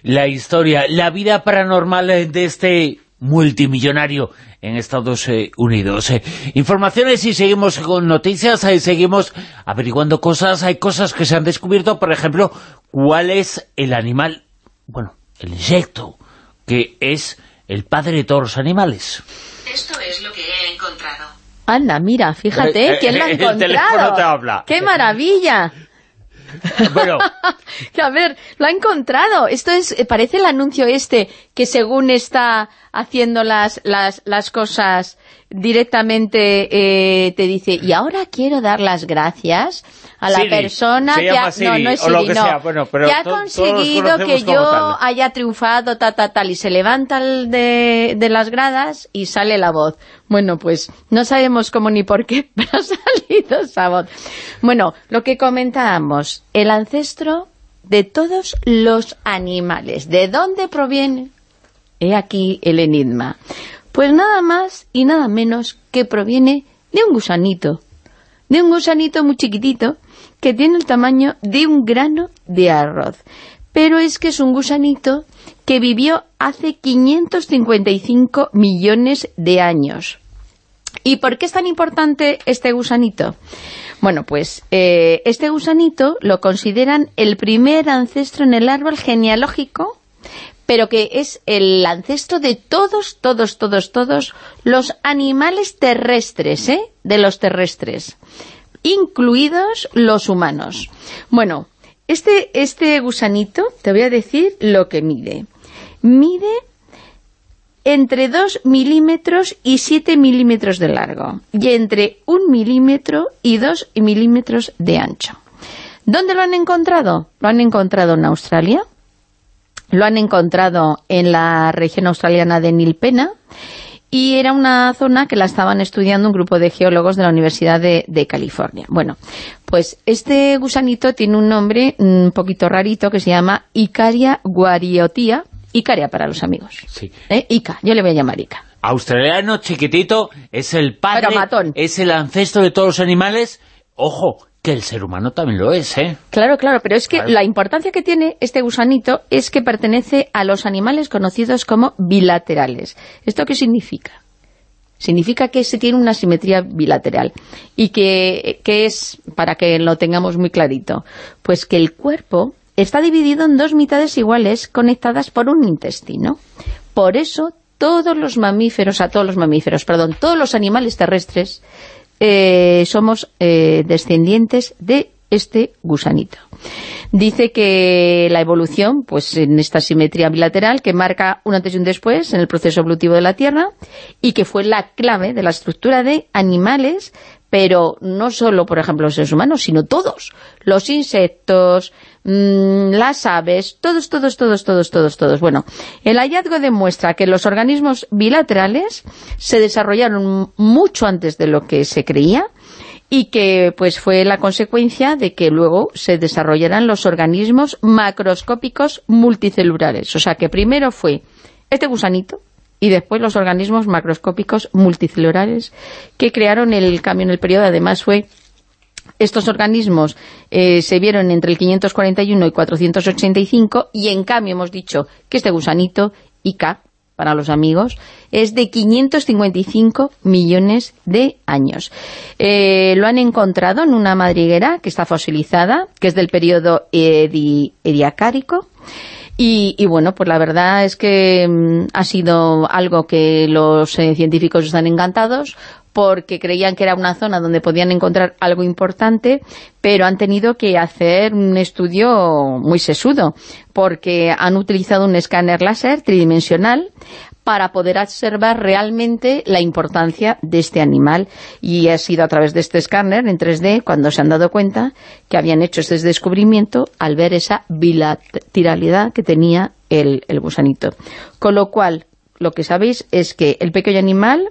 La historia, la vida paranormal de este multimillonario en Estados eh, Unidos. Eh, informaciones y seguimos con noticias, eh, seguimos averiguando cosas, hay cosas que se han descubierto, por ejemplo, cuál es el animal, bueno, el insecto, que es el padre de todos los animales. Esto es lo que he encontrado. Anda, mira, fíjate, ¿quién lo ha encontrado? ¡Qué maravilla! Bueno. a ver, lo ha encontrado. Esto es, eh, parece el anuncio este que según está haciendo las, las, las cosas directamente eh, te dice, y ahora quiero dar las gracias a la persona que ha, no, no es Siri, no, que ha conseguido que yo haya triunfado, ta, ta, tal, y se levanta de, de las gradas y sale la voz. Bueno, pues no sabemos cómo ni por qué, pero ha salido esa voz. Bueno, lo que comentábamos, el ancestro de todos los animales. ¿De dónde proviene? He aquí el enigma. Pues nada más y nada menos que proviene de un gusanito. De un gusanito muy chiquitito que tiene el tamaño de un grano de arroz. Pero es que es un gusanito que vivió hace 555 millones de años. ¿Y por qué es tan importante este gusanito? Bueno, pues eh, este gusanito lo consideran el primer ancestro en el árbol genealógico pero que es el ancestro de todos, todos, todos, todos los animales terrestres, ¿eh? De los terrestres, incluidos los humanos. Bueno, este, este gusanito, te voy a decir lo que mide. Mide entre 2 milímetros y 7 milímetros de largo, y entre 1 milímetro y 2 milímetros de ancho. ¿Dónde lo han encontrado? Lo han encontrado en Australia, lo han encontrado en la región australiana de Nilpena y era una zona que la estaban estudiando un grupo de geólogos de la Universidad de, California. Bueno, pues este gusanito tiene un nombre un poquito rarito que se llama Icaria guariotia, Icaria para los amigos. Sí. ¿Eh? Ica, yo le voy a llamar Ica. Australiano, chiquitito, es el padre, es el ancestro de todos los animales. Ojo, que el ser humano también lo es, ¿eh? Claro, claro, pero es que la importancia que tiene este gusanito es que pertenece a los animales conocidos como bilaterales. ¿Esto qué significa? Significa que se tiene una simetría bilateral. ¿Y que, es, para que lo tengamos muy clarito? Pues que el cuerpo está dividido en dos mitades iguales conectadas por un intestino. Por eso todos los mamíferos, a todos los mamíferos, perdón, todos los animales terrestres eh, somos eh, descendientes de este gusanito. Dice que la evolución, pues en esta simetría bilateral, que marca un antes y un después en el proceso evolutivo de la Tierra, y que fue la clave de la estructura de animales, pero no solo, por ejemplo, los seres humanos, sino todos, los insectos, Mm, las aves, todos, todos, todos, todos, todos, todos. Bueno, el hallazgo demuestra que los organismos bilaterales se desarrollaron mucho antes de lo que se creía y que pues fue la consecuencia de que luego se desarrollaran los organismos macroscópicos multicelulares. O sea que primero fue este gusanito, y después los organismos macroscópicos multicelulares que crearon el cambio en el periodo, además fue estos organismos eh, se vieron entre el 541 y 485 y en cambio hemos dicho que este gusanito, IK, para los amigos, es de 555 millones de años. Eh, lo han encontrado en una madriguera que está fosilizada, que es del periodo ediacárico, Y, bueno, pues la verdad es que mm, ha sido algo que los eh, científicos están encantados porque creían que era una zona donde podían encontrar algo importante, pero han tenido que hacer un estudio muy sesudo, porque han utilizado un escáner láser tridimensional para poder observar realmente la importancia de este animal. Y ha sido a través de este escáner en 3D cuando se han dado cuenta que habían hecho este descubrimiento al ver esa bilateralidad que tenía el, gusanito. Con lo cual, lo que sabéis es que el pequeño animal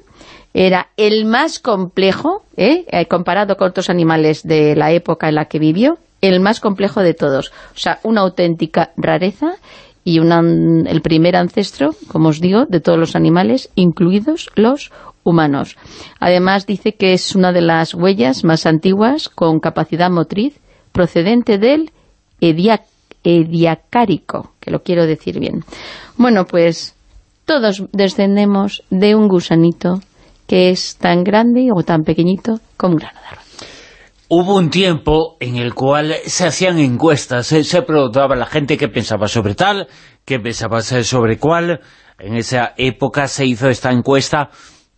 era el más complejo, ¿eh? Eh, comparado con otros animales de la época en la que vivió, el más complejo de todos. O sea, una auténtica rareza y el primer ancestro, como os digo, de todos los animales, incluidos los humanos. Además dice que es una de las huellas más antiguas con capacidad motriz procedente del ediacárico, que lo quiero decir bien. Bueno, pues todos descendemos de un gusanito que es tan grande o tan pequeñito como un grano de. Hubo un tiempo en el cual se hacían encuestas, se, preguntaba a la gente qué pensaba sobre tal, qué pensaba sobre cuál. En esa época se hizo esta encuesta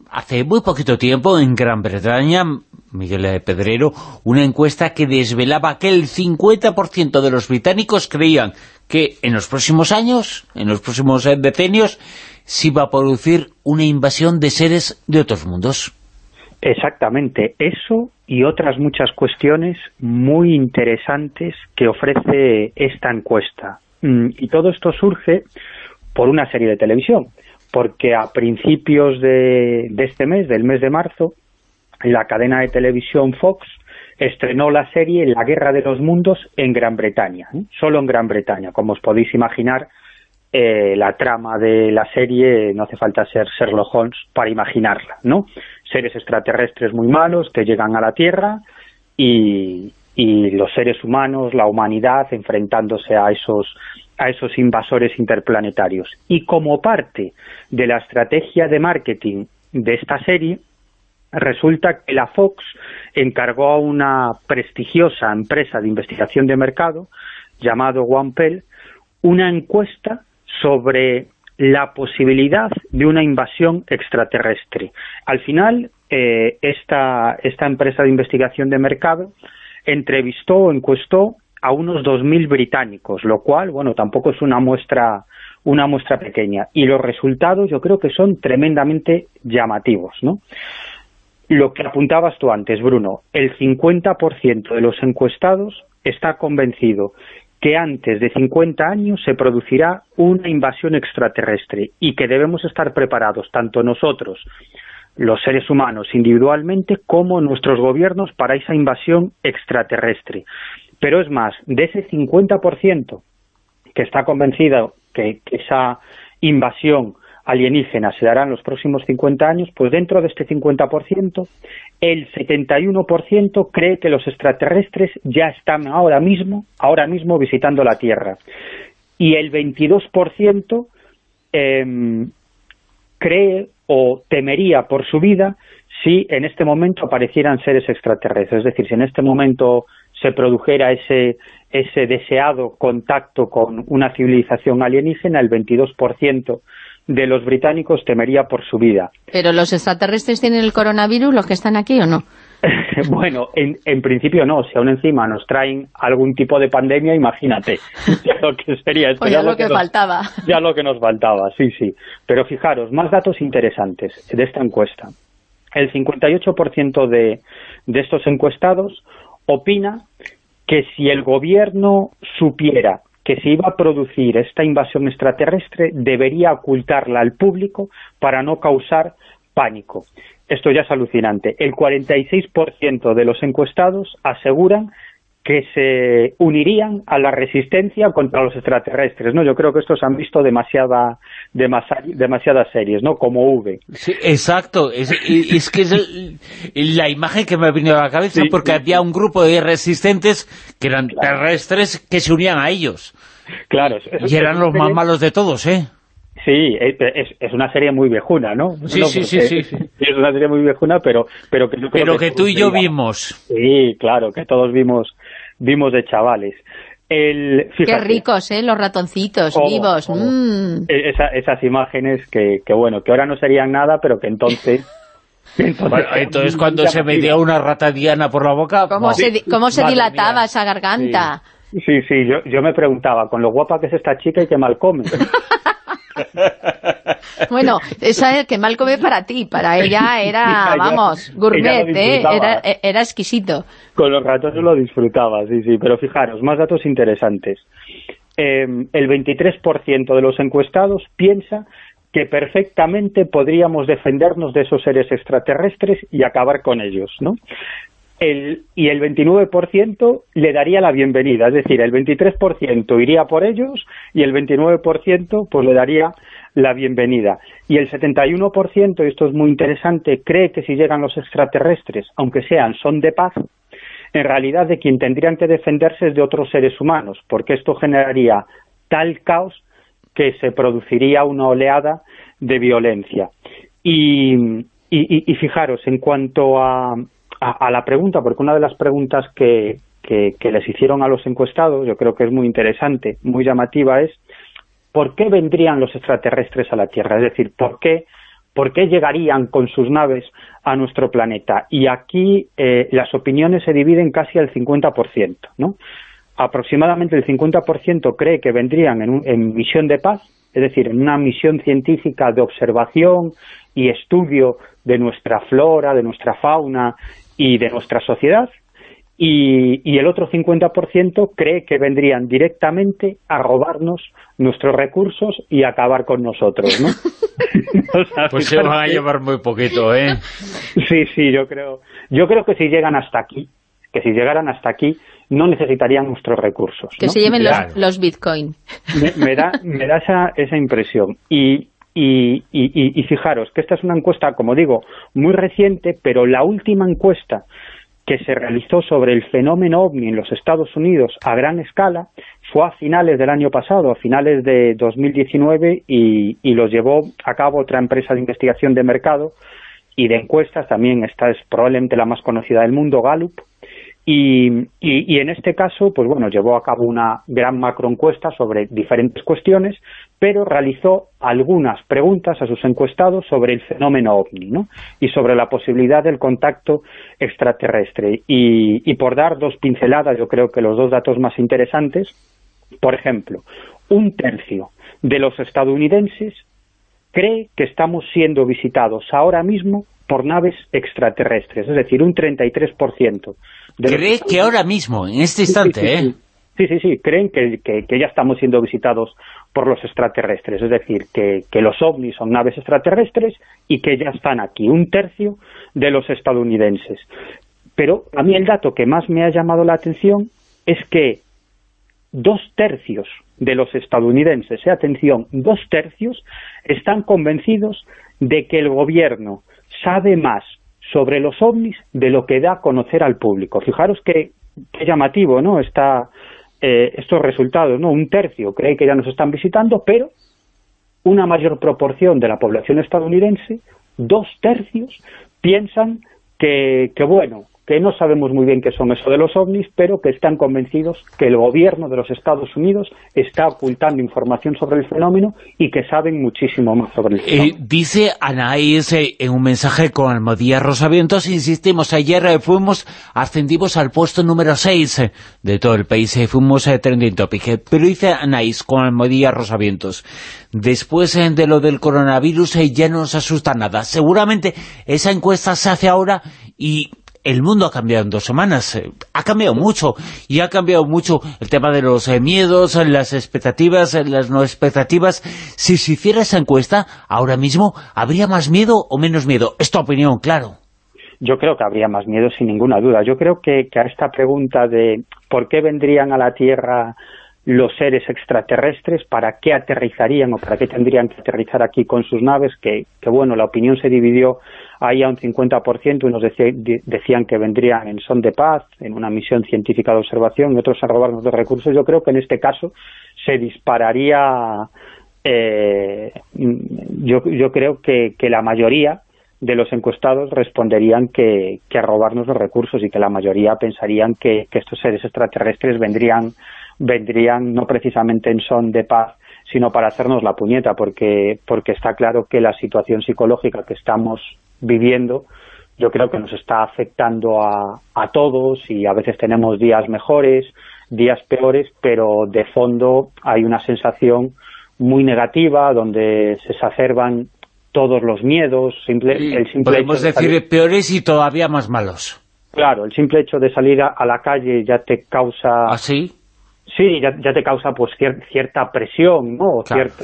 hace muy poquito tiempo en Gran Bretaña, Miguel Pedrero, una encuesta que desvelaba que el 50% de los británicos creían que en los próximos años, en los próximos decenios, se iba a producir una invasión de seres de otros mundos. Exactamente, eso y otras muchas cuestiones muy interesantes que ofrece esta encuesta. Mm, y todo esto surge por una serie de televisión, porque a principios de, este mes, del mes de marzo, la cadena de televisión Fox estrenó la serie La Guerra de los Mundos en Gran Bretaña, ¿eh? solo en Gran Bretaña. Como os podéis imaginar, eh, la trama de la serie no hace falta ser Sherlock Holmes para imaginarla, ¿no? seres extraterrestres muy malos que llegan a la Tierra y, los seres humanos, la humanidad, enfrentándose a esos, a esos invasores interplanetarios. Y como parte de la estrategia de marketing de esta serie, resulta que la Fox encargó a una prestigiosa empresa de investigación de mercado, llamado OnePel, una encuesta sobre la posibilidad de una invasión extraterrestre. Al final, eh, esta, esta empresa de investigación de mercado entrevistó o encuestó a unos 2.000 británicos, lo cual, bueno, tampoco es una muestra una muestra pequeña. Y los resultados yo creo que son tremendamente llamativos, ¿no? Lo que apuntabas tú antes, Bruno, el 50% de los encuestados está convencido que antes de 50 años se producirá una invasión extraterrestre y que debemos estar preparados, tanto nosotros, los seres humanos individualmente, como nuestros gobiernos para esa invasión extraterrestre. Pero es más, de ese 50% que está convencido que, esa invasión alienígena se dará en los próximos 50 años, pues dentro de este 50%, el 71% cree que los extraterrestres ya están ahora mismo, ahora mismo visitando la Tierra. Y el 22% em, cree o temería por su vida si en este momento aparecieran seres extraterrestres. Es decir, si en este momento se produjera ese, ese deseado contacto con una civilización alienígena, el 22% de los británicos temería por su vida. ¿Pero los extraterrestres tienen el coronavirus, los que están aquí o no? bueno, en, principio no, si aún encima nos traen algún tipo de pandemia, imagínate, ya lo que sería esto. ya, lo que, faltaba. Ya lo que nos faltaba, sí, sí. Pero fijaros, más datos interesantes de esta encuesta. El 58% de, de estos encuestados opina que si el gobierno supiera que se iba a producir esta invasión extraterrestre debería ocultarla al público para no causar pánico. Esto ya es alucinante. El 46% de los encuestados aseguran que se unirían a la resistencia contra los extraterrestres, ¿no? Yo creo que estos han visto demasiada, demasiadas series, ¿no? Como V. Sí, exacto. Es, que es la imagen que me ha venido a la cabeza porque había un grupo de resistentes que eran terrestres que se unían a ellos. Claro. y eran los más malos de todos, ¿eh? Sí, es, una serie muy viejuna, ¿no? Sí, sí, sí, sí, Es una serie muy viejuna, pero, pero que Pero que, tú y yo vimos. Sí, claro, que todos vimos, vimos de chavales. El, Qué ricos, ¿eh? Los ratoncitos vivos. Mm. E, esas imágenes que, que, bueno, que ahora no serían nada, pero que entonces... Entonces, cuando se metía una rata diana por la boca... ¿Cómo se, cómo se dilataba esa garganta? Sí, sí, yo, yo me preguntaba, con lo guapa que es esta chica y que mal come. bueno, esa es que mal come para ti, para ella era, vamos, gourmet, ¿eh? era, era, exquisito. Con los ratos lo disfrutaba, sí, sí, pero fijaros, más datos interesantes. Eh, el 23% de los encuestados piensa que perfectamente podríamos defendernos de esos seres extraterrestres y acabar con ellos, ¿no? Y el 29% le daría la bienvenida, es decir, el 23% iría por ellos y el 29% pues le daría la bienvenida. Y el 71%, y esto es muy interesante, cree que si llegan los extraterrestres, aunque sean son de paz, en realidad de quien tendrían que defenderse es de otros seres humanos, porque esto generaría tal caos que se produciría una oleada de violencia. Y, fijaros, en cuanto a, a, la pregunta, porque una de las preguntas que, que, les hicieron a los encuestados, yo creo que es muy interesante, muy llamativa, es ¿por qué vendrían los extraterrestres a la Tierra? Es decir, ¿por qué, por qué llegarían con sus naves a nuestro planeta? Y aquí eh, las opiniones se dividen casi al 50%, ¿no? aproximadamente el 50% cree que vendrían en, misión de paz, es decir, en una misión científica de observación y estudio de nuestra flora, de nuestra fauna y de nuestra sociedad, y, el otro 50% cree que vendrían directamente a robarnos nuestros recursos y acabar con nosotros, ¿no? pues se van a llevar muy poquito, ¿eh? Sí, sí, yo creo, yo creo que si llegan hasta aquí, que si llegaran hasta aquí, no necesitarían nuestros recursos. Que se lleven los, los bitcoin. Me, da, me da esa, esa impresión. Y, y, y, fijaros que esta es una encuesta, como digo, muy reciente, pero la última encuesta que se realizó sobre el fenómeno OVNI en los Estados Unidos a gran escala fue a finales del año pasado, a finales de 2019, y, y los llevó a cabo otra empresa de investigación de mercado y de encuestas, también esta es probablemente la más conocida del mundo, Gallup, y, y, en este caso, pues bueno, llevó a cabo una gran macroencuesta sobre diferentes cuestiones, pero realizó algunas preguntas a sus encuestados sobre el fenómeno OVNI, ¿no? Y sobre la posibilidad del contacto extraterrestre. Y, y por dar dos pinceladas, yo creo que los dos datos más interesantes, por ejemplo, un tercio de los estadounidenses cree que estamos siendo visitados ahora mismo por naves extraterrestres, es decir, un 33%. ¿Cree que ahora mismo, en este instante, sí, sí, eh? Sí, sí, sí, creen que, que, ya estamos siendo visitados por los extraterrestres, es decir, que, los ovnis son naves extraterrestres y que ya están aquí, un tercio de los estadounidenses. Pero a mí el dato que más me ha llamado la atención es que dos tercios de los estadounidenses, y atención, dos tercios están convencidos de que el gobierno sabe más sobre los ovnis de lo que da a conocer al público. Fijaros qué, llamativo ¿no? Está, eh, estos resultados. ¿no? Un tercio cree que ya nos están visitando, pero una mayor proporción de la población estadounidense, dos tercios, piensan que, que bueno, que no sabemos muy bien qué son eso de los ovnis, pero que están convencidos que el gobierno de los Estados Unidos está ocultando información sobre el fenómeno y que saben muchísimo más sobre el eh, fenómeno. dice Anaís eh, en un mensaje con Almodía Rosavientos, insistimos, ayer eh, fuimos, ascendimos al puesto número 6 de todo el país, fuimos a trending topic, pero dice Anaís con Almodía Rosavientos, después de lo del coronavirus ya no nos asusta nada, seguramente esa encuesta se hace ahora y el mundo ha cambiado en dos semanas, eh, ha cambiado mucho, y ha cambiado mucho el tema de los eh, miedos, las expectativas, las no expectativas. Si se hiciera esa encuesta, ahora mismo, ¿habría más miedo o menos miedo? Es tu opinión, claro. Yo creo que habría más miedo sin ninguna duda. Yo creo que, a esta pregunta de por qué vendrían a la Tierra los seres extraterrestres, para qué aterrizarían o para qué tendrían que aterrizar aquí con sus naves, que, que bueno, la opinión se dividió ahí a un 50%, unos decían que vendrían en son de paz, en una misión científica de observación, y otros a robarnos los recursos. Yo creo que en este caso se dispararía, eh, yo, yo creo que, la mayoría de los encuestados responderían que, que, a robarnos los recursos y que la mayoría pensarían que, que estos seres extraterrestres vendrían vendrían no precisamente en son de paz, sino para hacernos la puñeta, porque, porque está claro que la situación psicológica que estamos viviendo yo creo que nos está afectando a, a todos y a veces tenemos días mejores, días peores, pero de fondo hay una sensación muy negativa, donde se exacerban todos los miedos. Simple, el simple podemos decir peores y todavía más malos. Claro, el simple hecho de salir a, la calle ya te causa... ¿Ah, sí? Sí, ya, ya te causa pues cierta presión, ¿no? Cierto,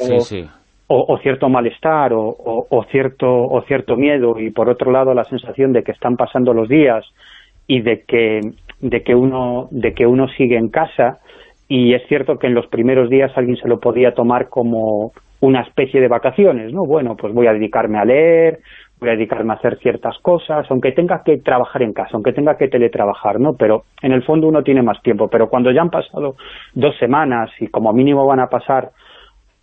O, cierto malestar o, o, cierto, o cierto miedo y por otro lado la sensación de que están pasando los días y de que, de que, uno, de que uno sigue en casa y es cierto que en los primeros días alguien se lo podía tomar como una especie de vacaciones, ¿no? Bueno, pues voy a dedicarme a leer, voy a dedicarme a hacer ciertas cosas, aunque tenga que trabajar en casa, aunque tenga que teletrabajar, ¿no? Pero en el fondo uno tiene más tiempo, pero cuando ya han pasado dos semanas y como mínimo van a pasar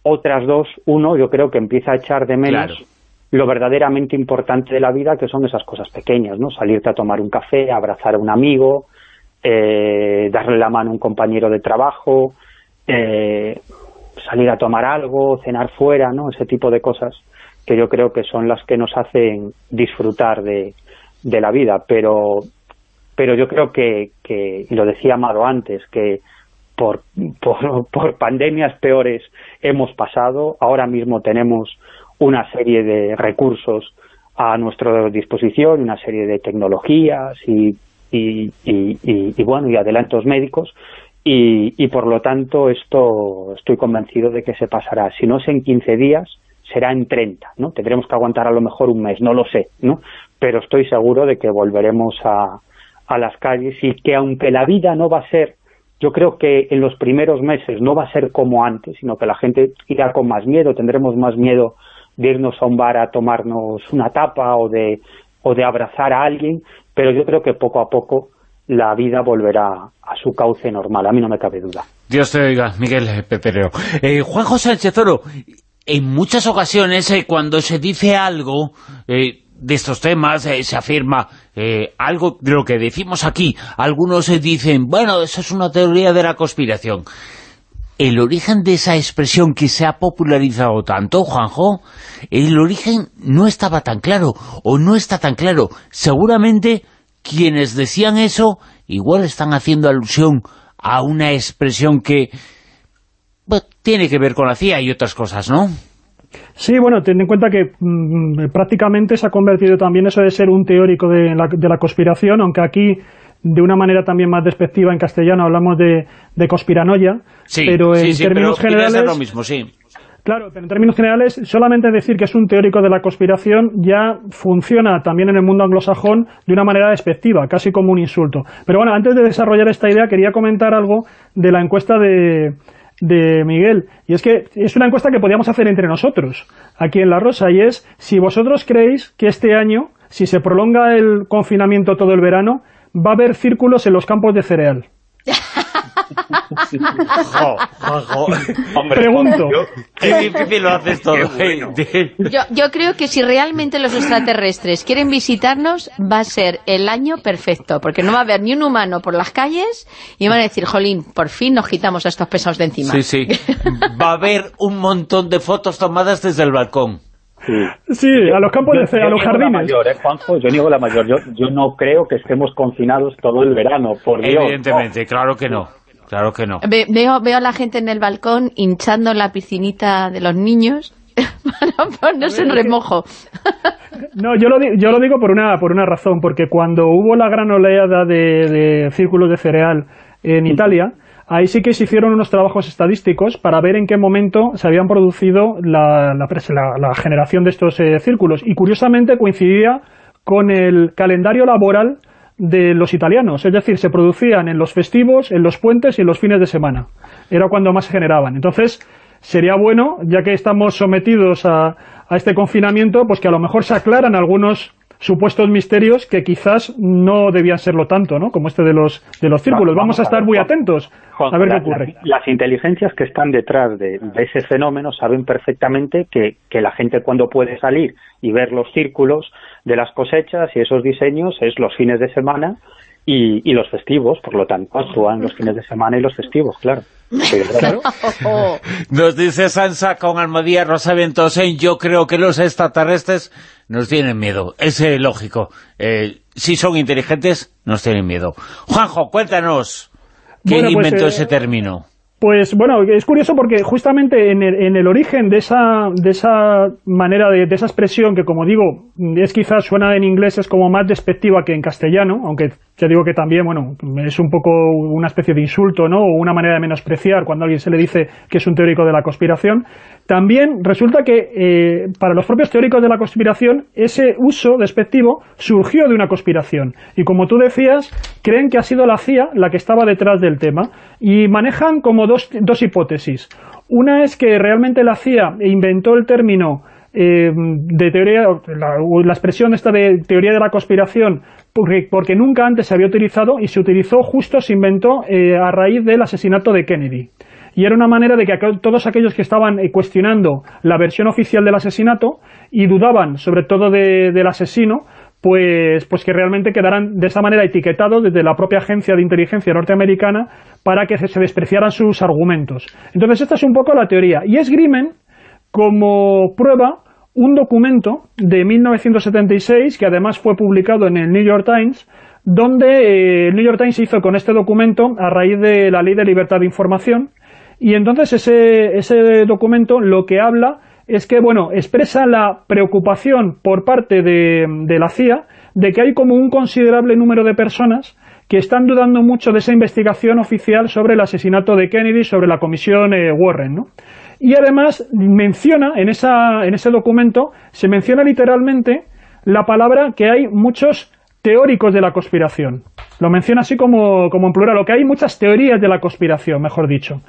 otras dos, uno yo creo que empieza a echar de menos lo verdaderamente importante de la vida, que son esas cosas pequeñas, ¿no? Salirte a tomar un café, abrazar a un amigo, eh, darle la mano a un compañero de trabajo, eh, salir a tomar algo, cenar fuera, ¿no? Ese tipo de cosas que yo creo que son las que nos hacen disfrutar de, de la vida, pero pero yo creo que, que, y lo decía Amado antes, que por, por, pandemias peores hemos pasado, ahora mismo tenemos una serie de recursos a nuestra disposición, una serie de tecnologías y y, bueno, y adelantos médicos, y, y, por lo tanto esto estoy convencido de que se pasará. Si no es en 15 días, será en 30, ¿no? Tendremos que aguantar a lo mejor un mes, no lo sé, ¿no? Pero estoy seguro de que volveremos a, a las calles y que aunque la vida no va a ser, yo creo que en los primeros meses no va a ser como antes, sino que la gente irá con más miedo, tendremos más miedo de irnos a un bar a tomarnos una tapa o de, o de abrazar a alguien, pero yo creo que poco a poco la vida volverá a su cauce normal, a mí no me cabe duda. Dios te oiga, Miguel Pepereo. Eh, Juanjo Sánchez Oro, en muchas ocasiones eh, cuando se dice algo eh, de estos temas, se afirma algo de lo que decimos aquí, algunos dicen, bueno, eso es una teoría de la conspiración. ¿El origen de esa expresión que se ha popularizado tanto, Juanjo? El origen no estaba tan claro, o no está tan claro. Seguramente quienes decían eso igual están haciendo alusión a una expresión que tiene que ver con la CIA y otras cosas, ¿no? Sí, bueno, ten en cuenta que mm, prácticamente se ha convertido también eso de ser un teórico de la, de la conspiración, aunque aquí de una manera también más despectiva en castellano hablamos de, de conspiranoia, pero en términos generales... lo mismo, sí. Claro, pero en términos generales, solamente decir que es un teórico de la conspiración ya funciona también en el mundo anglosajón de una manera despectiva, casi como un insulto. Pero bueno, antes de desarrollar esta idea, quería comentar algo de la encuesta de, de Miguel. Y es que es una encuesta que podíamos hacer entre nosotros, aquí en La Rosa, y es si vosotros creéis que este año, si se prolonga el confinamiento todo el verano, va a haber círculos en los campos de cereal. Pregunto. Qué difícil lo haces todo. Yo, yo, creo que si realmente los extraterrestres quieren visitarnos, va a ser el año perfecto, porque no va a haber ni un humano por las calles y van a decir, jolín, por fin nos quitamos a estos pesados de encima. Sí, sí. Va a haber un montón de fotos tomadas desde el balcón. Sí, a los campos de a los jardines. Mayor, ¿eh, Juanjo? Yo niego la mayor. Yo, yo no creo que estemos confinados todo el verano, por Dios. Evidentemente, claro que no. Claro que no. veo, veo a la gente en el balcón hinchando la piscinita de los niños para ponerse en remojo. No, yo lo, yo lo digo por una, por una razón, porque cuando hubo la gran oleada de, de círculos de cereal en Italia, ahí sí que se hicieron unos trabajos estadísticos para ver en qué momento se habían producido la, la, generación de estos eh, círculos. Y curiosamente coincidía con el calendario laboral de los italianos, es decir, se producían en los festivos, en los puentes y en los fines de semana. Era cuando más se generaban. Entonces, sería bueno, ya que estamos sometidos a, a este confinamiento, pues que a lo mejor se aclaran algunos supuestos misterios que quizás no debían serlo tanto, ¿no? Como este de los de los círculos. Vamos, a estar muy atentos a ver qué ocurre. las inteligencias que están detrás de, ese fenómeno saben perfectamente que, que la gente cuando puede salir y ver los círculos de las cosechas y esos diseños es los fines de semana y, los festivos, por lo tanto, actúan los fines de semana y los festivos, claro. Nos dice Sansa con Almadía Rosa Ventosen, yo creo que los extraterrestres nos tienen miedo. Es eh, lógico. Eh, si son inteligentes, nos tienen miedo. Juanjo, cuéntanos, ¿quién pues, inventó eh, ese término? Pues bueno, es curioso porque justamente en el, origen de esa, de esa manera, de, esa expresión que como digo, es quizás suena en inglés, es como más despectiva que en castellano, aunque ya digo que también, bueno, es un poco una especie de insulto, ¿no? O una manera de menospreciar cuando a alguien se le dice que es un teórico de la conspiración. También resulta que eh, para los propios teóricos de la conspiración ese uso despectivo surgió de una conspiración. Y como tú decías, creen que ha sido la CIA la que estaba detrás del tema. Y manejan como dos, dos hipótesis. Una es que realmente la CIA inventó el término eh, de teoría, la, la, expresión esta de teoría de la conspiración, porque, nunca antes se había utilizado y se utilizó justo, se inventó eh, a raíz del asesinato de Kennedy. Y era una manera de que todos aquellos que estaban eh, cuestionando la versión oficial del asesinato y dudaban sobre todo del asesino, pues, pues que realmente quedaran de esa manera etiquetados desde la propia agencia de inteligencia norteamericana para que se, despreciaran sus argumentos. Entonces esta es un poco la teoría. Y es Grimen como prueba un documento de 1976 que además fue publicado en el New York Times donde eh, el New York Times hizo con este documento a raíz de la Ley de Libertad de Información y entonces ese, ese documento lo que habla es que, bueno, expresa la preocupación por parte de, la CIA de que hay como un considerable número de personas que están dudando mucho de esa investigación oficial sobre el asesinato de Kennedy, sobre la comisión eh, Warren, ¿no? Y además menciona, en, esa, en ese documento, se menciona literalmente la palabra que hay muchos teóricos de la conspiración. Lo menciona así como, como en plural, lo que hay muchas teorías de la conspiración, mejor dicho.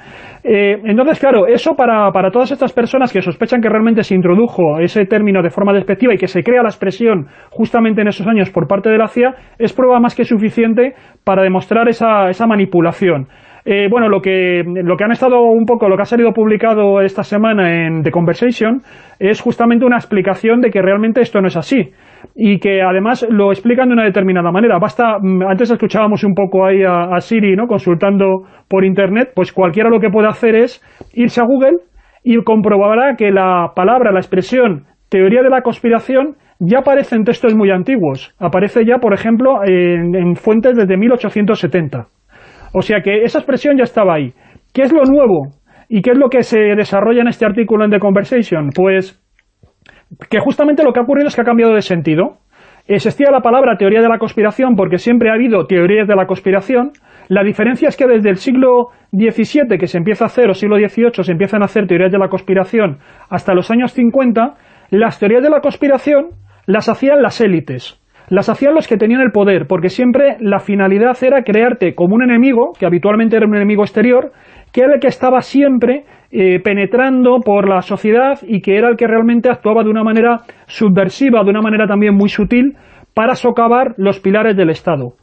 Eh, entonces, claro, eso para, para todas estas personas que sospechan que realmente se introdujo ese término de forma despectiva y que se crea la expresión justamente en esos años por parte de la CIA, es prueba más que suficiente para demostrar esa, esa manipulación. Eh, bueno, lo que, lo que han estado un poco, lo que ha salido publicado esta semana en The Conversation es justamente una explicación de que realmente esto no es así y que además lo explican de una determinada manera. Basta, mm, antes escuchábamos un poco ahí a, Siri, ¿no?, consultando por internet, pues cualquiera lo que puede hacer es irse a Google y comprobará que la palabra, la expresión teoría de la conspiración ya aparece en textos muy antiguos. Aparece ya, por ejemplo, en, en fuentes desde 1870. O sea que esa expresión ya estaba ahí. ¿Qué es lo nuevo? ¿Y qué es lo que se desarrolla en este artículo en The Conversation? Pues que justamente lo que ha ocurrido es que ha cambiado de sentido. Existía la palabra teoría de la conspiración porque siempre ha habido teorías de la conspiración. La diferencia es que desde el siglo XVII, que se empieza a hacer, o siglo XVIII, se empiezan a hacer teorías de la conspiración, hasta los años 50, las teorías de la conspiración las hacían las élites las hacían los que tenían el poder, porque siempre la finalidad era crearte como un enemigo, que habitualmente era un enemigo exterior, que era el que estaba siempre eh, penetrando por la sociedad y que era el que realmente actuaba de una manera subversiva, de una manera también muy sutil, para socavar los pilares del Estado.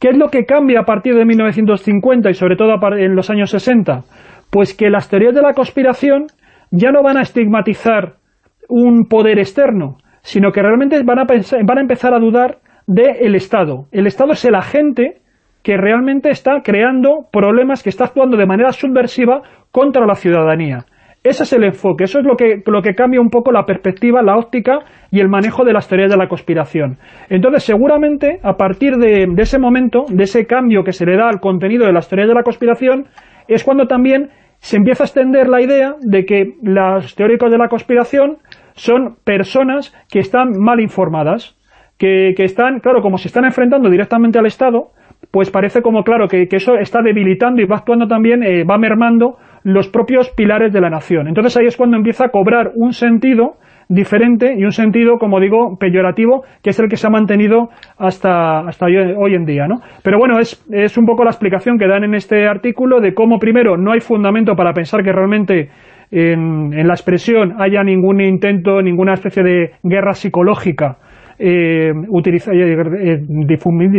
¿Qué es lo que cambia a partir de 1950 y sobre todo en los años 60? Pues que las teorías de la conspiración ya no van a estigmatizar un poder externo, sino que realmente van a, van a empezar a dudar del Estado. El Estado es el agente que realmente está creando problemas, que está actuando de manera subversiva contra la ciudadanía. Ese es el enfoque, eso es lo que, lo que cambia un poco la perspectiva, la óptica y el manejo de las teorías de la conspiración. Entonces, seguramente, a partir de, de ese momento, de ese cambio que se le da al contenido de las teorías de la conspiración, es cuando también se empieza a extender la idea de que los teóricos de la conspiración son personas que están mal informadas, que, están, claro, como se están enfrentando directamente al Estado, pues parece como, claro, que, eso está debilitando y va actuando también, eh, va mermando los propios pilares de la nación. Entonces ahí es cuando empieza a cobrar un sentido diferente y un sentido, como digo, peyorativo, que es el que se ha mantenido hasta, hasta hoy en día. ¿no? Pero bueno, es, es un poco la explicación que dan en este artículo de cómo, primero, no hay fundamento para pensar que realmente en, la expresión haya ningún intento, ninguna especie de guerra psicológica eh, eh,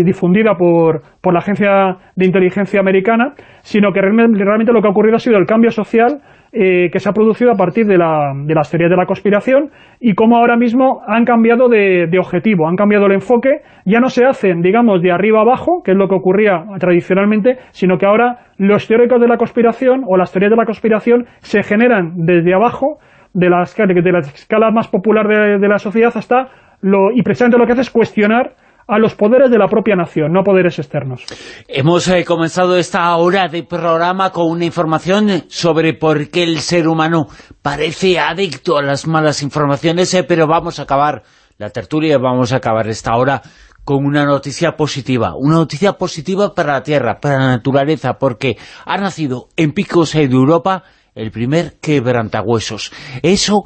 difundida por, por, la agencia de inteligencia americana, sino que realmente, lo que ha ocurrido ha sido el cambio social eh, que se ha producido a partir de, la, de las teorías de la conspiración y cómo ahora mismo han cambiado de, de, objetivo, han cambiado el enfoque, ya no se hacen, digamos, de arriba abajo, que es lo que ocurría tradicionalmente, sino que ahora los teóricos de la conspiración o las teorías de la conspiración se generan desde abajo, de la, de la escala más popular de, de la sociedad hasta lo, y precisamente lo que hace es cuestionar a los poderes de la propia nación, no poderes externos. Hemos eh, comenzado esta hora de programa con una información sobre por qué el ser humano parece adicto a las malas informaciones, eh, pero vamos a acabar la tertulia, vamos a acabar esta hora con una noticia positiva, una noticia positiva para la Tierra, para la naturaleza, porque ha nacido en Picos de Europa el primer quebrantahuesos. Eso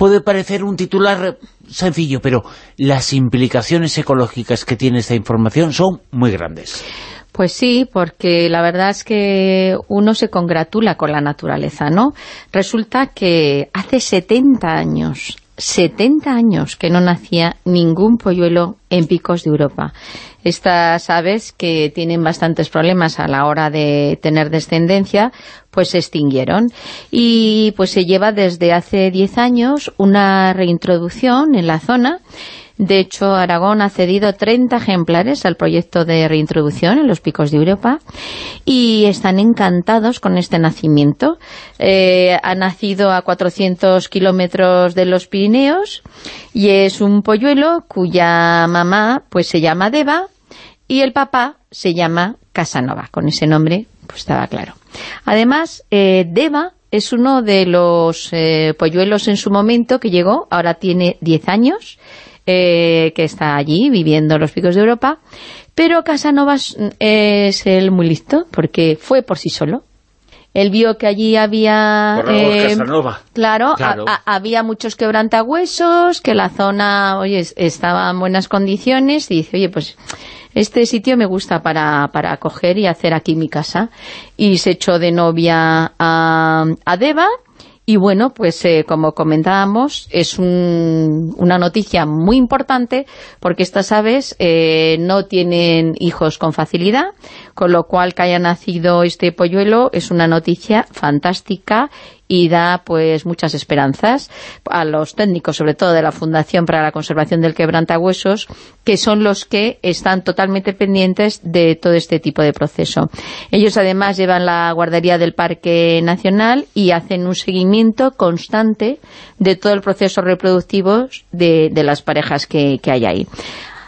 puede parecer un titular sencillo, pero las implicaciones ecológicas que tiene esta información son muy grandes. Pues sí, porque la verdad es que uno se congratula con la naturaleza, ¿no? Resulta que hace 70 años 70 años que no nacía ningún polluelo en picos de Europa. Estas aves que tienen bastantes problemas a la hora de tener descendencia, pues se extinguieron. Y pues se lleva desde hace 10 años una reintroducción en la zona de hecho, Aragón ha cedido 30 ejemplares al proyecto de reintroducción en los picos de Europa y están encantados con este nacimiento. Eh, ha nacido a 400 kilómetros de los Pirineos y es un polluelo cuya mamá pues se llama Deva y el papá se llama Casanova. Con ese nombre pues estaba claro. Además, eh, Deva es uno de los eh, polluelos en su momento que llegó, ahora tiene 10 años, eh, que está allí viviendo en los picos de Europa, pero Casanova es el muy listo, porque fue por sí solo. Él vio que allí había... Eh, claro, había muchos quebrantahuesos, que la zona oye, estaba en buenas condiciones, y dice, oye, pues este sitio me gusta para, para acoger y hacer aquí mi casa. Y se echó de novia a, a Deva, y bueno, pues eh, como comentábamos, es una noticia muy importante porque estas aves eh, no tienen hijos con facilidad, con lo cual que haya nacido este polluelo es una noticia fantástica y da pues muchas esperanzas a los técnicos, sobre todo de la Fundación para la Conservación del Quebrantahuesos, que son los que están totalmente pendientes de todo este tipo de proceso. Ellos además llevan la guardería del Parque Nacional y hacen un seguimiento constante de todo el proceso reproductivo de, las parejas que, que hay ahí.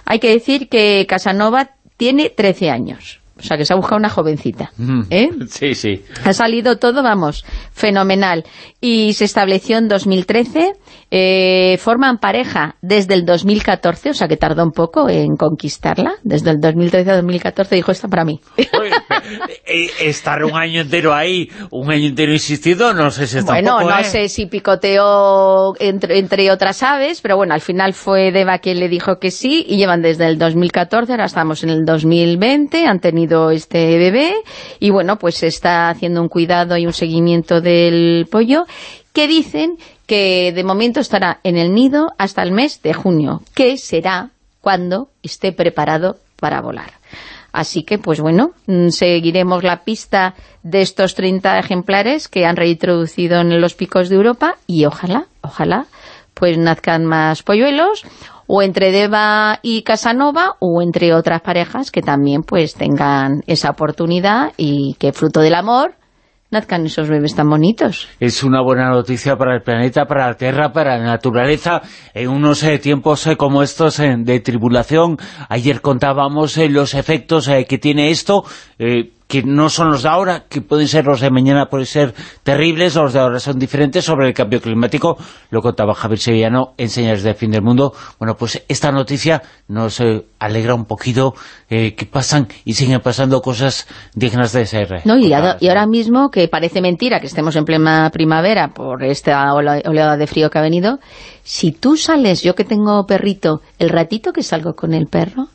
Hay que decir que Casanova tiene 13 años o sea, que se ha buscado una jovencita. ¿eh? Sí, sí. Ha salido todo, vamos, fenomenal. Y se estableció en 2013. Eh, forman pareja desde el 2014, o sea que tardó un poco en conquistarla. Desde el 2013 a 2014 dijo, esta para mí. estar un año entero ahí, un año entero insistido, no sé si está Bueno, no ¿eh? sé si picoteó entre, entre otras aves, pero bueno, al final fue Deva quien le dijo que sí, y llevan desde el 2014, ahora estamos en el 2020, han tenido este bebé y bueno, pues se está haciendo un cuidado y un seguimiento del pollo que dicen que de momento estará en el nido hasta el mes de junio, que será cuando esté preparado para volar. Así que, pues bueno, mm, seguiremos la pista de estos 30 ejemplares que han reintroducido en los picos de Europa y ojalá, ojalá, pues nazcan más polluelos o entre Deva y Casanova o entre otras parejas que también pues tengan esa oportunidad y que fruto del amor nazcan esos bebés tan bonitos. Es una buena noticia para el planeta, para la Tierra, para la naturaleza, en unos eh, tiempos eh, como estos eh, de tribulación. Ayer contábamos los efectos que tiene esto, que no son los de ahora, que pueden ser los de mañana, pueden ser terribles, los de ahora son diferentes sobre el cambio climático, lo contaba Javier Sevillano en Señales del Fin del Mundo. Bueno, pues esta noticia nos eh, alegra un poquito eh, que pasan y siguen pasando cosas dignas de ser. No, y, y, ahora mismo, que parece mentira que estemos en plena primavera por esta oleada de frío que ha venido, si tú sales, yo que tengo perrito, el ratito que salgo con el perro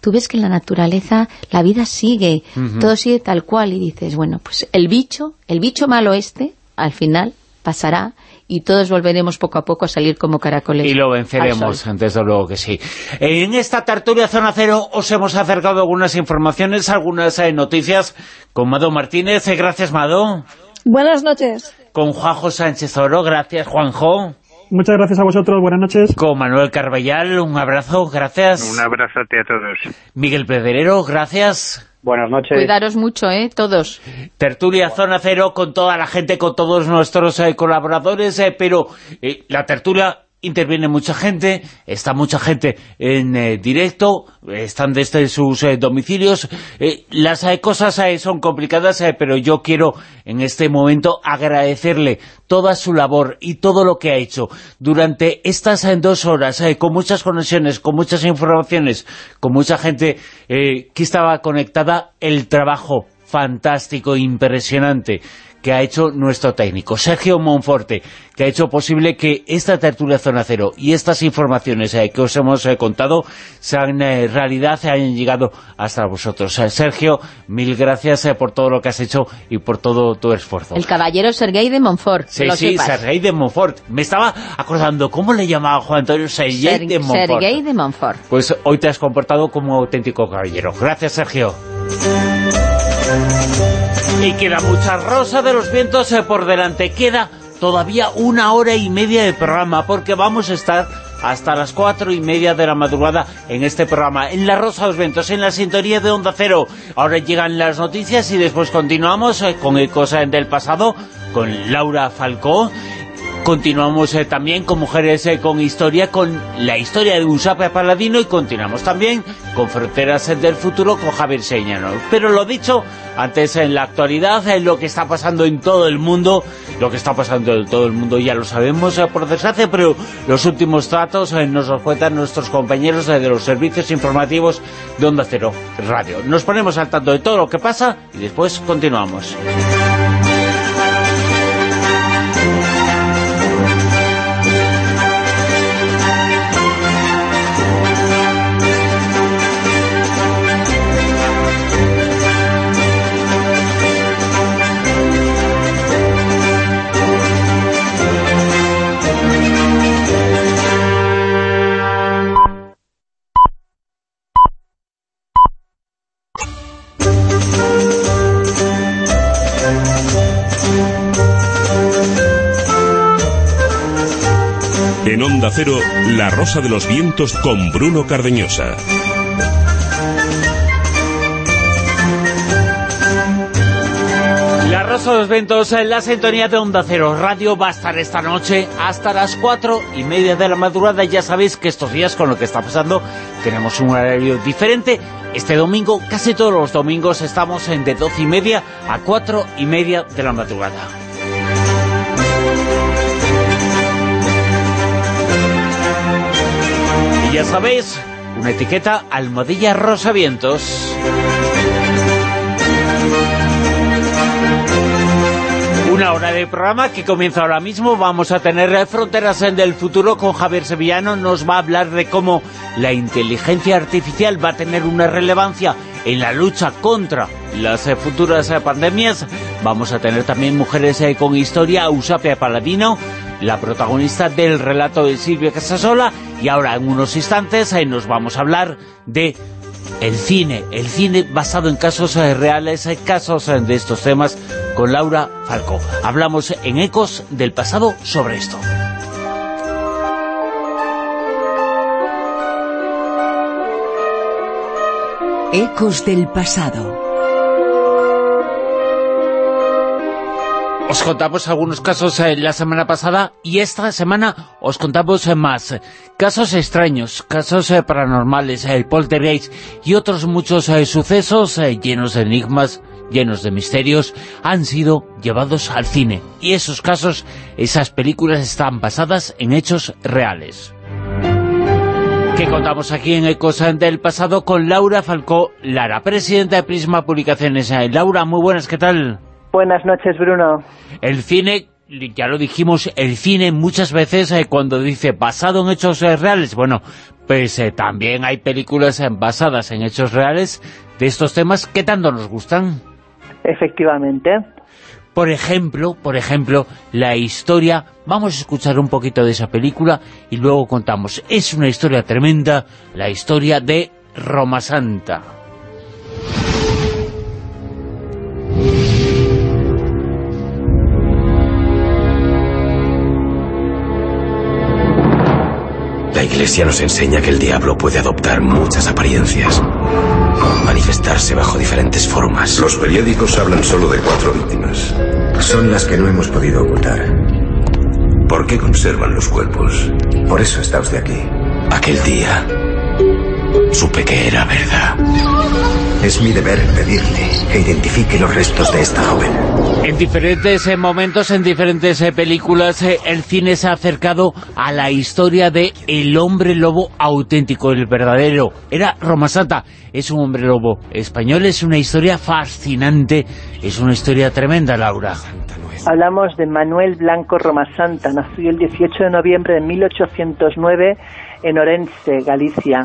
tú ves que en la naturaleza la vida sigue, todo sigue tal cual, y dices, bueno, pues el bicho, el bicho malo este, al final pasará y todos volveremos poco a poco a salir como caracoles. Y lo venceremos, desde luego que sí. En esta tertulia Zona Cero os hemos acercado algunas informaciones, algunas eh, noticias con Mado Martínez. Gracias, Mado. Buenas noches. con Juanjo Sánchez Oro. Gracias, Juanjo. Muchas gracias a vosotros, buenas noches. Con Manuel Carballal, un abrazo, gracias. Un abrazote a todos. Miguel Pedrero, gracias. Buenas noches. Cuidaros mucho, ¿eh? Todos. Tertulia Zona Cero con toda la gente, con todos nuestros eh, colaboradores, eh, pero eh, la tertulia interviene mucha gente, está mucha gente en eh, directo, están desde sus eh, domicilios. Eh, las eh, cosas son complicadas, pero yo quiero en este momento agradecerle toda su labor y todo lo que ha hecho durante estas dos horas, con muchas conexiones, con muchas informaciones, con mucha gente que estaba conectada, el trabajo fantástico, impresionante que ha hecho nuestro técnico, Sergio Monforte, que ha hecho posible que esta tertulia Zona Cero y estas informaciones eh, que os hemos eh, contado sean eh, realidad, hayan llegado hasta vosotros. Eh, Sergio, mil gracias por todo lo que has hecho y por todo tu esfuerzo. El caballero Sergei de Montfort. que Sí, lo sí, sepas. Sergei de Montfort. Me estaba acordando, ¿cómo le llamaba Juan Antonio Sergei Ser- de Montfort? Sergei de Montfort. Pues hoy te has comportado como auténtico caballero. Gracias, Sergio. Y queda mucha rosa de los vientos eh, por delante. Queda todavía una hora y media de programa, porque vamos a estar hasta las cuatro y media de la madrugada en este programa, en la Rosa de los Vientos, en la sintonía de Onda Cero. Ahora llegan las noticias y después continuamos eh, con Ecos del Pasado, con Laura Falcó. Continuamos eh, también con Mujeres eh, con Historia, con la historia de Usape Paladino y continuamos también con Fronteras eh, del Futuro con Javier Señano. Pero lo dicho, antes en la actualidad, en lo que está pasando en todo el mundo, lo que está pasando en todo el mundo ya lo sabemos eh, por desgracia, pero los últimos datos nos los cuentan nuestros compañeros de los servicios informativos de Onda Cero Radio. Nos ponemos al tanto de todo lo que pasa y después continuamos. Onda Cero, La Rosa de los Vientos con Bruno Cardeñosa. La Rosa de los Ventos, en la sintonía de Onda Cero Radio va a estar esta noche hasta las cuatro y media de la madrugada. Ya sabéis que estos días, con lo que está pasando, tenemos un horario diferente. Este domingo, casi todos los domingos, estamos en de doce y media a cuatro y media de la madrugada. Ya sabéis, una etiqueta Almohadilla Rosa Vientos. Una hora de programa que comienza ahora mismo. Vamos a tener Fronteras en del Futuro con Javier Sevillano. Nos va a hablar de cómo la inteligencia artificial va a tener una relevancia en la lucha contra las eh, futuras eh, pandemias. Vamos a tener también Mujeres eh, con Historia, Usapia Paladino, la protagonista del relato de Silvia Casasola. Y ahora, en unos instantes, eh, nos vamos a hablar de el cine, el cine basado en casos eh, reales, eh, casos eh, de estos temas, con Laura Falcó. Hablamos en Ecos del pasado sobre esto. Ecos del pasado. Os contamos algunos casos eh, la semana pasada y esta semana os contamos eh, más. Casos extraños, casos eh, paranormales, eh, poltergeist y otros muchos eh, sucesos eh, llenos de enigmas, llenos de misterios, han sido llevados al cine. Y esos casos, esas películas están basadas en hechos reales. Que contamos aquí en Ecos del pasado con Laura Falcó Lara, presidenta de Prisma Publicaciones. Eh, Laura, muy buenas, ¿qué tal? Buenas noches, Bruno. El cine, ya lo dijimos, el cine muchas veces eh, cuando dice basado en hechos eh, reales, bueno, pues eh, también hay películas basadas en hechos reales de estos temas que tanto nos gustan. Efectivamente. Por ejemplo, por ejemplo, la historia, vamos a escuchar un poquito de esa película y luego contamos. Es una historia tremenda, la historia de Roma Santa. Iglesia nos enseña que el diablo puede adoptar muchas apariencias, manifestarse bajo diferentes formas. Los periódicos hablan solo de cuatro víctimas. Son las que no hemos podido ocultar. ¿Por qué conservan los cuerpos? Por eso está usted aquí. Aquel día supe que era verdad. Es mi deber pedirle que identifique los restos de esta joven. En diferentes eh, momentos, en diferentes eh, películas, eh, el cine se ha acercado a la historia de el hombre lobo auténtico, el verdadero. Era Roma Santa, es un hombre lobo español, es una historia fascinante, es una historia tremenda, Laura. Hablamos de Manuel Blanco Romasanta, nació el 18 de noviembre de 1809 en Orense, Galicia.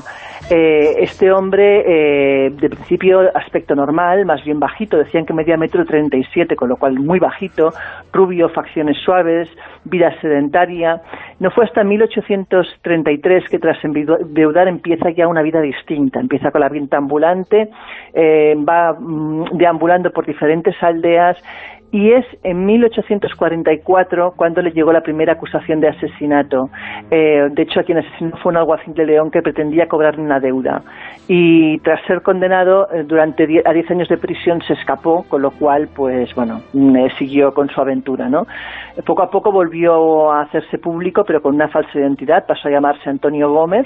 Eh, este hombre, eh, de principio aspecto normal, más bien bajito, decían que medía metro treinta y siete, con lo cual muy bajito, rubio, facciones suaves, vida sedentaria. No fue hasta 1833 que tras enviudar empieza ya una vida distinta. Empieza con la venta ambulante, eh, va mm, deambulando por diferentes aldeas y es en 1844 cuando le llegó la primera acusación de asesinato. Eh, de hecho, a quien asesinó fue un alguacil de León que pretendía cobrarle una deuda. Y tras ser condenado, eh, durante a 10 años de prisión se escapó, con lo cual, pues bueno, mm, siguió con su aventura, ¿no? Poco a poco volvió a hacerse público, pero con una falsa identidad, pasó a llamarse Antonio Gómez,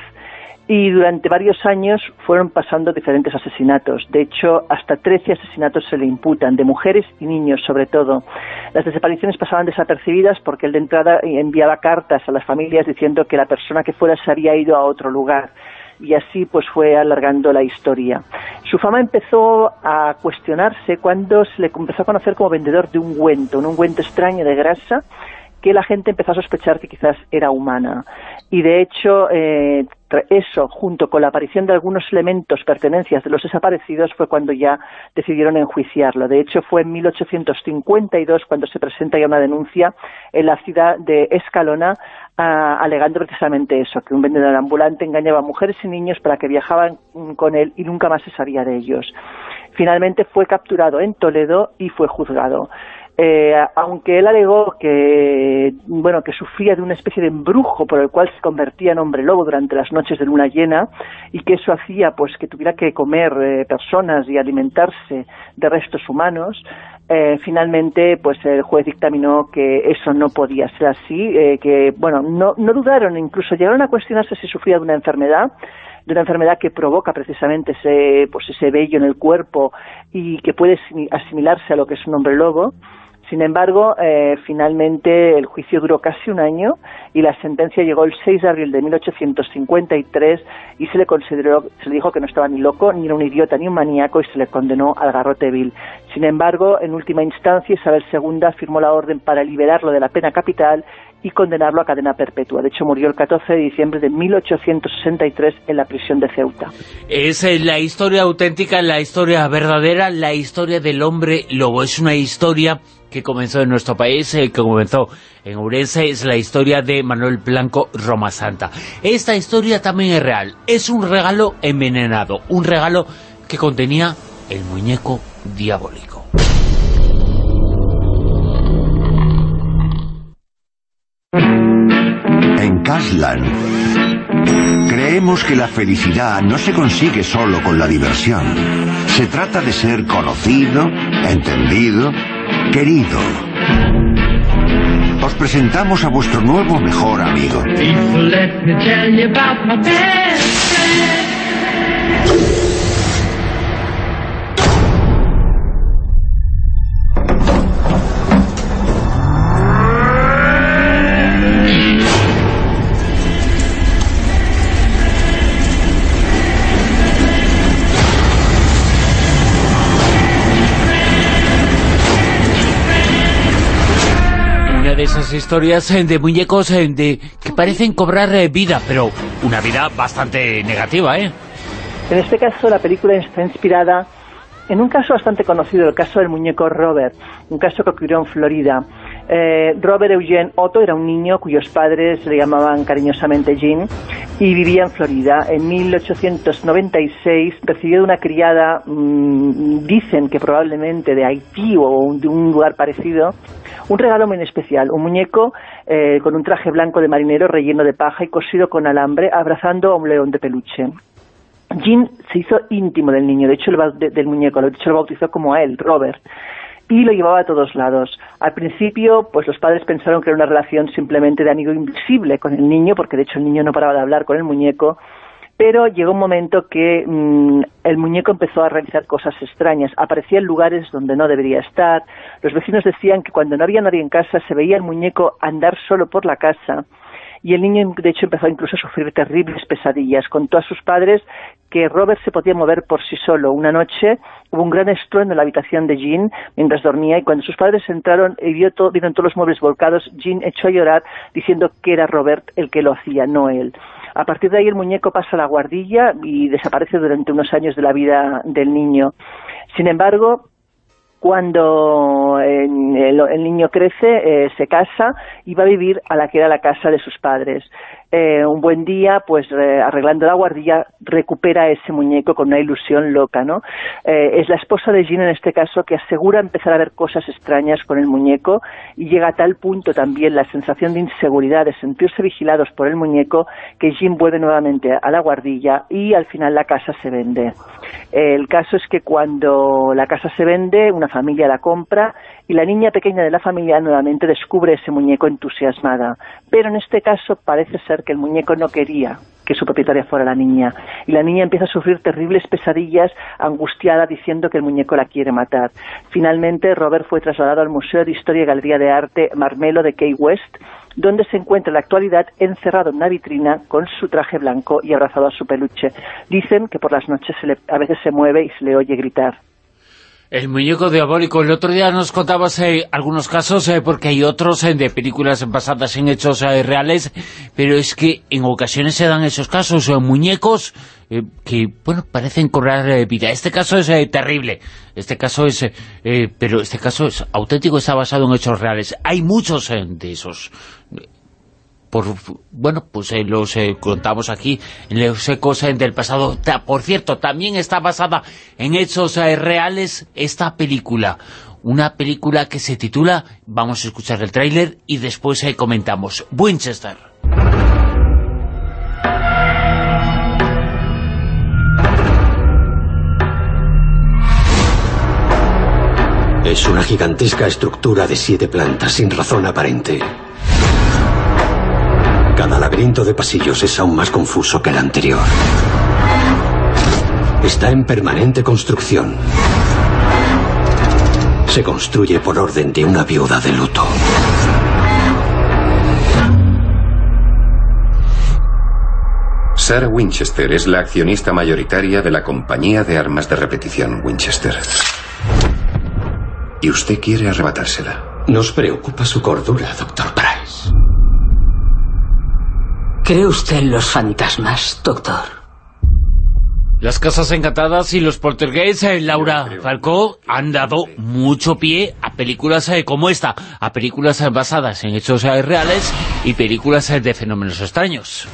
y durante varios años fueron pasando diferentes asesinatos. De hecho, hasta 13 asesinatos se le imputan, de mujeres y niños sobre todo. Las desapariciones pasaban desapercibidas porque él de entrada enviaba cartas a las familias diciendo que la persona que fuera se había ido a otro lugar y así pues fue alargando la historia. Su fama empezó a cuestionarse cuando se le empezó a conocer como vendedor de ungüento, un ungüento extraño de grasa que la gente empezó a sospechar que quizás era humana. Y de hecho, eh, eso, junto con la aparición de algunos elementos, pertenencias de los desaparecidos, fue cuando ya decidieron enjuiciarlo. De hecho, fue en 1852 cuando se presenta ya una denuncia en la ciudad de Escalona, alegando precisamente eso, que un vendedor ambulante engañaba a mujeres y niños para que viajaban con él y nunca más se sabía de ellos. Finalmente fue capturado en Toledo y fue juzgado. Eh, aunque él alegó que bueno que sufría de una especie de embrujo por el cual se convertía en hombre lobo durante las noches de luna llena y que eso hacía pues que tuviera que comer eh, personas y alimentarse de restos humanos eh, finalmente pues el juez dictaminó que eso no podía ser así que bueno no, no dudaron incluso llegaron a cuestionarse si sufría de una enfermedad de una enfermedad que provoca precisamente ese, pues ese vello en el cuerpo y que puede asimilarse a lo que es un hombre lobo sin embargo, eh, finalmente el juicio duró casi un año y la sentencia llegó el 6 de abril de 1853 y se le consideró, se le dijo que no estaba ni loco, ni era un idiota, ni un maníaco y se le condenó al garrote vil. Sin embargo, en última instancia, Isabel II firmó la orden para liberarlo de la pena capital y condenarlo a cadena perpetua. De hecho, murió el 14 de diciembre de 1863 en la prisión de Ceuta. Es eh, la historia auténtica, la historia verdadera, la historia del hombre lobo. Es una historia que comenzó en nuestro país, eh, que comenzó en Urense, es la historia de Manuel Blanco Roma Santa. Esta historia también es real. Es un regalo envenenado, un regalo que contenía el muñeco diabólico. En Caslan creemos que la felicidad no se consigue solo con la diversión. Se trata de ser conocido, entendido, querido. Os presentamos a vuestro nuevo mejor amigo. Historias eh, de muñecos eh, de, que parecen cobrar eh, vida, pero una vida bastante negativa, ¿eh? En este caso la película está inspirada en un caso bastante conocido, el caso del muñeco Robert, un caso que ocurrió en Florida. Eh, Robert Eugene Otto era un niño cuyos padres le llamaban cariñosamente Jean y vivía en Florida. En 1896 recibió una criada, mmm, dicen que probablemente de Haití o de un lugar parecido, un regalo muy especial, un muñeco eh, con un traje blanco de marinero relleno de paja y cosido con alambre, abrazando a un león de peluche. Jean se hizo íntimo del niño, de hecho el, del muñeco, de hecho lo bautizó como a él, Robert y lo llevaba a todos lados. Al principio, pues los padres pensaron que era una relación simplemente de amigo invisible con el niño, porque de hecho el niño no paraba de hablar con el muñeco, pero llegó un momento que mm, el muñeco empezó a realizar cosas extrañas, aparecía en lugares donde no debería estar, los vecinos decían que cuando no había nadie en casa se veía el muñeco andar solo por la casa, y el niño de hecho empezó incluso a sufrir terribles pesadillas. Contó a sus padres que Robert se podía mover por sí solo. Una noche hubo un gran estruendo en la habitación de Jean mientras dormía y cuando sus padres entraron y vio todo, vieron todos los muebles volcados, Jean echó a llorar diciendo que era Robert el que lo hacía, no él. A partir de ahí el muñeco pasa a la guardilla y desaparece durante unos años de la vida del niño. Sin embargo, cuando el, niño crece, eh, se casa y va a vivir a la que era la casa de sus padres. Eh, un buen día, pues arreglando la guardilla, recupera ese muñeco con una ilusión loca, ¿no? Eh, es la esposa de Jean en este caso que asegura empezar a ver cosas extrañas con el muñeco y llega a tal punto también la sensación de inseguridad, de sentirse vigilados por el muñeco, que Jean vuelve nuevamente a la guardilla y al final la casa se vende. el caso es que cuando la casa se vende, una familia la compra y la niña pequeña de la familia nuevamente descubre ese muñeco entusiasmada. Pero en este caso parece ser que el muñeco no quería que su propietaria fuera la niña. Y la niña empieza a sufrir terribles pesadillas, angustiada, diciendo que el muñeco la quiere matar. Finalmente, Robert fue trasladado al Museo de Historia y Galería de Arte Marmelo de Key West, donde se encuentra en la actualidad encerrado en una vitrina con su traje blanco y abrazado a su peluche. Dicen que por las noches a veces se mueve y se le oye gritar. El muñeco diabólico. El otro día nos contabas eh, algunos casos, eh, porque hay otros eh, de películas basadas en hechos reales, pero es que en ocasiones se dan esos casos, muñecos que, bueno, parecen cobrar vida. Este caso es terrible. Este caso es... pero este caso es auténtico, está basado en hechos reales. Hay muchos de esos por, bueno, pues eh, los eh, contamos aquí los ecos eh, del pasado. por cierto, también está basada en hechos reales esta película. Una película que se titula, vamos a escuchar el tráiler y después comentamos, Winchester. Es una gigantesca estructura de siete plantas sin razón aparente. Cada laberinto de pasillos es aún más confuso que el anterior. Está en permanente construcción. Se construye por orden de una viuda de luto. Sarah Winchester es la accionista mayoritaria de la compañía de armas de repetición Winchester. Y usted quiere arrebatársela. Nos preocupa su cordura, doctor Price. ¿Cree usted en los fantasmas, doctor? Las Casas Encantadas y los Poltergeists, eh, Laura Falcó, han dado mucho pie a películas eh, como esta, a películas eh, basadas en hechos reales y películas de fenómenos extraños.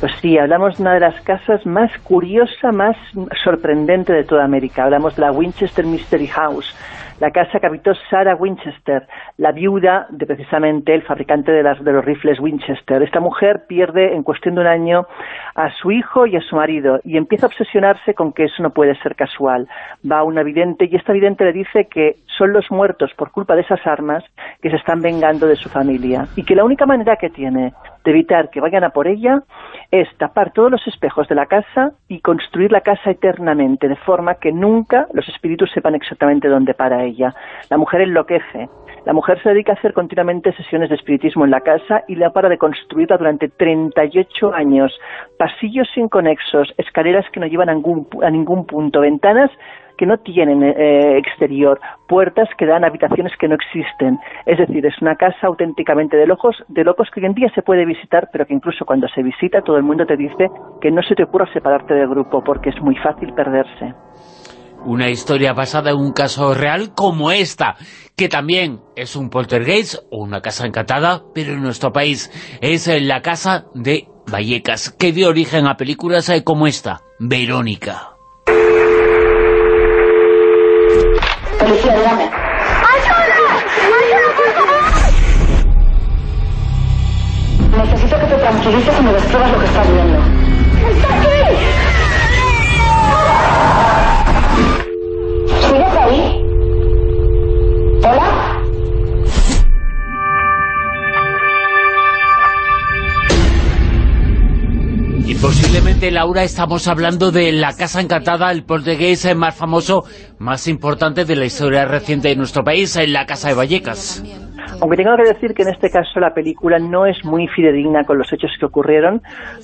Pues sí, hablamos de una de las casas más curiosa, más sorprendente de toda América. Hablamos de la Winchester Mystery House, la casa que habitó Sarah Winchester, la viuda de precisamente el fabricante de, las, de los rifles Winchester. Esta mujer pierde en cuestión de un año a su hijo y a su marido y empieza a obsesionarse con que eso no puede ser casual. Va a una vidente y esta vidente le dice que son los muertos por culpa de esas armas que se están vengando de su familia y que la única manera que tiene de evitar que vayan a por ella es tapar todos los espejos de la casa y construir la casa eternamente, de forma que nunca los espíritus sepan exactamente dónde para ella. La mujer enloquece. La mujer se dedica a hacer continuamente sesiones de espiritismo en la casa y la para de construirla durante 38 años. Pasillos inconexos, escaleras que no llevan a ningún, a ningún punto, ventanas que no tienen eh, exterior, puertas que dan habitaciones que no existen. Es decir, es una casa auténticamente de locos, de locos que hoy en día se puede visitar, pero que incluso cuando se visita todo el mundo te dice que no se te ocurra separarte del grupo porque es muy fácil perderse. una historia basada en un caso real como esta, que también es un poltergeist o una casa encantada, pero en nuestro país es la casa de Vallecas, que dio origen a películas como esta, Verónica. Policía, dígame. ¡Ayuda! ¡Ayuda, por favor! Necesito que te tranquilices y me describas lo que Laura, estamos hablando de la Casa Encantada, el poltergeist más famoso, más importante de la historia reciente de nuestro país, en la Casa de Vallecas. Aunque tengo que decir que en este caso la película no es muy fidedigna con los hechos que ocurrieron,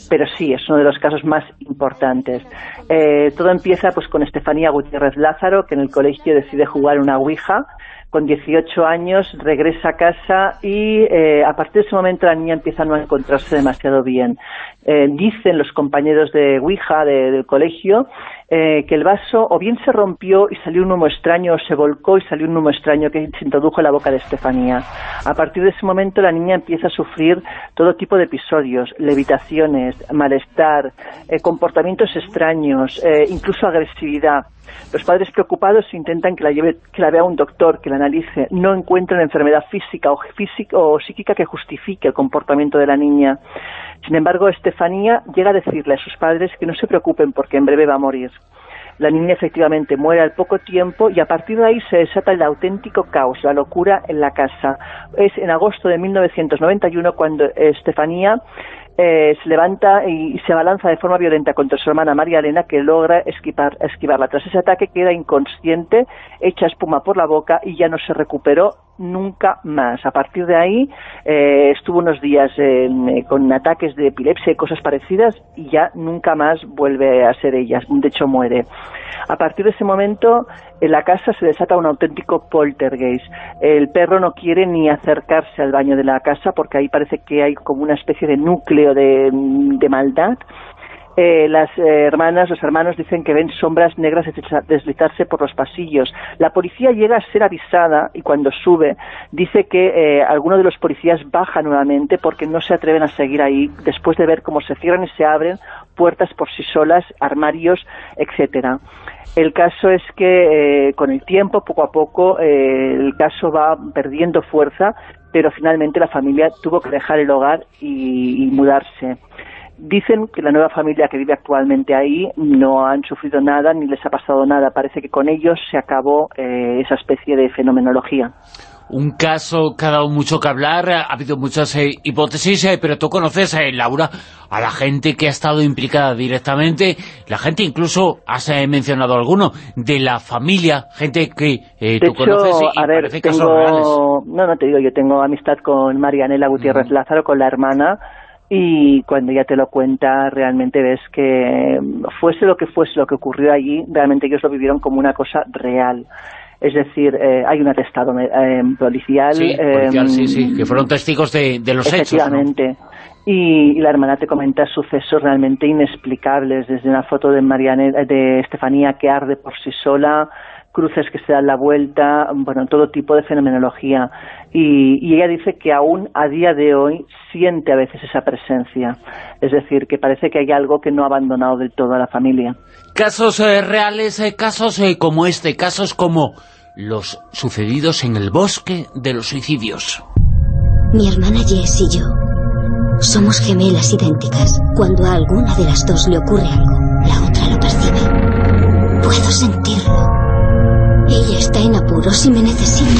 pero sí, es uno de los casos más importantes. Eh, todo empieza pues con Estefanía Gutiérrez Lázaro, que en el colegio decide jugar una ouija, con 18 años regresa a casa y eh, a partir de ese momento la niña empieza a no encontrarse demasiado bien. Eh, dicen los compañeros de Ouija de- del colegio eh, que el vaso o bien se rompió y salió un humo extraño o se volcó y salió un humo extraño que se introdujo en la boca de Estefanía. A partir de ese momento la niña empieza a sufrir todo tipo de episodios, levitaciones, malestar, eh, comportamientos extraños, eh, incluso agresividad. Los padres preocupados intentan que la, lleve, que la vea un doctor, que la analice. No encuentran enfermedad física o, física o psíquica que justifique el comportamiento de la niña. Sin embargo, Estefanía llega a decirle a sus padres que no se preocupen porque en breve va a morir. La niña efectivamente muere al poco tiempo y a partir de ahí se desata el auténtico caos, la locura en la casa. Es en agosto de 1991 cuando Estefanía eh, se levanta y, se abalanza de forma violenta contra su hermana María Elena que logra esquivar, esquivarla. Tras ese ataque queda inconsciente, echa espuma por la boca y ya no se recuperó nunca más. A partir de ahí eh, estuvo unos días eh, con ataques de epilepsia y cosas parecidas y ya nunca más vuelve a ser ella. De hecho muere. A partir de ese momento en la casa se desata un auténtico poltergeist. El perro no quiere ni acercarse al baño de la casa porque ahí parece que hay como una especie de núcleo de maldad. Eh, las eh, hermanas, los hermanos dicen que ven sombras negras desliza- deslizarse por los pasillos. La policía llega a ser avisada y cuando sube dice que eh, algunos de los policías baja nuevamente porque no se atreven a seguir ahí después de ver cómo se cierran y se abren puertas por sí solas, armarios, etcétera. El caso es que eh, con el tiempo, poco a poco, eh, el caso va perdiendo fuerza, pero finalmente la familia tuvo que dejar el hogar y mudarse. Dicen que la nueva familia que vive actualmente ahí no han sufrido nada ni les ha pasado nada. Parece que con ellos se acabó eh, esa especie de fenomenología. Un caso que ha dado mucho que hablar, ha habido muchas eh, hipótesis, eh, pero tú conoces, eh, Laura, a la gente que ha estado implicada directamente, la gente incluso, has eh, mencionado alguno, de la familia, gente que eh, tú hecho, conoces y a ver, parece casos reales. tengo... No, no te digo, yo tengo amistad con Marianela Gutiérrez Lázaro, con la hermana, y cuando ella te lo cuenta realmente ves que mm, fuese lo que fuese lo que ocurrió allí, realmente ellos lo vivieron como una cosa real. Es decir, eh, hay un atestado eh, policial. Sí, policial, eh, sí, sí, que fueron testigos de, de los hechos. ¿no? Y, y la hermana te comenta sucesos realmente inexplicables, desde una foto de Mariane, de Estefanía que arde por sí sola, cruces que se dan la vuelta, bueno, todo tipo de fenomenología. Y, y ella dice que aún a día de hoy siente a veces esa presencia. Es decir, que parece que hay algo que no ha abandonado del todo a la familia. Casos eh, reales, eh, casos eh, como este, casos como los sucedidos en el bosque de los suicidios. Mi hermana Jess y yo somos gemelas idénticas. Cuando a alguna de las dos le ocurre algo, la otra lo percibe. Puedo sentirlo. Ella está en apuros y me necesita.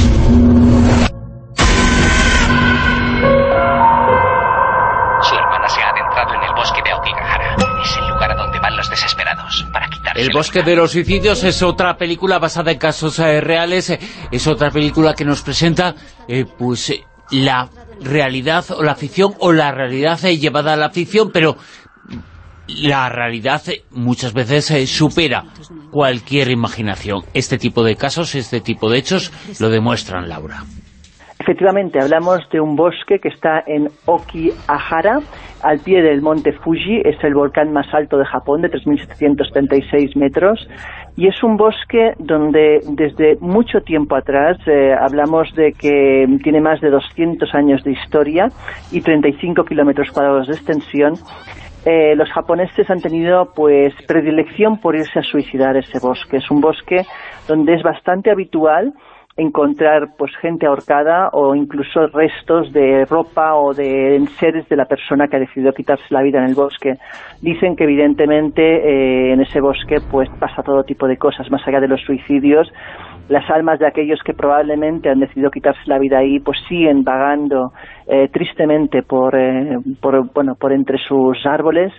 Su hermana se ha adentrado en el bosque de Aokigahara. Es el lugar a donde van los desesperados para quitarse El la bosque de los suicidios es otra película basada en casos eh, reales, es otra película que nos presenta eh, pues eh, la realidad o la ficción o la realidad llevada a la ficción, pero la realidad eh, muchas veces eh, supera cualquier imaginación. Este tipo de casos, este tipo de hechos lo demuestran, Laura. Efectivamente, hablamos de un bosque que está en Okihara, al pie del monte Fuji, es el volcán más alto de Japón, de 3.736 metros, y es un bosque donde desde mucho tiempo atrás, eh, hablamos de que tiene más de 200 años de historia y 35 kilómetros cuadrados de extensión, eh, los japoneses han tenido pues predilección por irse a suicidar ese bosque. Es un bosque donde es bastante habitual encontrar pues gente ahorcada o incluso restos de ropa o de seres de la persona que ha decidido quitarse la vida en el bosque. Dicen que evidentemente eh, en ese bosque pues pasa todo tipo de cosas, más allá de los suicidios, las almas de aquellos que probablemente han decidido quitarse la vida ahí pues siguen vagando eh, tristemente por, eh, bueno, por entre sus árboles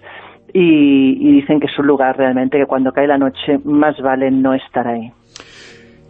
y, dicen que es un lugar realmente que cuando cae la noche más vale no estar ahí.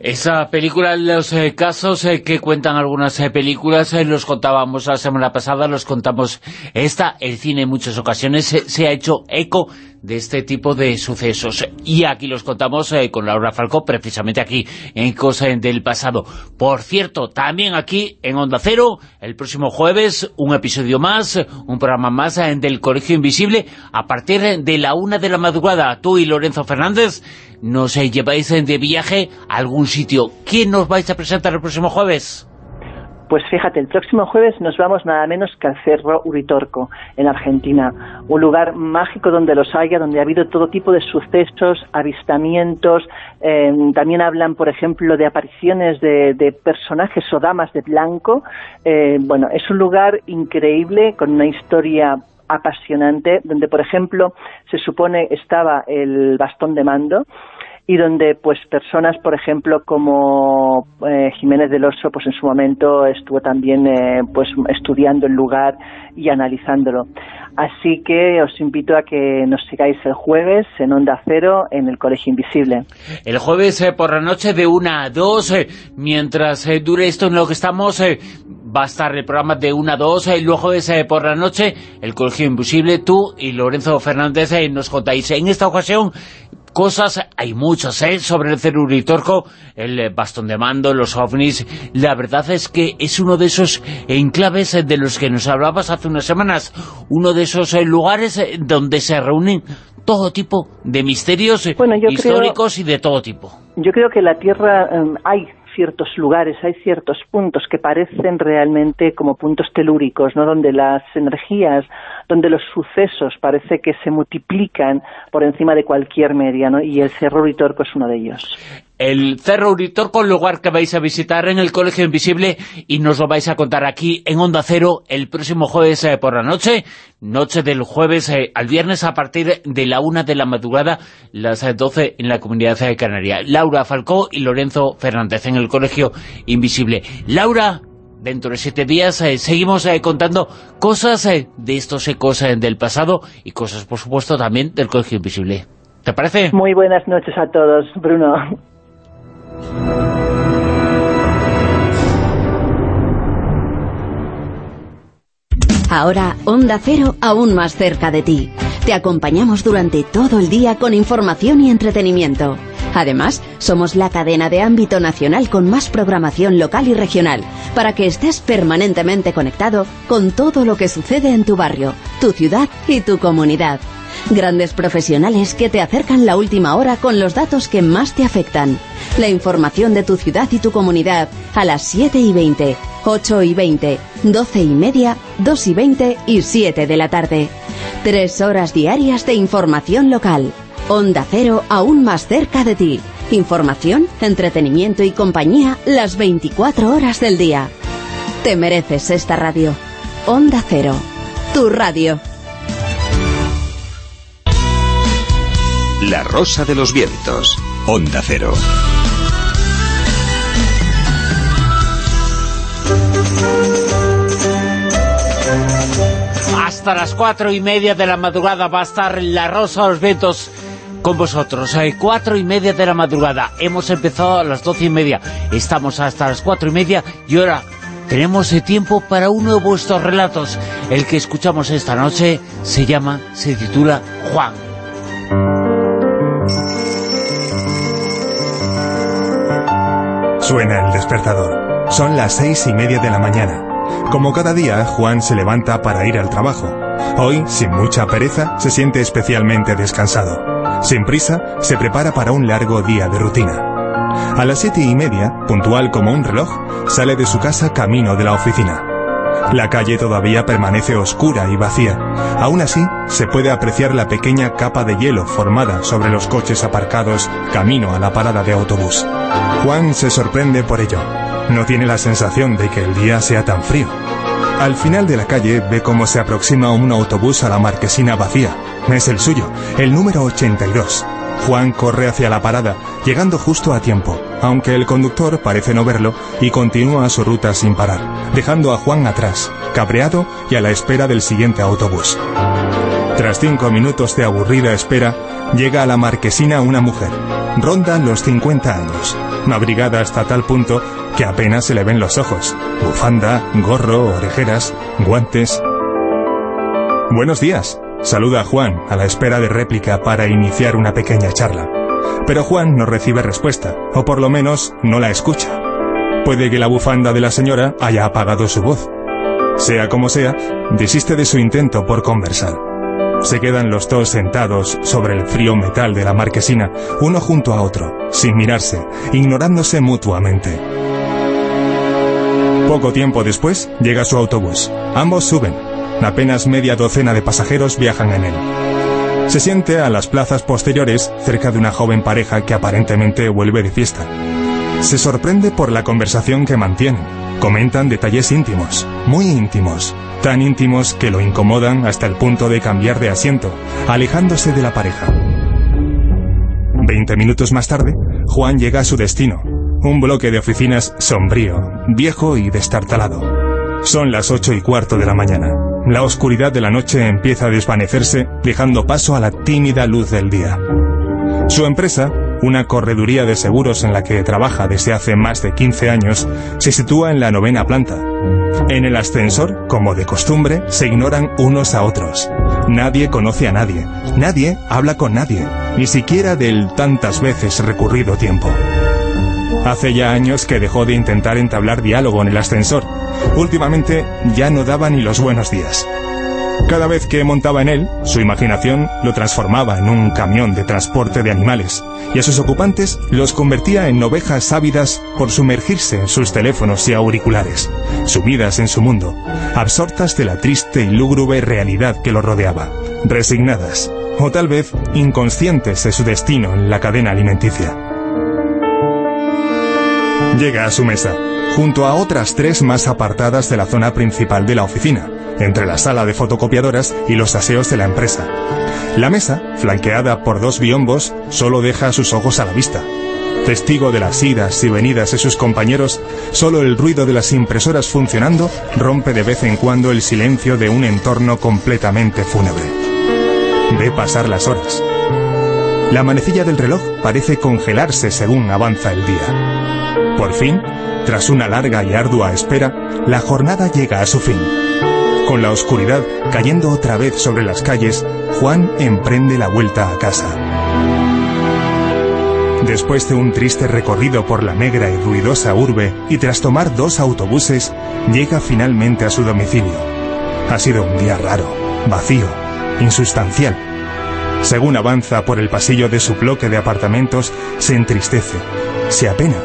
Esa película, los eh, casos eh, que cuentan algunas películas, los contábamos la semana pasada, los contamos esta, el cine en muchas ocasiones se ha hecho eco de este tipo de sucesos. Y aquí los contamos con Laura Falcó, precisamente aquí, en Cosa del Pasado. Por cierto, también aquí, en Onda Cero, el próximo jueves, un episodio más, un programa más del Colegio Invisible, a partir de la una de la madrugada. Tú y Lorenzo Fernández nos lleváis de viaje a algún sitio. ¿Quién nos vais a presentar el próximo jueves? Pues fíjate, el próximo jueves nos vamos nada menos que al Cerro Uritorco, en Argentina. Un lugar mágico donde los haya, donde ha habido todo tipo de sucesos, avistamientos. Em, también hablan, por ejemplo, de apariciones de, personajes o damas de blanco. Eh, bueno, es un lugar increíble, con una historia apasionante, donde, por ejemplo, se supone estaba el bastón de mando, y donde pues personas, por ejemplo, como eh, Jiménez del Oso, pues en su momento estuvo también eh, pues estudiando el lugar y analizándolo. Así que os invito a que nos sigáis el jueves en Onda Cero en el Colegio Invisible. El jueves eh, por la noche de una a 2, mientras dure esto en lo que estamos, va a estar el programa de una a 2, y luego jueves por la noche el Colegio Invisible, tú y Lorenzo Fernández nos contáis. En esta ocasión cosas, hay muchas, ¿eh? sobre el ceruritorco, el bastón de mando, los ovnis. La verdad es que es uno de esos enclaves de los que nos hablabas hace unas semanas, uno de esos lugares donde se reúnen todo tipo de misterios históricos y de todo tipo. Yo creo que la Tierra em, hay ciertos lugares, hay ciertos puntos que parecen realmente como puntos telúricos, ¿no? donde las energías, donde los sucesos parece que se multiplican por encima de cualquier media, ¿no? y el Cerro Uritorco es uno de ellos el Cerro Uritorco, el lugar que vais a visitar en el Colegio Invisible y nos lo vais a contar aquí en Onda Cero el próximo jueves eh, por la noche, noche del jueves eh, al viernes a partir de la una de la madrugada, las 12 eh, en la Comunidad de Canaria. Laura Falcó y Lorenzo Fernández en el Colegio Invisible. Laura, dentro de siete días seguimos contando cosas de estos ecos del pasado y cosas, por supuesto, también del Colegio Invisible. ¿Te parece? Muy buenas noches a todos, Bruno. Ahora, Onda Cero aún más cerca de ti. Te acompañamos durante todo el día con información y entretenimiento. Además, somos la cadena de ámbito nacional con más programación local y regional, para que estés permanentemente conectado con todo lo que sucede en tu barrio, tu ciudad y tu comunidad. Grandes profesionales que te acercan la última hora con los datos que más te afectan. La información de tu ciudad y tu comunidad a las 7 y 20, 8 y 20, 12 y media, 2 y 20 y 7 de la tarde. Tres horas diarias de información local. Onda Cero aún más cerca de ti. Información, entretenimiento y compañía las 24 horas del día. Te mereces esta radio. Onda Cero. Tu radio. La Rosa de los Vientos. Onda Cero. Hasta las cuatro y media de la madrugada va a estar La Rosa de los Vientos con vosotros. Hay cuatro y media de la madrugada. Hemos empezado a las doce y media. Estamos hasta las cuatro y media y ahora tenemos tiempo para uno de vuestros relatos. El que escuchamos esta noche se llama, se titula Juan. Suena el despertador. Son las seis y media de la mañana. Como cada día, Juan se levanta para ir al trabajo. Hoy, sin mucha pereza, se siente especialmente descansado. Sin prisa, se prepara para un largo día de rutina. A las siete y media, puntual como un reloj, sale de su casa camino de la oficina. La calle todavía permanece oscura y vacía. Aún así, se puede apreciar la pequeña capa de hielo formada sobre los coches aparcados camino a la parada de autobús. Juan se sorprende por ello. No tiene la sensación de que el día sea tan frío. Al final de la calle ve cómo se aproxima un autobús a la marquesina vacía. Es el suyo, el número 82. Juan corre hacia la parada, llegando justo a tiempo, aunque el conductor parece no verlo y continúa su ruta sin parar, dejando a Juan atrás, cabreado y a la espera del siguiente autobús. Tras cinco minutos de aburrida espera, llega a la marquesina una mujer. Ronda los 50 años, abrigada hasta tal punto que apenas se le ven los ojos. Bufanda, gorro, orejeras, guantes. Buenos días, Saluda a Juan a la espera de réplica para iniciar una pequeña charla. Pero Juan no recibe respuesta, o por lo menos no la escucha. Puede que la bufanda de la señora haya apagado su voz. Sea como sea, desiste de su intento por conversar. Se quedan los dos sentados sobre el frío metal de la marquesina, uno junto a otro, sin mirarse, ignorándose mutuamente. Poco tiempo después llega su autobús. Ambos suben, Apenas media docena de pasajeros viajan en él. Se siente a las plazas posteriores cerca de una joven pareja que aparentemente vuelve de fiesta. Se sorprende por la conversación que mantienen. Comentan detalles íntimos, muy íntimos, tan íntimos que lo incomodan hasta el punto de cambiar de asiento, alejándose de la pareja. Veinte minutos más tarde, Juan llega a su destino, un bloque de oficinas sombrío, viejo y destartalado. Son las ocho y cuarto de la mañana. La oscuridad de la noche empieza a desvanecerse, dejando paso a la tímida luz del día. Su empresa, una correduría de seguros en la que trabaja desde hace más de 15 años, se sitúa en la novena planta. En el ascensor, como de costumbre, se ignoran unos a otros. Nadie conoce a nadie, nadie habla con nadie, ni siquiera del tantas veces recurrido tiempo. Hace ya años que dejó de intentar entablar diálogo en el ascensor. Últimamente ya no daba ni los buenos días. Cada vez que montaba en él, su imaginación lo transformaba en un camión de transporte de animales y a sus ocupantes los convertía en ovejas ávidas por sumergirse en sus teléfonos y auriculares, sumidas en su mundo, absortas de la triste y lúgubre realidad que lo rodeaba, resignadas o tal vez inconscientes de su destino en la cadena alimenticia. Llega a su mesa, junto a otras tres más apartadas de la zona principal de la oficina, entre la sala de fotocopiadoras y los aseos de la empresa. La mesa, flanqueada por dos biombos, solo deja sus ojos a la vista. Testigo de las idas y venidas de sus compañeros, solo el ruido de las impresoras funcionando rompe de vez en cuando el silencio de un entorno completamente fúnebre. Ve pasar las horas. La manecilla del reloj parece congelarse según avanza el día. Por fin, tras una larga y ardua espera, la jornada llega a su fin. Con la oscuridad cayendo otra vez sobre las calles, Juan emprende la vuelta a casa. Después de un triste recorrido por la negra y ruidosa urbe y tras tomar dos autobuses, llega finalmente a su domicilio. Ha sido un día raro, vacío, insustancial. Según avanza por el pasillo de su bloque de apartamentos, se entristece, se apena,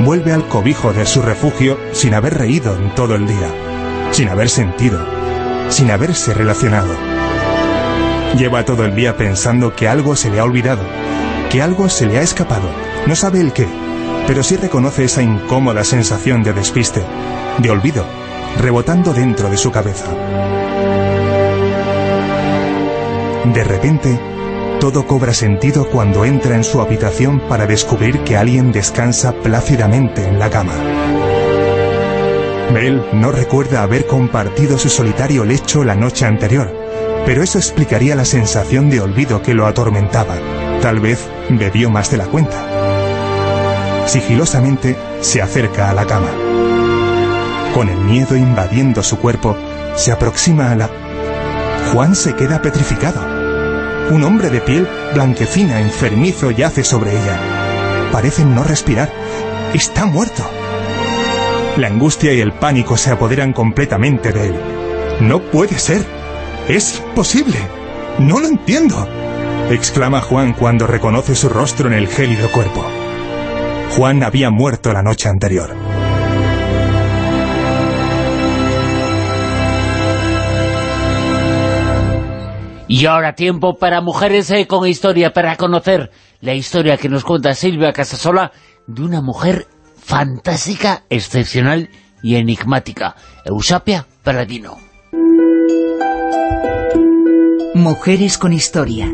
vuelve al cobijo de su refugio sin haber reído en todo el día, sin haber sentido, sin haberse relacionado. Lleva todo el día pensando que algo se le ha olvidado, que algo se le ha escapado, no sabe el qué, pero sí reconoce esa incómoda sensación de despiste, de olvido, rebotando dentro de su cabeza. De repente, todo cobra sentido cuando entra en su habitación para descubrir que alguien descansa plácidamente en la cama. Él no recuerda haber compartido su solitario lecho la noche anterior, pero eso explicaría la sensación de olvido que lo atormentaba. Tal vez bebió más de la cuenta. Sigilosamente se acerca a la cama. Con el miedo invadiendo su cuerpo, se aproxima a la... Juan se queda petrificado. Un hombre de piel blanquecina, enfermizo, yace sobre ella. Parece no respirar. Está muerto. La angustia y el pánico se apoderan completamente de él. No puede ser. Es posible. No lo entiendo. Exclama Juan cuando reconoce su rostro en el gélido cuerpo. Juan había muerto la noche anterior. Y ahora tiempo para Mujeres eh, con Historia, para conocer la historia que nos cuenta Silvia Casasola de una mujer fantástica, excepcional y enigmática, Eusapia Paladino. Mujeres con Historia.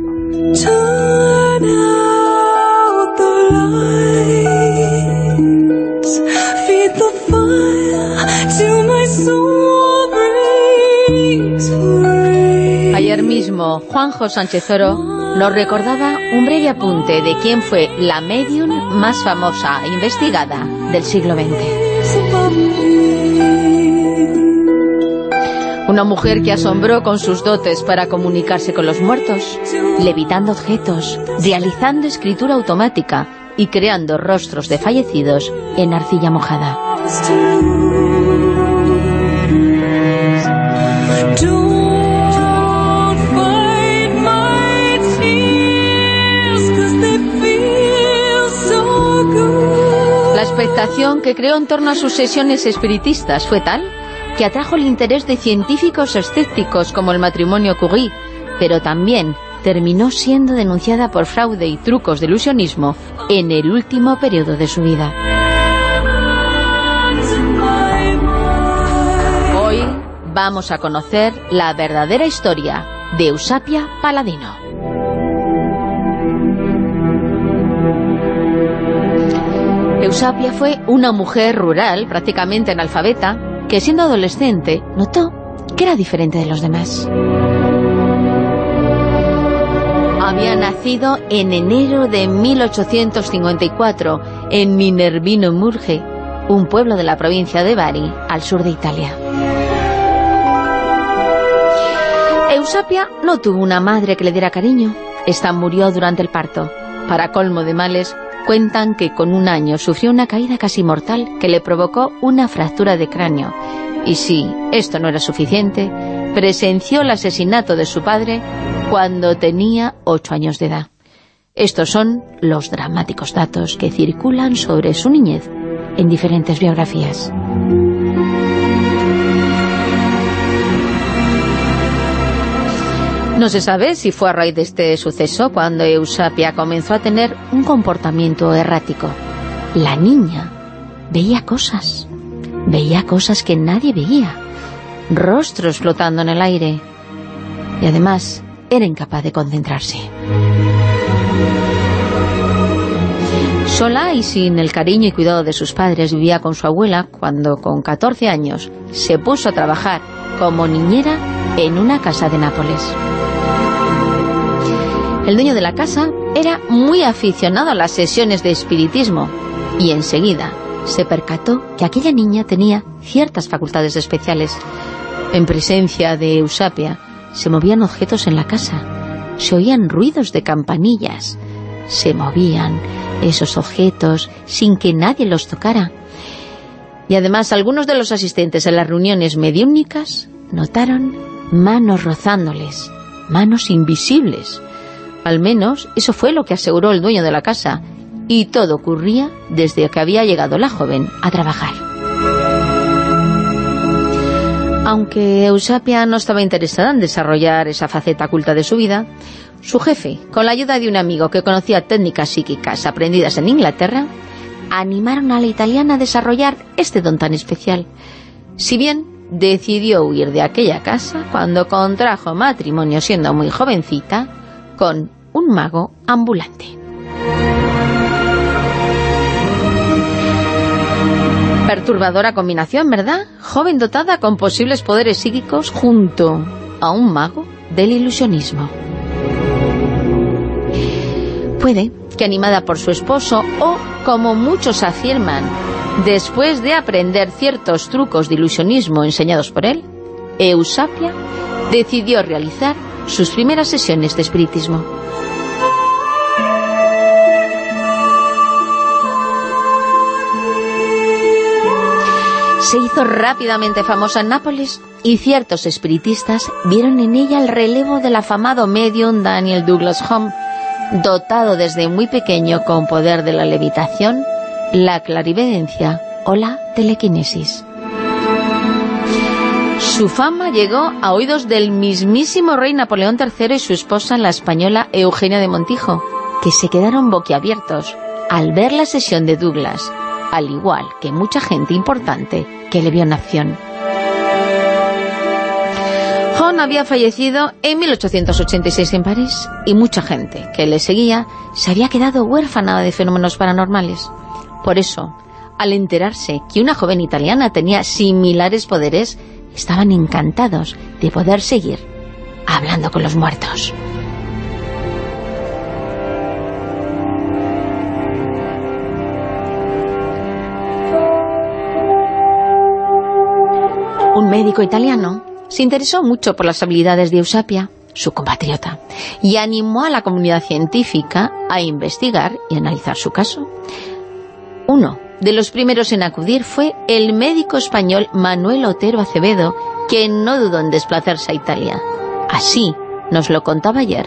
Ayer mismo, Juanjo Sánchez Oro nos recordaba un breve apunte de quién fue la medium más famosa e investigada del siglo XX. Una mujer que asombró con sus dotes para comunicarse con los muertos, levitando objetos, realizando escritura automática y creando rostros de fallecidos en arcilla mojada. La expectación que creó en torno a sus sesiones espiritistas fue tal que atrajo el interés de científicos escépticos como el matrimonio Curie, pero también terminó siendo denunciada por fraude y trucos de ilusionismo en el último periodo de su vida. Hoy vamos a conocer la verdadera historia de Eusapia Paladino. Eusapia fue una mujer rural, prácticamente analfabeta, que siendo adolescente notó que era diferente de los demás. Había nacido en enero de 1854 en Minervino Murge, un pueblo de la provincia de Bari, al sur de Italia. Eusapia no tuvo una madre que le diera cariño. Esta murió durante el parto. Para colmo de males, cuentan que con un año sufrió una caída casi mortal que le provocó una fractura de cráneo. Y si esto no era suficiente, presenció el asesinato de su padre cuando tenía ocho años de edad. Estos son los dramáticos datos que circulan sobre su niñez en diferentes biografías. No se sabe si fue a raíz de este suceso cuando Eusapia comenzó a tener un comportamiento errático. La niña veía cosas, veía cosas que nadie veía, rostros flotando en el aire, y además era incapaz de concentrarse. Sola y sin el cariño y cuidado de sus padres vivía con su abuela cuando con 14 años se puso a trabajar como niñera en una casa de Nápoles. El dueño de la casa era muy aficionado a las sesiones de espiritismo y enseguida se percató que aquella niña tenía ciertas facultades especiales. En presencia de Eusapia se movían objetos en la casa, se oían ruidos de campanillas, se movían esos objetos sin que nadie los tocara. Y además algunos de los asistentes a las reuniones mediúnicas notaron manos rozándoles, manos invisibles. Al menos eso fue lo que aseguró el dueño de la casa, y todo ocurría desde que había llegado la joven a trabajar. Aunque Eusapia no estaba interesada en desarrollar esa faceta oculta de su vida, su jefe, con la ayuda de un amigo que conocía técnicas psíquicas aprendidas en Inglaterra, animaron a la italiana a desarrollar este don tan especial. Si bien decidió huir de aquella casa cuando contrajo matrimonio siendo muy jovencita con un mago ambulante. Perturbadora combinación, ¿verdad? Joven dotada con posibles poderes psíquicos junto a un mago del ilusionismo. Puede que animada por su esposo o, como muchos afirman, después de aprender ciertos trucos de ilusionismo enseñados por él, Eusapia decidió realizar sus primeras sesiones de espiritismo. Se hizo rápidamente famosa en Nápoles y ciertos espiritistas vieron en ella el relevo del afamado medium Daniel Douglas Home, dotado desde muy pequeño con poder de la levitación, la clarividencia o la telequinesis. Su fama llegó a oídos del mismísimo rey Napoleón III y su esposa, la española Eugenia de Montijo, que se quedaron boquiabiertos al ver la sesión de Douglas, al igual que mucha gente importante que le vio en acción. John había fallecido en 1886 en París y mucha gente que le seguía se había quedado huérfana de fenómenos paranormales. Por eso, al enterarse que una joven italiana tenía similares poderes, estaban encantados de poder seguir hablando con los muertos. Un médico italiano se interesó mucho por las habilidades de Eusapia, su compatriota, y animó a la comunidad científica a investigar y analizar su caso. Uno de los primeros en acudir fue el médico español Manuel Otero Acevedo, que no dudó en desplazarse a Italia. Así nos lo contaba ayer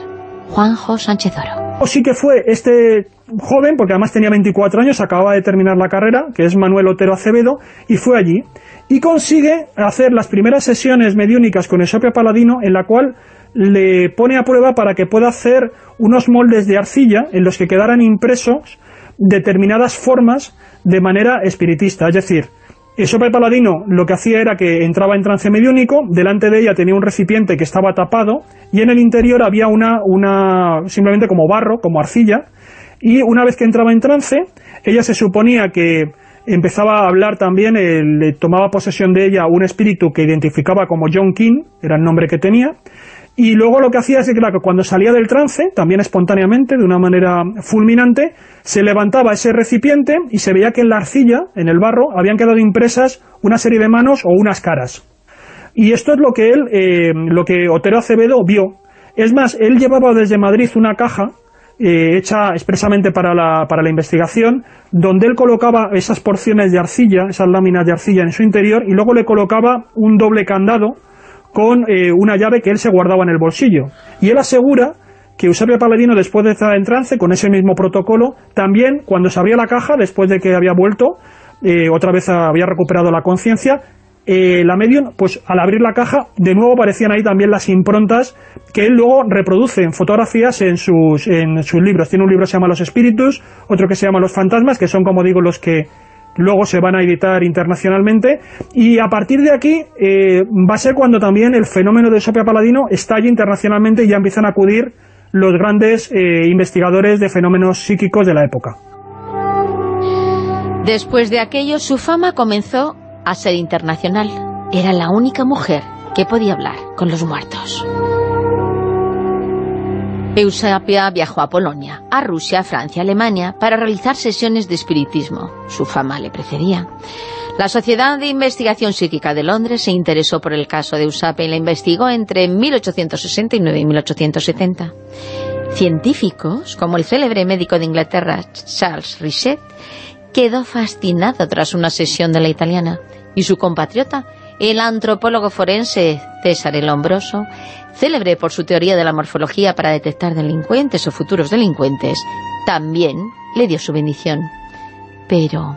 Juanjo Sánchez Oro. Sí que fue este joven, porque además tenía 24 años, acababa de terminar la carrera, que es Manuel Otero Acevedo, y fue allí. Y consigue hacer las primeras sesiones mediúnicas con Esopia Paladino, en la cual le pone a prueba para que pueda hacer unos moldes de arcilla en los que quedaran impresos determinadas formas de manera espiritista, es decir, Esope Paladino lo que hacía era que entraba en trance mediúnico, delante de ella tenía un recipiente que estaba tapado y en el interior había una, una simplemente como barro, como arcilla, y una vez que entraba en trance, ella se suponía que empezaba a hablar también, le tomaba posesión de ella un espíritu que identificaba como John King, era el nombre que tenía, y luego lo que hacía es que cuando salía del trance, también espontáneamente, de una manera fulminante, se levantaba ese recipiente y se veía que en la arcilla, en el barro, habían quedado impresas una serie de manos o unas caras. Y esto es lo que él, eh, lo que Otero Acevedo vio. Es más, él llevaba desde Madrid una caja eh, hecha expresamente para la, para la investigación, donde él colocaba esas porciones de arcilla, esas láminas de arcilla en su interior, y luego le colocaba un doble candado con eh, una llave que él se guardaba en el bolsillo. Y él asegura que Eusebio Paladino, después de estar en trance, con ese mismo protocolo, también, cuando se abría la caja, después de que había vuelto, eh, otra vez había recuperado la conciencia, eh, la medium, pues al abrir la caja, de nuevo aparecían ahí también las improntas que él luego reproduce en fotografías en sus, en sus libros. Tiene un libro que se llama Los Espíritus, otro que se llama Los Fantasmas, que son, como digo, los que luego se van a editar internacionalmente y a partir de aquí eh, va a ser cuando también el fenómeno de Sopia Paladino estalle internacionalmente y ya empiezan a acudir los grandes eh, investigadores de fenómenos psíquicos de la época. Después de aquello, su fama comenzó a ser internacional. Era la única mujer que podía hablar con los muertos. Eusapia viajó a Polonia, a Rusia, Francia, Alemania para realizar sesiones de espiritismo. Su fama le precedía. La Sociedad de Investigación Psíquica de Londres se interesó por el caso de Eusapia y la investigó entre 1869 y 1870. Científicos, como el célebre médico de Inglaterra Charles Richet, quedó fascinado tras una sesión de la italiana, y su compatriota, el antropólogo forense César el Hombroso, célebre por su teoría de la morfología para detectar delincuentes o futuros delincuentes, también le dio su bendición. Pero,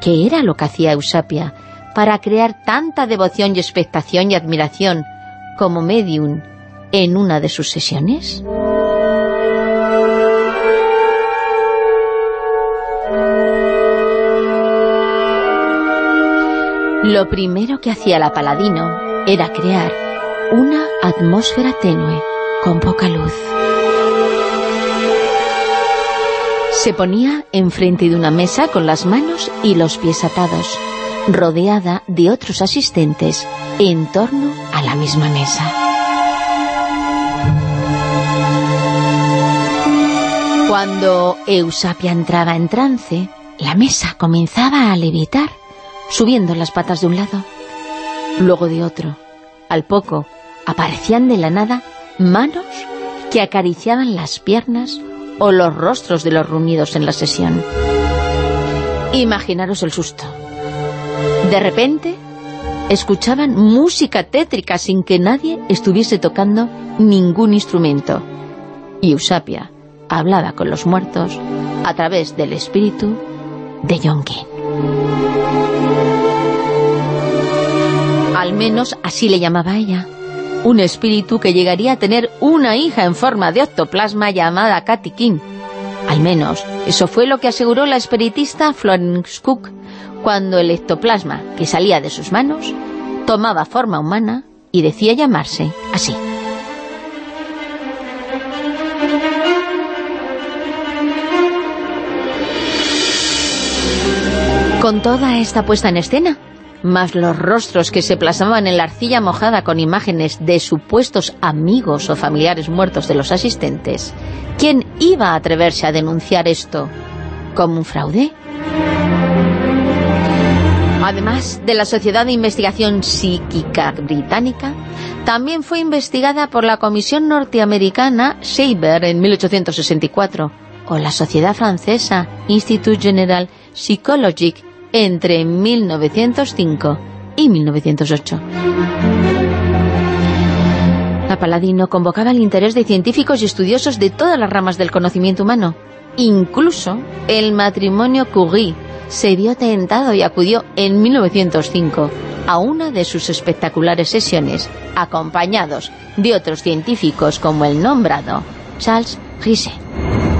¿qué era lo que hacía Eusapia para crear tanta devoción y expectación y admiración como medium en una de sus sesiones? Lo primero que hacía la Paladino era crear una atmósfera tenue, con poca luz. Se ponía enfrente de una mesa con las manos y los pies atados, rodeada de otros asistentes en torno a la misma mesa. Cuando Eusapia entraba en trance, la mesa comenzaba a levitar, subiendo las patas de un lado, luego de otro. Al poco, aparecían de la nada manos que acariciaban las piernas o los rostros de los reunidos en la sesión. Imaginaros el susto. De repente, escuchaban música tétrica sin que nadie estuviese tocando ningún instrumento. Y Usapia hablaba con los muertos a través del espíritu de Yonkin. Al menos así le llamaba ella. Un espíritu que llegaría a tener una hija en forma de octoplasma llamada Katy King. Al menos eso fue lo que aseguró la espiritista Florence Cook cuando el ectoplasma que salía de sus manos tomaba forma humana y decía llamarse así. Con toda esta puesta en escena, más los rostros que se plasmaban en la arcilla mojada con imágenes de supuestos amigos o familiares muertos de los asistentes, ¿quién iba a atreverse a denunciar esto como un fraude? Además de la Sociedad de Investigación Psíquica Británica, también fue investigada por la Comisión Norteamericana Saber en 1864 o la Sociedad Francesa Institut General Psychologique entre 1905 y 1908. La Paladino convocaba el interés de científicos y estudiosos de todas las ramas del conocimiento humano. Incluso el matrimonio Curie se vio tentado y acudió en 1905 a una de sus espectaculares sesiones, acompañados de otros científicos como el nombrado Charles Risset.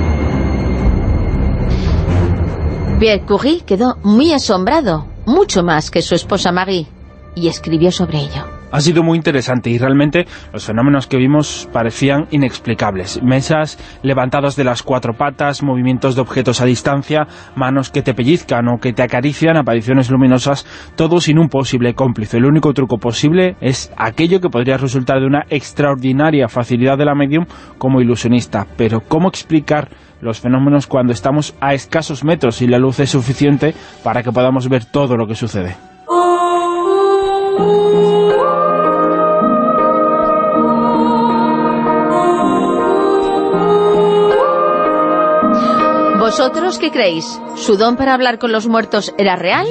Pierre Curie quedó muy asombrado, mucho más que su esposa Marie, y escribió sobre ello. Ha sido muy interesante y realmente los fenómenos que vimos parecían inexplicables. Mesas levantadas de las cuatro patas, movimientos de objetos a distancia, manos que te pellizcan o que te acarician, apariciones luminosas, todo sin un posible cómplice. El único truco posible es aquello que podría resultar de una extraordinaria facilidad de la medium como ilusionista. Pero ¿cómo explicar los fenómenos cuando estamos a escasos metros y la luz es suficiente para que podamos ver todo lo que sucede. ¿Vosotros qué creéis? ¿Su don para hablar con los muertos era real?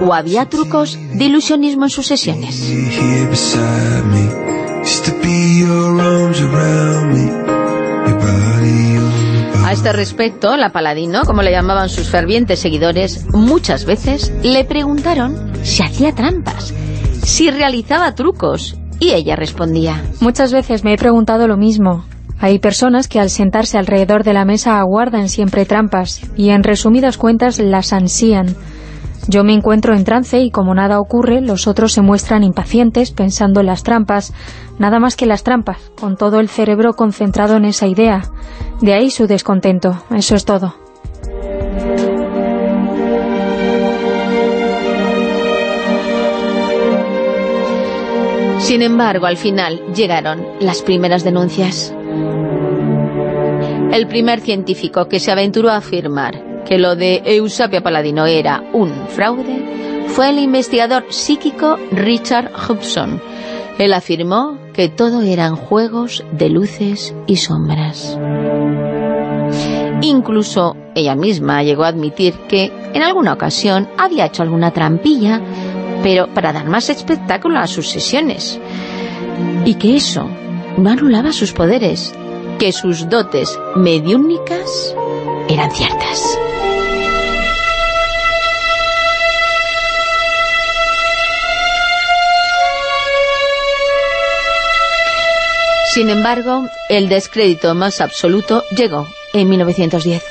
¿O había trucos de ilusionismo en sus sesiones? A este respecto, la Paladino, como le llamaban sus fervientes seguidores, muchas veces le preguntaron si hacía trampas, si realizaba trucos, y ella respondía. Muchas veces me he preguntado lo mismo. Hay personas que al sentarse alrededor de la mesa aguardan siempre trampas, y en resumidas cuentas las ansían. Yo me encuentro en trance y como nada ocurre, los otros se muestran impacientes pensando en las trampas, nada más que las trampas, con todo el cerebro concentrado en esa idea. De ahí su descontento, eso es todo. Sin embargo, al final llegaron las primeras denuncias. El primer científico que se aventuró a afirmar que lo de Eusapia Paladino era un fraude fue el investigador psíquico Richard Hobson. Él afirmó que todo eran juegos de luces y sombras. Incluso ella misma llegó a admitir que en alguna ocasión había hecho alguna trampilla, pero para dar más espectáculo a sus sesiones. Y que eso no anulaba sus poderes, que sus dotes mediúnicas eran ciertas. Sin embargo, el descrédito más absoluto llegó en 1910.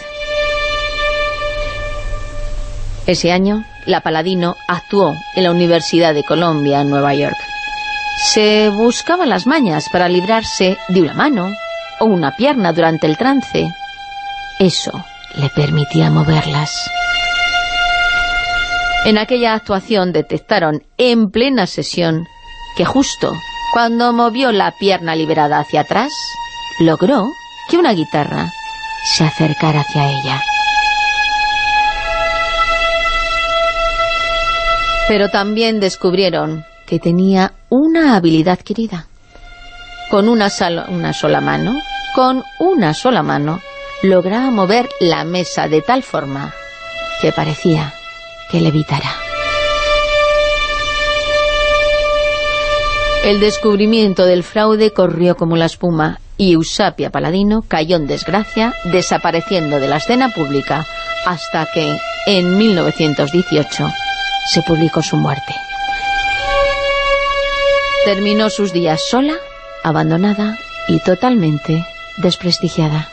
Ese año, la Paladino actuó en la Universidad de Columbia, en Nueva York. Se buscaba las mañas para librarse de una mano o una pierna durante el trance. Eso le permitía moverlas. En aquella actuación detectaron en plena sesión que justo cuando movió la pierna liberada hacia atrás, logró que una guitarra se acercara hacia ella. Pero también descubrieron que tenía una habilidad querida. Con una, una sola mano, con una sola mano, lograba mover la mesa de tal forma que parecía que levitara. El descubrimiento del fraude corrió como la espuma y Eusapia Paladino cayó en desgracia, desapareciendo de la escena pública hasta que, en 1918, se publicó su muerte. Terminó sus días sola, abandonada y totalmente desprestigiada.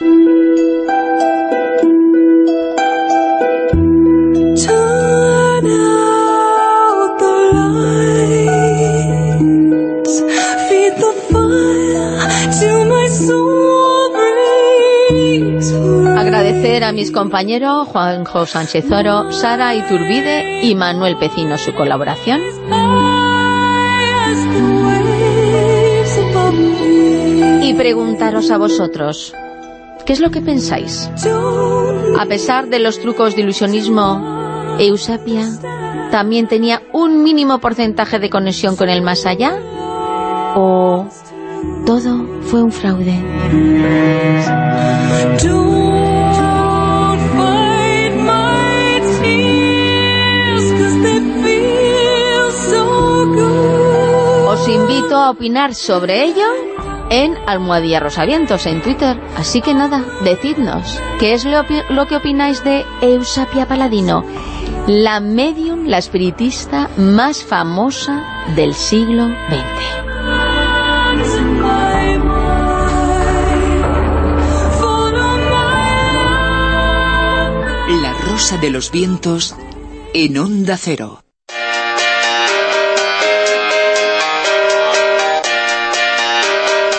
Agradecer a mis compañeros Juanjo Sánchez Oro, Sara Iturbide y Manuel Pecino su colaboración. Y preguntaros a vosotros, ¿qué es lo que pensáis? A pesar de los trucos de ilusionismo, Eusapia también tenía un mínimo porcentaje de conexión con el más allá? ¿O todo fue un fraude? Invito a opinar sobre ello en Almohadilla Rosavientos en Twitter. Así que nada, decidnos, ¿qué es lo, lo que opináis de Eusapia Paladino? La medium, la espiritista más famosa del siglo XX. La rosa de los vientos en onda cero.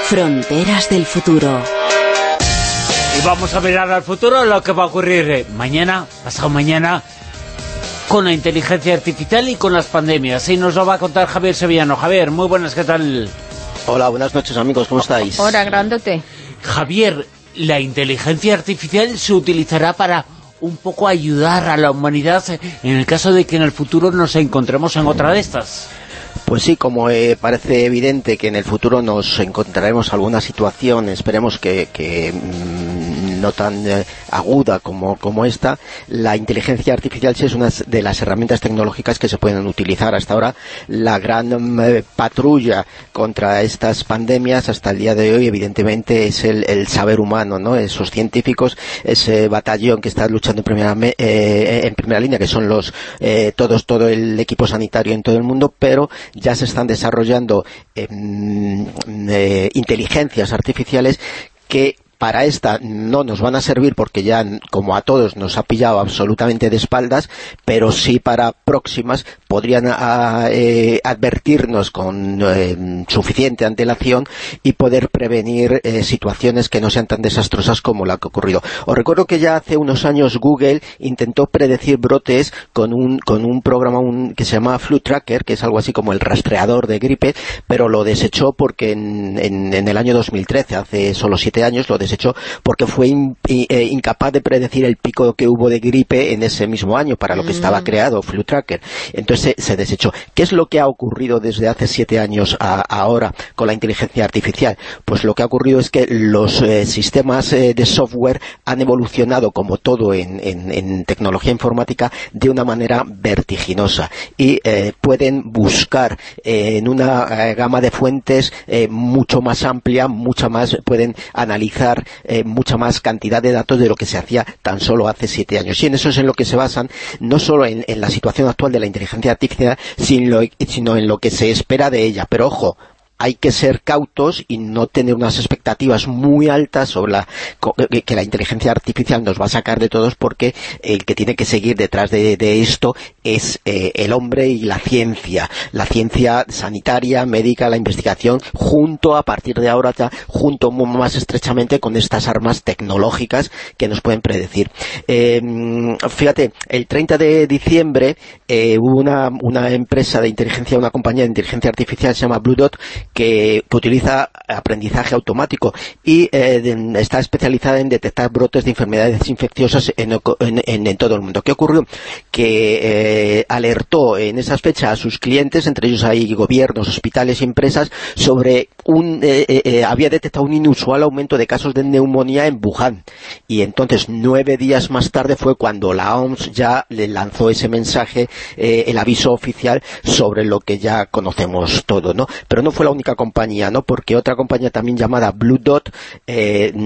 Fronteras del futuro. Y vamos a mirar al futuro lo que va a ocurrir eh, mañana, pasado mañana, con la inteligencia artificial y con las pandemias. Y nos lo va a contar Javier Sevillano. Javier, muy buenas, ¿qué tal? Hola, buenas noches amigos, ¿cómo estáis? Hola, grándote. Javier, la inteligencia artificial se utilizará para un poco ayudar a la humanidad en el caso de que en el futuro nos encontremos en otra de estas. Pues sí, como eh, parece evidente que en el futuro nos encontraremos alguna situación, esperemos que, que mm, no tan eh, aguda como, como esta, la inteligencia artificial sí es una de las herramientas tecnológicas que se pueden utilizar. Hasta ahora la gran eh, patrulla contra estas pandemias hasta el día de hoy evidentemente es el, saber humano, ¿no? esos científicos, ese batallón que está luchando en primera, eh, en primera línea, que son los eh, todos todo el equipo sanitario en todo el mundo, pero ya se están desarrollando eh, inteligencias artificiales que para esta no nos van a servir porque ya, como a todos, nos ha pillado absolutamente de espaldas, pero sí para próximas podrían a, eh, advertirnos con eh, suficiente antelación y poder prevenir eh, situaciones que no sean tan desastrosas como la que ha ocurrido. Os recuerdo que ya hace unos años Google intentó predecir brotes con un, con un programa que se llama Flu Tracker, que es algo así como el rastreador de gripe, pero lo desechó porque en, en, el año 2013, hace solo siete años, lo porque fue in, eh, incapaz de predecir el pico que hubo de gripe en ese mismo año para lo que estaba creado, Flu Tracker. Entonces se, se, desechó. ¿Qué es lo que ha ocurrido desde hace siete años a, a ahora con la inteligencia artificial? Pues lo que ha ocurrido es que los eh, sistemas eh, de software han evolucionado, como todo en, en, en tecnología informática, de una manera vertiginosa y pueden buscar en una gama de fuentes mucho más amplia, mucha más, pueden analizar eh, mucha más cantidad de datos de lo que se hacía tan solo hace siete años. Y en eso es en lo que se basan, no solo en, la situación actual de la inteligencia artificial, sino, en lo que se espera de ella. Pero ojo, hay que ser cautos y no tener unas expectativas muy altas sobre la, que la inteligencia artificial nos va a sacar de todos porque el que tiene que seguir detrás de, de esto es eh, el hombre y la ciencia, la ciencia sanitaria, médica, la investigación, junto a partir de ahora ya, junto más estrechamente con estas armas tecnológicas que nos pueden predecir. Eh, fíjate, el 30 de diciembre eh, hubo una, una empresa de inteligencia, una compañía de inteligencia artificial se llama Blue Dot que, utiliza aprendizaje automático y está especializada en detectar brotes de enfermedades infecciosas en, en, en todo el mundo. ¿Qué ocurrió? Que eh, alertó en esas fechas a sus clientes, entre ellos hay gobiernos, hospitales y empresas, sobre un, había detectado un inusual aumento de casos de neumonía en Wuhan. Y entonces, nueve días más tarde fue cuando la OMS ya le lanzó ese mensaje, el aviso oficial sobre lo que ya conocemos todo, ¿no? Pero no fue la única compañía, ¿no? Porque otra compañía también llamada Blue Dot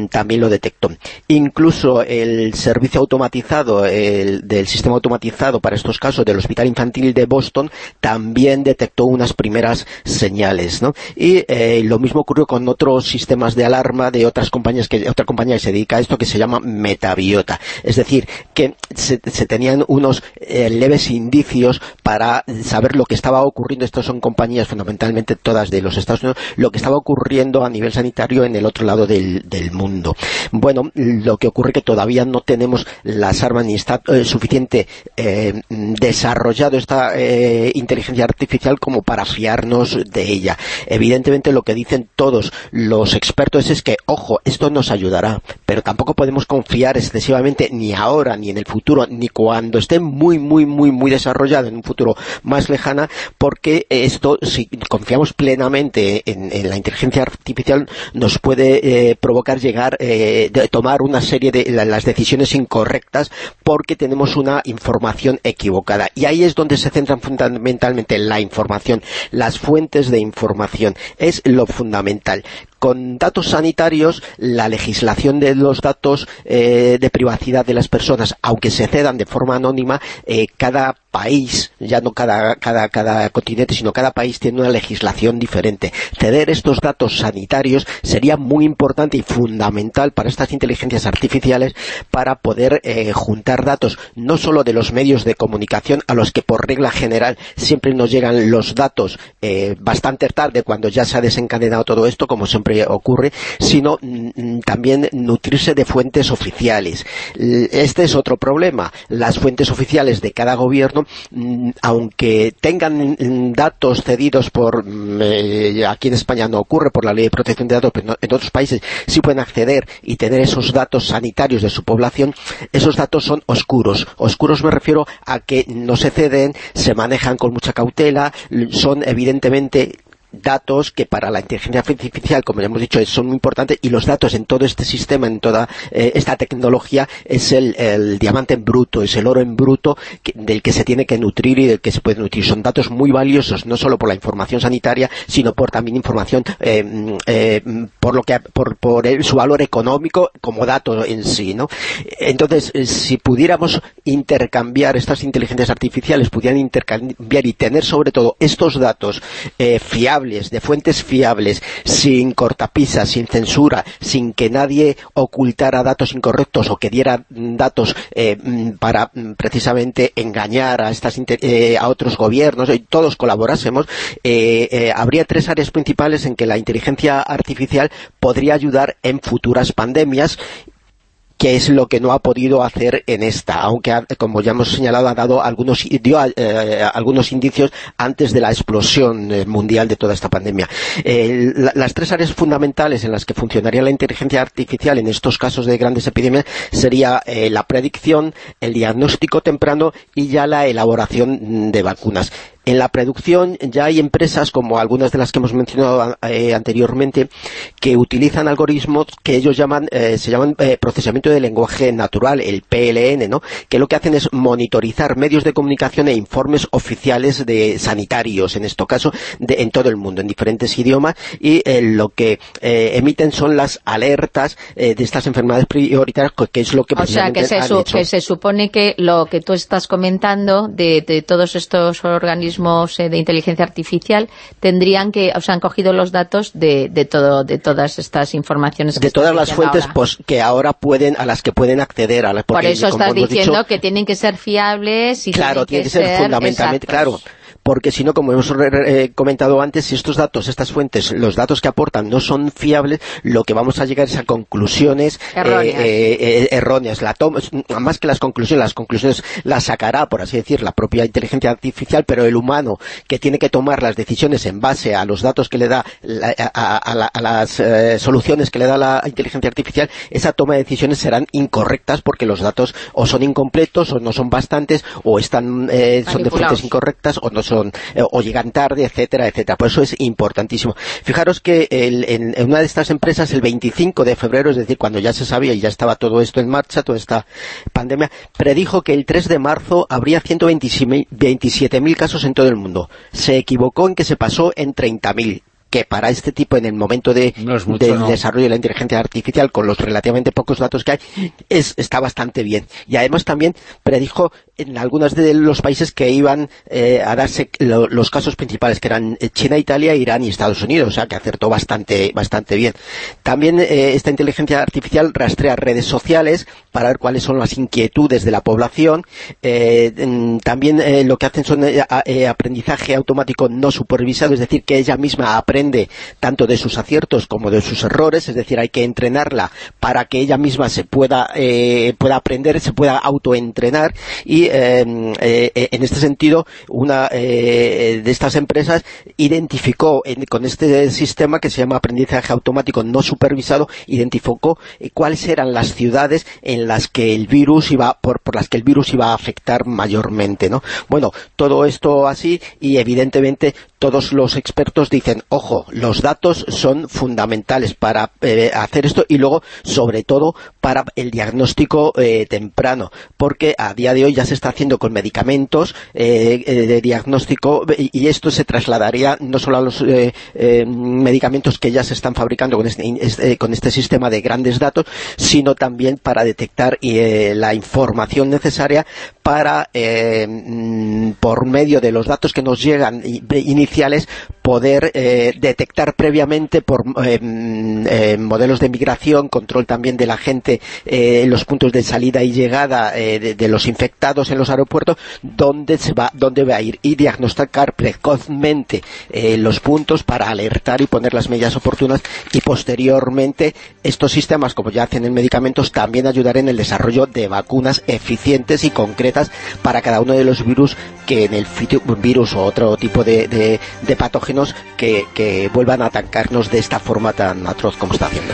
también lo detectó. Incluso el servicio automatizado, el, del sistema automatizado para estos casos del Hospital Infantil de Boston, también detectó unas primeras señales, ¿no? Y eh, lo mismo ocurrió con otros sistemas de alarma de otras compañías, que otra compañía que se dedica a esto, que se llama Metabiota. Es decir, que se, tenían unos eh, leves indicios para saber lo que estaba ocurriendo. Estas son compañías fundamentalmente todas de los Estados Unidos, lo que estaba ocurriendo a nivel sanitario en el otro lado del, del mundo. Bueno, lo que ocurre que todavía no tenemos las armas ni está eh, suficiente eh, desarrollado esta eh, inteligencia artificial como para fiarnos de ella. Evidentemente lo que dicen todos los expertos es que, ojo, esto nos ayudará, pero tampoco podemos confiar excesivamente ni ahora, ni en el futuro, ni cuando esté muy, muy, muy, muy desarrollado en un futuro más lejana, porque esto, si confiamos plenamente en, la inteligencia artificial, nos puede provocar llegar, de tomar una serie de las decisiones incorrectas porque tenemos una información equivocada. Y ahí es donde se centran fundamentalmente la información, las fuentes de información. Es lo fundamental. Con datos sanitarios, la legislación de los datos eh, de privacidad de las personas, aunque se cedan de forma anónima, eh, cada país, ya no cada, cada, cada continente, sino cada país tiene una legislación diferente. Ceder estos datos sanitarios sería muy importante y fundamental para estas inteligencias artificiales para poder eh, juntar datos no solo de los medios de comunicación a los que por regla general siempre nos llegan los datos bastante tarde cuando ya se ha desencadenado todo esto, como siempre ocurre, sino mm, mm, también nutrirse de fuentes oficiales. Este es otro problema. Las fuentes oficiales de cada gobierno, mm, aunque tengan datos cedidos por, eh, aquí en España no ocurre por la ley de protección de datos, pero en otros países sí pueden acceder y tener esos datos sanitarios de su población, esos datos son oscuros. Oscuros me refiero a que no se ceden, se manejan con mucha cautela, son evidentemente datos que para la inteligencia artificial, como ya hemos dicho, son muy importantes y los datos en todo este sistema, en toda eh, esta tecnología, es el, diamante en bruto, es el oro en bruto del que se tiene que nutrir y del que se puede nutrir. Son datos muy valiosos, no solo por la información sanitaria, sino por también información, eh, eh, por lo que por, su valor económico como dato en sí, ¿no? Entonces, si pudiéramos intercambiar estas inteligencias artificiales, pudieran intercambiar y tener sobre todo estos datos fiables, de fuentes fiables, sin cortapisas, sin censura, sin que nadie ocultara datos incorrectos o que diera datos eh, para precisamente engañar a estas eh, otros gobiernos y todos colaborásemos, eh, habría tres áreas principales en que la inteligencia artificial podría ayudar en futuras pandemias que es lo que no ha podido hacer en esta, aunque como ya hemos señalado ha dado algunos dio eh, algunos indicios antes de la explosión eh, mundial de toda esta pandemia. Eh, las tres áreas fundamentales en las que funcionaría la inteligencia artificial en estos casos de grandes epidemias sería la predicción, el diagnóstico temprano y ya la elaboración de vacunas. En la producción ya hay empresas, como algunas de las que hemos mencionado eh, anteriormente, que utilizan algoritmos que ellos llaman, eh, se llaman eh, procesamiento de lenguaje natural, el PLN, ¿no? que lo que hacen es monitorizar medios de comunicación e informes oficiales de sanitarios, en este caso, de, en todo el mundo, en diferentes idiomas, y lo que emiten son las alertas de estas enfermedades prioritarias, que es lo que O sea, que se, que se supone que lo que tú estás comentando de, de todos estos organismos eh, de inteligencia artificial tendrían que, o sea, han cogido los datos de, de todo, de todas estas informaciones de todas las fuentes pues, que ahora pueden, a las que pueden acceder a Por eso estás diciendo que tienen que ser fiables y claro, tienen que, ser, fundamentalmente, claro, porque si no, como hemos eh, comentado antes, si estos datos, estas fuentes, los datos que aportan no son fiables, lo que vamos a llegar es a conclusiones eh, erróneas. La más que las conclusiones, las conclusiones las sacará, por así decir, la propia inteligencia artificial, pero el humano que tiene que tomar las decisiones en base a los datos que le da, a, las soluciones que le da la inteligencia artificial, esa toma de decisiones serán incorrectas porque los datos o son incompletos o no son bastantes o están son de fuentes incorrectas o no son eh, o llegan tarde, etcétera, etcétera. Por eso es importantísimo. Fijaros que en, una de estas empresas, el 25 de febrero, es decir, cuando ya se sabía y ya estaba todo esto en marcha, toda esta pandemia, predijo que el 3 de marzo habría 127.000 casos en todo el mundo. Se equivocó en que se pasó en 30.000 que para este tipo, en el momento de, del desarrollo de la inteligencia artificial, con los relativamente pocos datos que hay, es, está bastante bien. Y además también predijo en algunos de los países que iban eh, a darse los casos principales, que eran eh, China, Italia, Irán y Estados Unidos, o sea que acertó bastante, bastante bien. También eh, esta inteligencia artificial rastrea redes sociales para ver cuáles son las inquietudes de la población. también lo que hacen son aprendizaje automático no supervisado, es decir, que ella misma aprende tanto de sus aciertos como de sus errores, es decir, hay que entrenarla para que ella misma se pueda, pueda aprender, se pueda autoentrenar y eh, eh, en este sentido, una eh, de estas empresas identificó con este sistema que se llama aprendizaje automático no supervisado, identificó cuáles eran las ciudades en las que el virus iba, por, las que el virus iba a afectar mayormente, ¿no? Bueno, todo esto así y evidentemente todos los expertos dicen, ojo, los datos son fundamentales para eh, hacer esto y luego, sobre todo, para el diagnóstico eh, temprano, porque a día de hoy ya se está haciendo con medicamentos eh, de diagnóstico y, esto se trasladaría no solo a los medicamentos que ya se están fabricando con este, con este sistema de grandes datos, sino también para detectar la información necesaria para, mm, por medio de los datos que nos llegan inicialmente, poder eh, detectar previamente por eh, eh, modelos de migración, control también de la gente en los puntos de salida y llegada de, los infectados en los aeropuertos, dónde se va, dónde va a ir y diagnosticar precozmente los puntos para alertar y poner las medidas oportunas. Y posteriormente estos sistemas, como ya hacen en medicamentos, también ayudar en el desarrollo de vacunas eficientes y concretas para cada uno de los virus que en el virus o otro tipo de, de patógenos que, que vuelvan a atacarnos de esta forma tan atroz como está haciendo.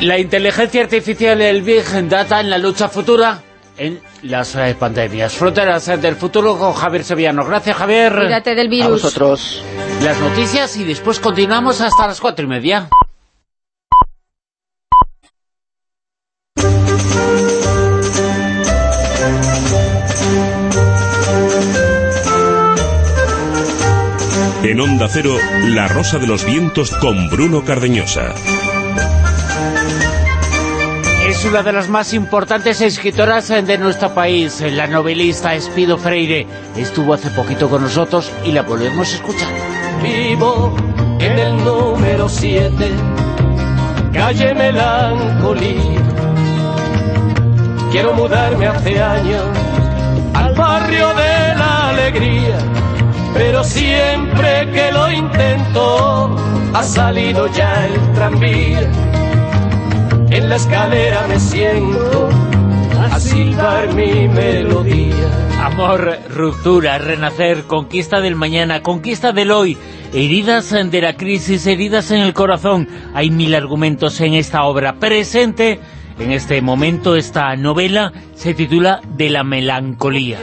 La inteligencia artificial y el Big Data en la lucha futura en las eh, pandemias. Fronteras del futuro con Javier Sevillano. Gracias, Javier. Cuídate del virus. A vosotros. Las noticias y después continuamos hasta las cuatro y media. En Onda Cero, La Rosa de los Vientos con Bruno Cardeñosa. Es una de las más importantes escritoras de nuestro país, la novelista Espido Freire. Estuvo hace poquito con nosotros y la volvemos a escuchar. Vivo en el número 7, calle Melancolía. Quiero mudarme hace años al barrio de la alegría pero siempre que lo intento ha salido ya el tranvía. En la escalera me siento a silbar mi melodía. Amor, ruptura, renacer, conquista del mañana, conquista del hoy, heridas de la crisis, heridas en el corazón. Hay mil argumentos en esta obra presente. En este momento esta novela se titula De la melancolía.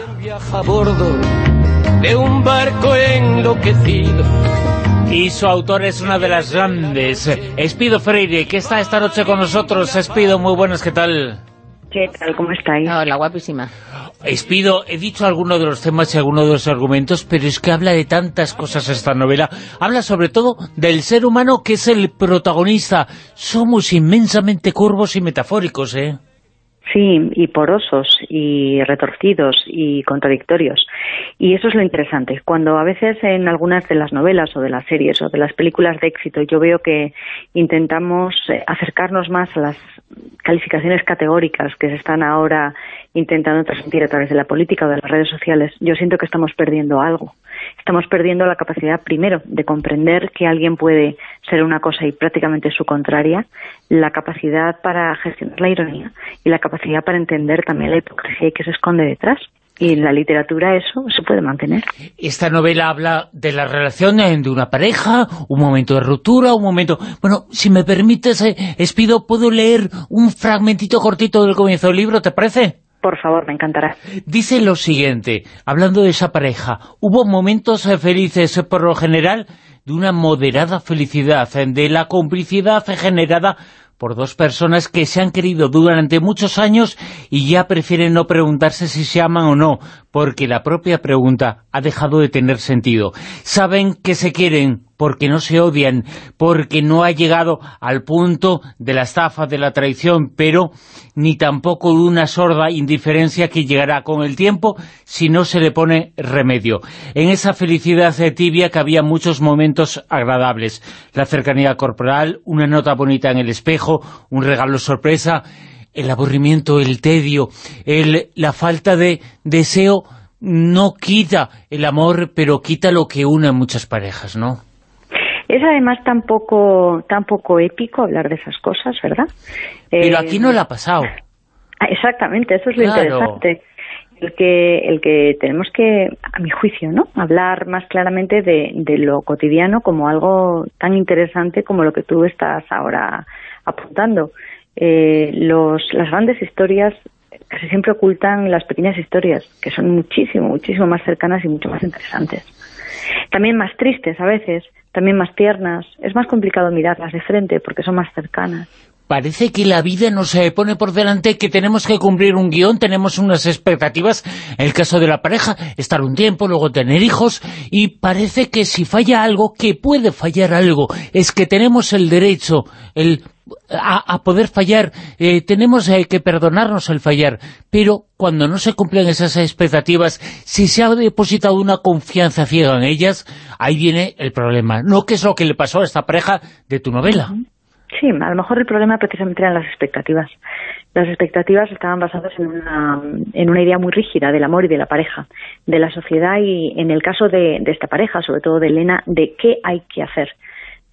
De un barco enloquecido. Y su autor es una de las grandes, Espido Freire, que está esta noche con nosotros. Espido, muy buenas, ¿qué tal? ¿Qué tal? ¿Cómo estáis? Hola, guapísima. Espido, he dicho algunos de los temas y algunos de los argumentos, pero es que habla de tantas cosas esta novela. Habla sobre todo del ser humano que es el protagonista. Somos inmensamente curvos y metafóricos, ¿eh? Sí, y porosos, y retorcidos, y contradictorios. Y eso es lo interesante. Cuando a veces en algunas de las novelas o de las series o de las películas de éxito yo veo que intentamos eh, acercarnos más a las calificaciones categóricas que se están ahora intentando transmitir a través de la política o de las redes sociales, yo siento que estamos perdiendo algo. Estamos perdiendo la capacidad, primero, de comprender que alguien puede ser una cosa y prácticamente su contraria, la capacidad para gestionar la ironía y la capacidad para entender también la hipocresía que se esconde detrás. Y en la literatura eso se puede mantener. Esta novela habla de la relación de una pareja, un momento de ruptura, un momento... Bueno, si me permites, eh, Espido, ¿puedo leer un fragmentito cortito del comienzo del libro, te parece? Por favor, me encantará. Dice lo siguiente, hablando de esa pareja, hubo momentos eh, felices, eh, por lo general, de una moderada felicidad, eh, de la complicidad generada por dos personas que se han querido durante muchos años y ya prefieren no preguntarse si se aman o no, porque la propia pregunta ha dejado de tener sentido. Saben que se quieren porque no se odian, porque no ha llegado al punto de la estafa, de la traición, pero ni tampoco de una sorda indiferencia que llegará con el tiempo si no se le pone remedio. En esa felicidad tibia que había muchos momentos agradables. La cercanía corporal, una nota bonita en el espejo, un regalo sorpresa, el aburrimiento, el tedio, la falta de deseo no quita el amor, pero quita lo que une a muchas parejas, ¿no? Es además tan poco, tan poco épico hablar de esas cosas, ¿verdad? Pero aquí no le ha pasado. Ah, exactamente, eso es lo interesante. El que, el que tenemos que, a mi juicio, ¿no? Hablar más claramente de, de lo cotidiano como algo tan interesante como lo que tú estás ahora apuntando. Eh, los, las grandes historias casi siempre ocultan las pequeñas historias, que son muchísimo, muchísimo más cercanas y mucho más interesantes. También más tristes a veces, también más tiernas. Es más complicado mirarlas de frente porque son más cercanas. Parece que la vida nos pone por delante que tenemos que cumplir un guion, tenemos unas expectativas, en el caso de la pareja, estar un tiempo, luego tener hijos, y parece que si falla algo, que puede fallar algo, es que tenemos el derecho el, a, poder fallar, eh, tenemos eh, que perdonarnos el fallar, pero cuando no se cumplen esas expectativas, si se ha depositado una confianza ciega en ellas, ahí viene el problema. No que es lo que le pasó a esta pareja de tu novela. Sí, a lo mejor el problema precisamente eran las expectativas. Las expectativas estaban basadas en una, en una idea muy rígida del amor y de la pareja, de la sociedad y en el caso de, de esta pareja, sobre todo de Elena, de qué hay que hacer,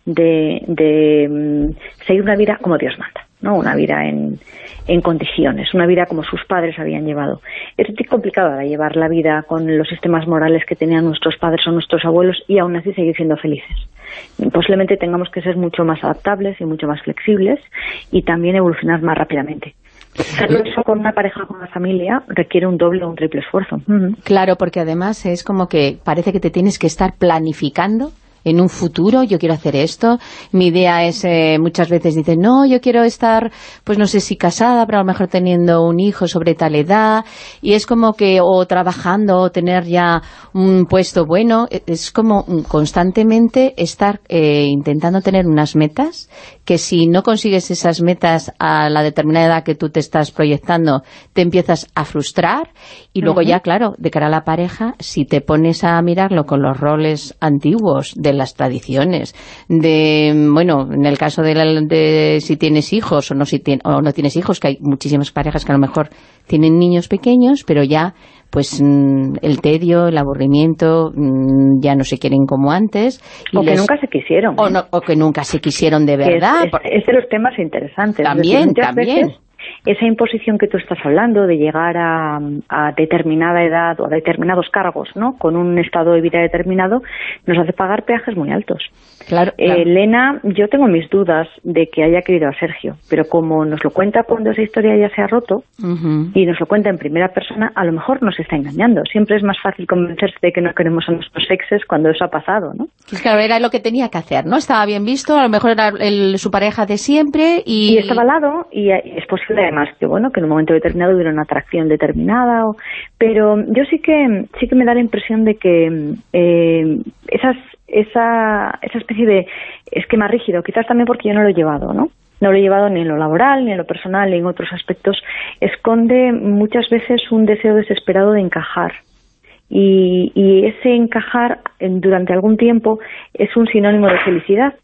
de, de mm, seguir una vida como Dios manda. ¿no? una vida en, en condiciones, una vida como sus padres habían llevado. Es complicado llevar la vida con los sistemas morales que tenían nuestros padres o nuestros abuelos y aún así seguir siendo felices. Posiblemente tengamos que ser mucho más adaptables y mucho más flexibles y también evolucionar más rápidamente. Hacerlo eso con una pareja, con una familia, requiere un doble o un triple esfuerzo. Claro, porque además es como que parece que te tienes que estar planificando en un futuro yo quiero hacer esto. Mi idea es, eh, muchas veces dicen, no, yo quiero estar, pues no sé si casada, pero a lo mejor teniendo un hijo sobre tal edad. Y es como que, o trabajando, o tener ya un puesto bueno. E, es como constantemente estar eh, intentando tener unas metas que si no consigues esas metas a la determinada edad que tú te estás proyectando, te empiezas a frustrar y luego ya, claro, de cara a la pareja, si te pones a mirarlo con los roles antiguos de las tradiciones, de, bueno, en el caso de, de si tienes hijos o no, si o no tienes hijos, que hay muchísimas parejas que a lo mejor tienen niños pequeños, pero ya pues mm, el tedio, el aburrimiento, mm, ya no se quieren como antes. o que nunca se quisieron. O, o, que nunca se quisieron de verdad. Es, de los temas interesantes. También, también esa imposición que tú estás hablando de llegar a, determinada edad o a determinados cargos, ¿no? Con un estado de vida determinado, nos hace pagar peajes muy altos. Claro, Elena, yo tengo mis dudas de que haya querido a Sergio, pero como nos lo cuenta cuando esa historia ya se ha roto y nos lo cuenta en primera persona, a lo mejor nos está engañando. Siempre es más fácil convencerse de que no queremos a nuestros exes cuando eso ha pasado, ¿no? Claro, era lo que tenía que hacer, ¿no? Estaba bien visto, a lo mejor era su pareja de siempre y... Y estaba al lado y es posible además que, bueno, que en un momento determinado hubiera una atracción determinada, pero yo sí que sí que me da la impresión de que eh, esas esa, esa especie de esquema rígido, quizás también porque yo no lo he llevado, ¿no? No lo he llevado ni en lo laboral, ni en lo personal, ni en otros aspectos. Esconde muchas veces un deseo desesperado de encajar. Y, y ese encajar durante algún tiempo es un sinónimo de felicidad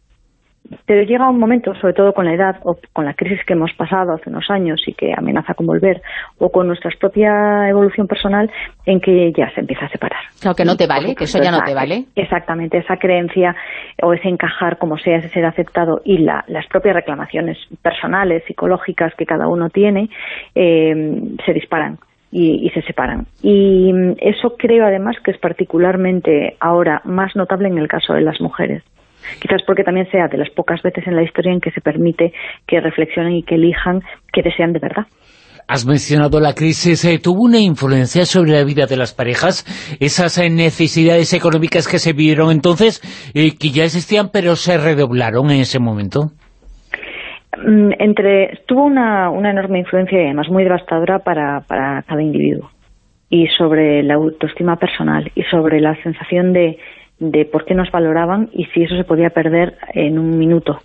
pero llega un momento, sobre todo con la edad o con la crisis que hemos pasado hace unos años y que amenaza con volver, o con nuestra propia evolución personal, en que ya se empieza a separar. Claro, que no te vale, que eso ya no te vale. Exactamente, esa creencia o ese encajar como sea, ese ser aceptado y las propias reclamaciones personales, psicológicas que cada uno tiene, eh, se disparan. Y, y, se separan. Y eso creo además que es particularmente ahora más notable en el caso de las mujeres. Quizás porque también sea de las pocas veces en la historia en que se permite que reflexionen y que elijan que desean de verdad. Has mencionado la crisis, eh, ¿tuvo una influencia sobre la vida de las parejas? Esas eh, necesidades económicas que se vieron entonces, eh, que ya existían, pero se redoblaron en ese momento. Mm, entre tuvo una, una enorme influencia y además muy devastadora para, para cada individuo y sobre la autoestima personal y sobre la sensación de, de por qué nos valoraban y si eso se podía perder en un minuto.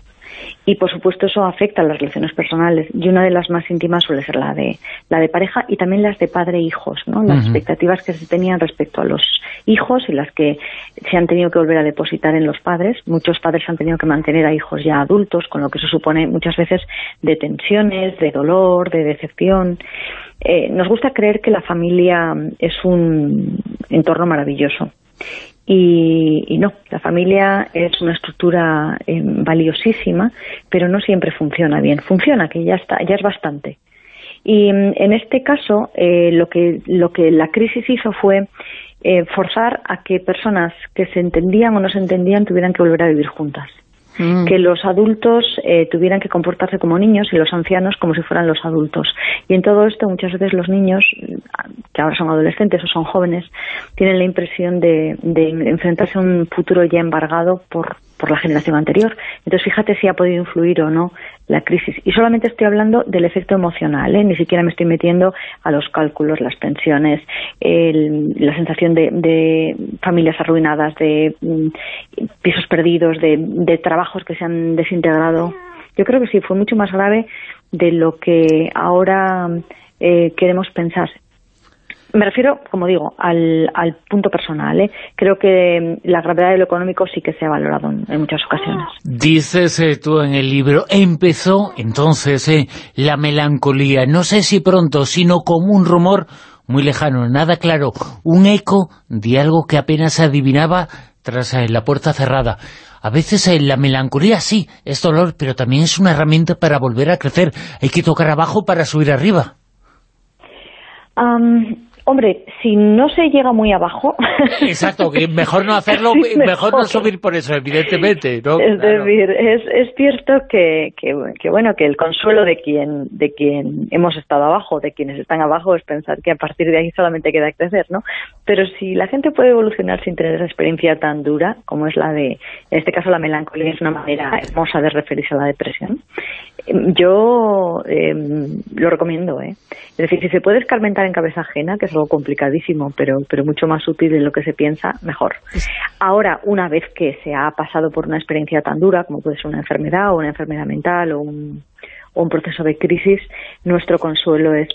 Y por supuesto eso afecta a las relaciones personales. Y una de las más íntimas suele ser la de la de pareja y también las de padre e hijos no las expectativas que se tenían respecto a los hijos y las que se han tenido que volver a depositar en los padres. Muchos padres han tenido que mantener a hijos ya adultos con lo que eso supone muchas veces de tensiones de dolor de decepción. Eh, nos gusta creer que la familia es un entorno maravilloso y, no, la familia es una estructura eh, valiosísima, pero no siempre funciona bien. Funciona, que ya está, ya es bastante. Y mm, en este caso, eh, lo, que, lo que la crisis hizo fue eh, forzar a que personas que se entendían o no se entendían tuvieran que volver a vivir juntas. Mm. que los adultos eh, tuvieran que comportarse como niños y los ancianos como si fueran los adultos. Y en todo esto muchas veces los niños, que ahora son adolescentes o son jóvenes, tienen la impresión de, de enfrentarse a un futuro ya embargado por, por la generación anterior. Entonces, fíjate si ha podido influir o no la crisis. Y solamente estoy hablando del efecto emocional, ¿eh? ni siquiera me estoy metiendo a los cálculos, las pensiones, la sensación de, familias arruinadas, de mm, pisos perdidos, de, trabajos que se han desintegrado. Yo creo que sí, fue mucho más grave de lo que ahora eh, queremos pensar. Me refiero, como digo, al, punto personal. ¿eh? Creo que la gravedad de lo económico sí que se ha valorado en, muchas ocasiones. Dices eh, tú en el libro, empezó entonces eh, la melancolía, no sé si pronto, sino como un rumor muy lejano, nada claro, un eco de algo que apenas se adivinaba tras la puerta cerrada. A veces la melancolía sí, es dolor, pero también es una herramienta para volver a crecer. Hay que tocar abajo para subir arriba. Hombre, si no se llega muy abajo... Exacto, que mejor no hacerlo, mejor. no subir por eso, evidentemente. ¿no? Es decir, es, es cierto que, que, bueno, que el consuelo de quien, de quien hemos estado abajo, de quienes están abajo, es pensar que a partir de ahí solamente queda crecer, ¿no? Pero si la gente puede evolucionar sin tener esa experiencia tan dura, como es la de, en este caso la melancolía es una manera hermosa de referirse a la depresión, yo eh, lo recomiendo, ¿eh? Es decir, si se puede escarmentar en cabeza ajena, que es algo complicadísimo, pero, pero mucho más útil de lo que se piensa, mejor. Ahora, una vez que se ha pasado por una experiencia tan dura, como puede ser una enfermedad o una enfermedad mental o un, o un proceso de crisis, nuestro consuelo es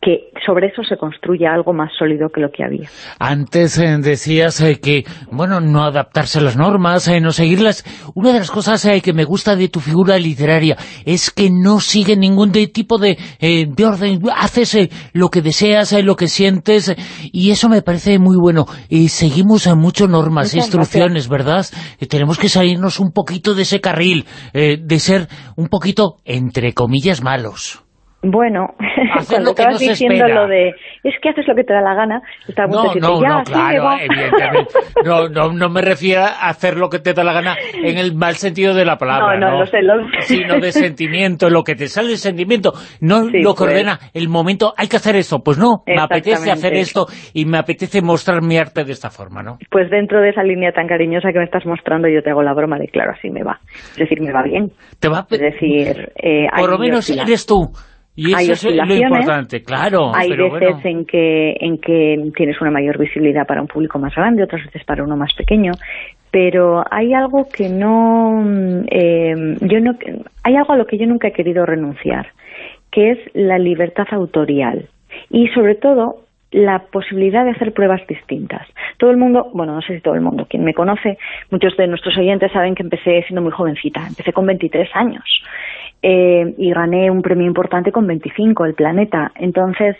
que sobre eso se construya algo más sólido que lo que había. Antes eh, decías eh, que, bueno, no adaptarse a las normas, eh, no seguirlas. Una de las cosas que me gusta de tu figura literaria es que no sigue ningún tipo de, de orden. Haces lo que deseas, lo que sientes, y eso me parece muy bueno. Y seguimos mucho normas, e instrucciones, ¿verdad? tenemos que salirnos un poquito de ese carril, de ser un poquito, entre comillas, malos. Bueno, cuando estabas diciendo lo de, es que haces lo que te da la gana, estaba no, no, no, claro, evidentemente. No, no, no me refiero a hacer lo que te da la gana en el mal sentido de la palabra, no, no, Lo sé, lo sino de sentimiento, lo que te sale de sentimiento, no lo que pues. ordena el momento, hay que hacer esto, pues no, me apetece hacer esto y me apetece mostrar mi arte de esta forma, ¿no? Pues dentro de esa línea tan cariñosa que me estás mostrando, yo te hago la broma de, claro, así me va, es decir, me va bien. ¿Te va? Es decir, eh, por lo menos eres tú. Y eso es lo importante, claro. Hay veces en, que, en que tienes una mayor visibilidad para un público más grande, otras veces para uno más pequeño, pero hay algo que no, eh, yo no, hay algo a lo que yo nunca he querido renunciar, que es la libertad autorial y sobre todo la posibilidad de hacer pruebas distintas. Todo el mundo, bueno, no sé si todo el mundo, quien me conoce, muchos de nuestros oyentes saben que empecé siendo muy jovencita, empecé con 23 años eh, y gané un premio importante con 25, el Planeta. Entonces,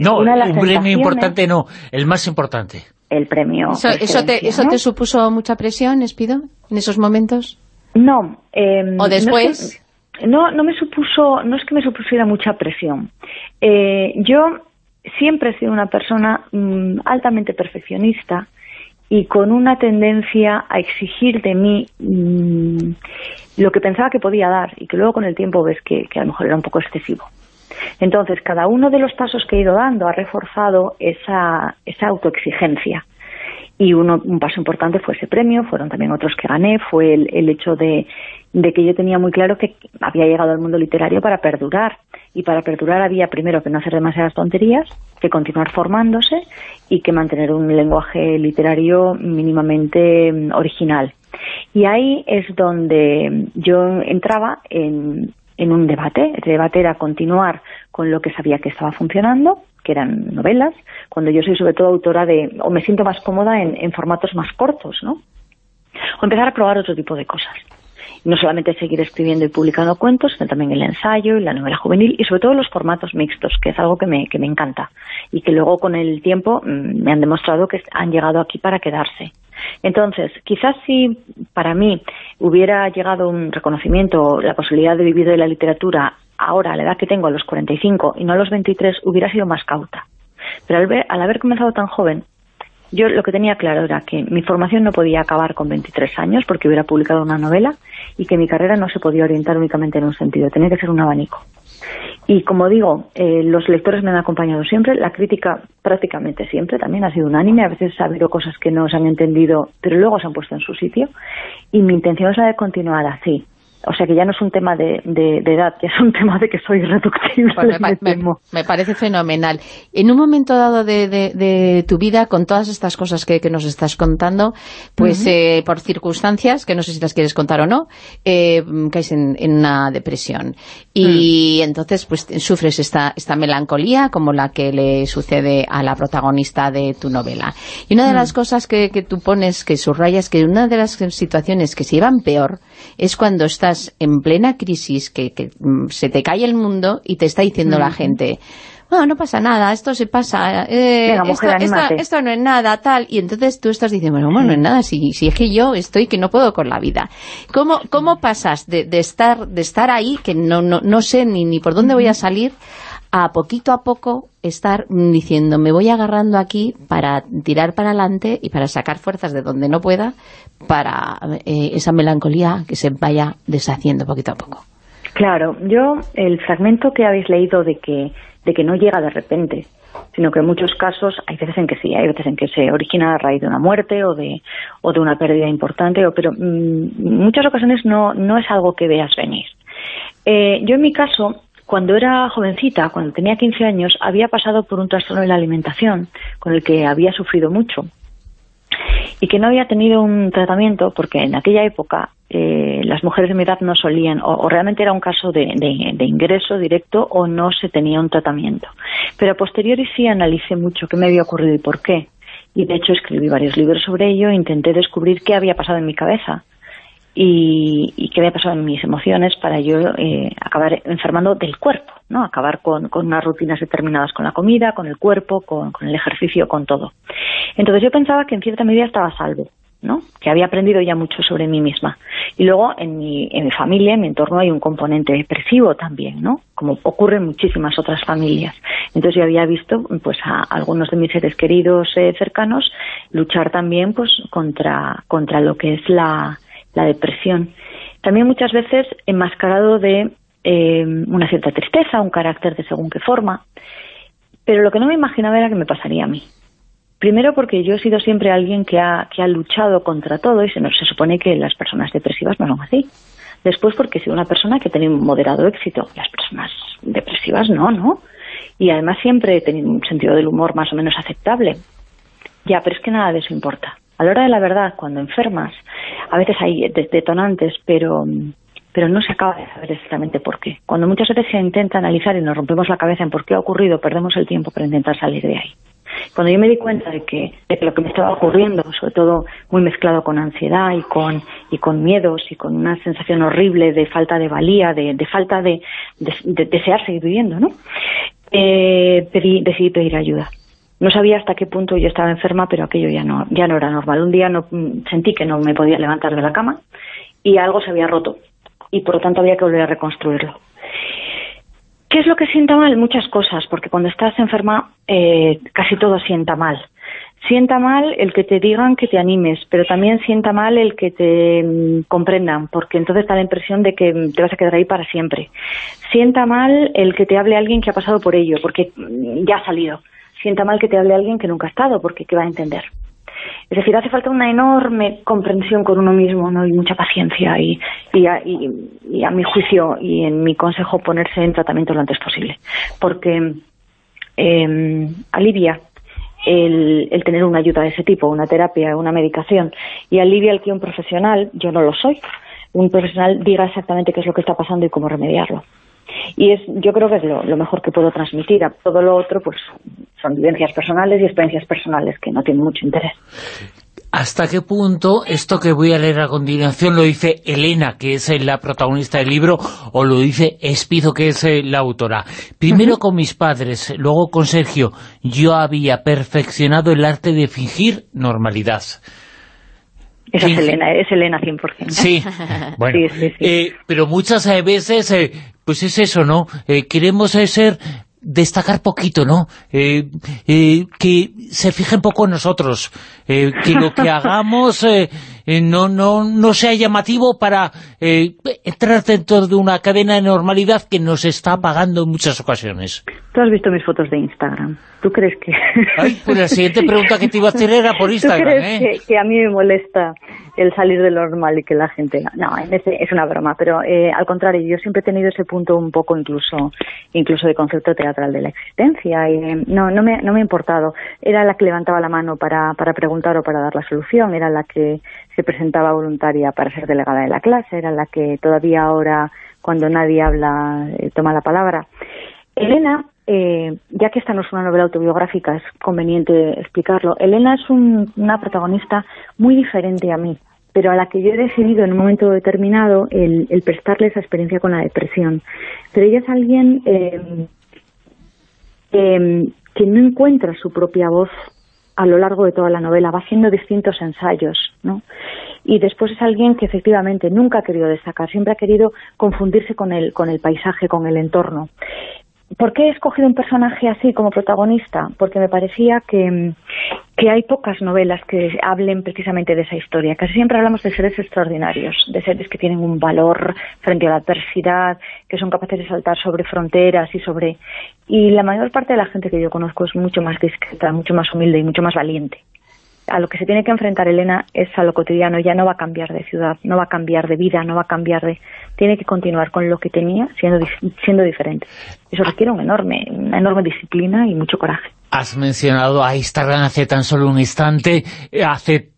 no, un premio importante no, el más importante. El premio. ¿Eso, te, ¿eso te supuso mucha presión, Espido, en esos momentos? No. Em, ¿O después? No, no, me supuso, no es que me supusiera mucha presión. Eh, yo siempre he sido una persona mm, altamente perfeccionista y con una tendencia a exigir de mí mm, lo que pensaba que podía dar y que luego con el tiempo ves que, a lo mejor era un poco excesivo. Entonces, cada uno de los pasos que he ido dando ha reforzado esa, esa autoexigencia. Y uno, un paso importante fue ese premio, fueron también otros que gané, fue el, el hecho de, de que yo tenía muy claro que había llegado al mundo literario para perdurar. Y para perdurar había primero que no hacer demasiadas tonterías, que continuar formándose y que mantener un lenguaje literario mínimamente mm, original. Y ahí es donde yo entraba en, en un debate. El debate era continuar con lo que sabía que estaba funcionando, que eran novelas, cuando yo soy sobre todo autora de, o me siento más cómoda en, en formatos más cortos, ¿no? O empezar a probar otro tipo de cosas no solamente seguir escribiendo y publicando cuentos, sino también el ensayo y la novela juvenil y sobre todo los formatos mixtos, que es algo que me, que me encanta y que luego con el tiempo mm, me han demostrado que han llegado aquí para quedarse. Entonces, quizás si para mí hubiera llegado un reconocimiento, la posibilidad de vivir de la literatura ahora, a la edad que tengo, a los 45 y no a los 23, hubiera sido más cauta. Pero al, ver, al haber comenzado tan joven, yo lo que tenía claro era que mi formación no podía acabar con 23 años porque hubiera publicado una novela y que mi carrera no se podía orientar únicamente en un sentido, tenía que ser un abanico. Y como digo, eh, los lectores me han acompañado siempre, la crítica prácticamente siempre también ha sido unánime, a veces ha habido cosas que no se han entendido, pero luego se han puesto en su sitio, y mi intención es la de continuar así. O sea que ya no es un tema de, de, edad, ya es un tema de que soy irreductible. Pues me, me, parece fenomenal. En un momento dado de, de, tu vida, con todas estas cosas que, que nos estás contando, pues eh, por circunstancias, que no sé si las quieres contar o no, eh, caes en, en, una depresión. Y mm. entonces pues sufres esta, esta melancolía como la que le sucede a la protagonista de tu novela. Y una de las mm. cosas que, que tú pones, que subrayas, que una de las situaciones que se llevan peor es cuando estás en plena crisis, que, mm, se te cae el mundo y te está diciendo la gente, no, no pasa nada, esto se pasa, eh, esto, no es nada, tal, y entonces tú estás diciendo, bueno, bueno no es nada, si, si es que yo estoy que no puedo con la vida. ¿Cómo, cómo pasas de, de estar de estar ahí, que no, no, no sé ni, ni por dónde voy a salir, a poquito a poco estar diciendo, me voy agarrando aquí para tirar para adelante y para sacar fuerzas de donde no pueda para eh, esa melancolía que se vaya deshaciendo poquito a poco. Claro, yo el fragmento que habéis leído de que, de que no llega de repente, sino que en muchos casos hay veces en que sí, hay veces en que se origina a raíz de una muerte o de, o de una pérdida importante, o, pero en mm, muchas ocasiones no, no es algo que veas venir. Eh, yo en mi caso cuando era jovencita, cuando tenía 15 años, había pasado por un trastorno de la alimentación con el que había sufrido mucho y que no había tenido un tratamiento porque en aquella época eh, las mujeres de mi edad no solían, o, realmente era un caso de, de, ingreso directo o no se tenía un tratamiento. Pero a posteriori sí analicé mucho qué me había ocurrido y por qué. Y de hecho escribí varios libros sobre ello e intenté descubrir qué había pasado en mi cabeza y, y qué había pasado en mis emociones para yo eh, acabar enfermando del cuerpo, ¿no? Acabar con, unas rutinas determinadas con la comida, con el cuerpo, con, el ejercicio, con todo. Entonces yo pensaba que en cierta medida estaba salvo, ¿no? Que había aprendido ya mucho sobre mí misma. Y luego en mi, en mi familia, en mi entorno, hay un componente depresivo también, ¿no? Como ocurre en muchísimas otras familias. Entonces yo había visto pues a algunos de mis seres queridos eh, cercanos luchar también pues contra, lo que es la depresión. También muchas veces enmascarado de eh, una cierta tristeza, un carácter de según qué forma. Pero lo que no me imaginaba era que me pasaría a mí. Primero porque yo he sido siempre alguien que ha, que ha luchado contra todo y se, se supone que las personas depresivas no son así. Después porque he sido una persona que ha tenido un moderado éxito. Las personas depresivas no, ¿no? Y además siempre he tenido un sentido del humor más o menos aceptable. Ya, pero es que nada de eso importa. A la hora de la verdad, cuando enfermas, a veces hay detonantes, pero pero no se acaba de saber exactamente por qué. Cuando muchas veces se intenta analizar y nos rompemos la cabeza en por qué ha ocurrido, perdemos el tiempo para intentar salir de ahí. Cuando yo me di cuenta de que, de que lo que me estaba ocurriendo, sobre todo muy mezclado con ansiedad y con, y con miedos y con una sensación horrible de falta de valía, de, de falta de, de, desear seguir viviendo, ¿no? Eh, pedí, decidí pedir ayuda. No sabía hasta qué punto yo estaba enferma, pero aquello ya no, ya no era normal. Un día no, sentí que no me podía levantar de la cama y algo se había roto y por lo tanto había que volver a reconstruirlo. ¿Qué es lo que sienta mal? Muchas cosas, porque cuando estás enferma eh, casi todo sienta mal. Sienta mal el que te digan que te animes, pero también sienta mal el que te mm, comprendan, porque entonces da la impresión de que te vas a quedar ahí para siempre. Sienta mal el que te hable alguien que ha pasado por ello, porque mm, ya ha salido. Sienta mal que te hable alguien que nunca ha estado, porque ¿qué va a entender? Es decir, hace falta una enorme comprensión con uno mismo ¿no? y mucha paciencia y, y, a, y, a mi juicio y en mi consejo ponerse en tratamiento lo antes posible. Porque eh, alivia el, el, tener una ayuda de ese tipo, una terapia, una medicación, y alivia el que un profesional, yo no lo soy, un profesional diga exactamente qué es lo que está pasando y cómo remediarlo. Y es, yo creo que es lo, lo mejor que puedo transmitir. A todo lo otro, pues son vivencias personales y experiencias personales que no tienen mucho interés. ¿Hasta qué punto esto que voy a leer a continuación lo dice Elena, que es la protagonista del libro, o lo dice Espido, que es eh, la autora? Primero con mis padres, luego con Sergio, yo había perfeccionado el arte de fingir normalidad. Esa es Elena, es Elena 100%. Sí, bueno, eh, pero muchas veces, eh, pues es eso, ¿no? queremos ser destacar poquito, ¿no? Eh, eh, que se fijen poco en nosotros, eh, que lo que hagamos no, no, no sea llamativo para entrar dentro de una cadena de normalidad que nos está apagando en muchas ocasiones. Tú has visto mis fotos de Instagram. ¿Tú crees que...? Ay, pues la siguiente pregunta que te iba a hacer era por Instagram, ¿Tú crees que, a mí me molesta el salir de lo normal y que la gente... No, es una broma, pero al contrario, yo siempre he tenido ese punto un poco incluso incluso de concepto teatral de la existencia y no, no, me, no me ha importado. Era la que levantaba la mano para, para preguntar o para dar la solución, era la que se presentaba voluntaria para ser delegada de la clase, era la que todavía ahora, cuando nadie habla, eh, toma la palabra. Elena, eh, ya que esta no es una novela autobiográfica, es conveniente explicarlo, Elena es una protagonista muy diferente a mí pero a la que yo he decidido en un momento determinado el, prestarle esa experiencia con la depresión. Pero ella es alguien eh, em, que no encuentra su propia voz a lo largo de toda la novela, va haciendo distintos ensayos, ¿no? Y después es alguien que efectivamente nunca ha querido destacar, siempre ha querido confundirse con el, con el paisaje, con el entorno. ¿Por qué he escogido un personaje así como protagonista? Porque me parecía que, que, hay pocas novelas que hablen precisamente de esa historia. Casi siempre hablamos de seres extraordinarios, de seres que tienen un valor frente a la adversidad, que son capaces de saltar sobre fronteras y sobre... Y la mayor parte de la gente que yo conozco es mucho más discreta, mucho más humilde y mucho más valiente a lo que se tiene que enfrentar Elena es a lo cotidiano, ya no va a cambiar de ciudad, no va a cambiar de vida, no va a cambiar de... Tiene que continuar con lo que tenía siendo, siendo diferente. Eso requiere un enorme, una enorme disciplina y mucho coraje. Has mencionado a Instagram hace tan solo un instante, hace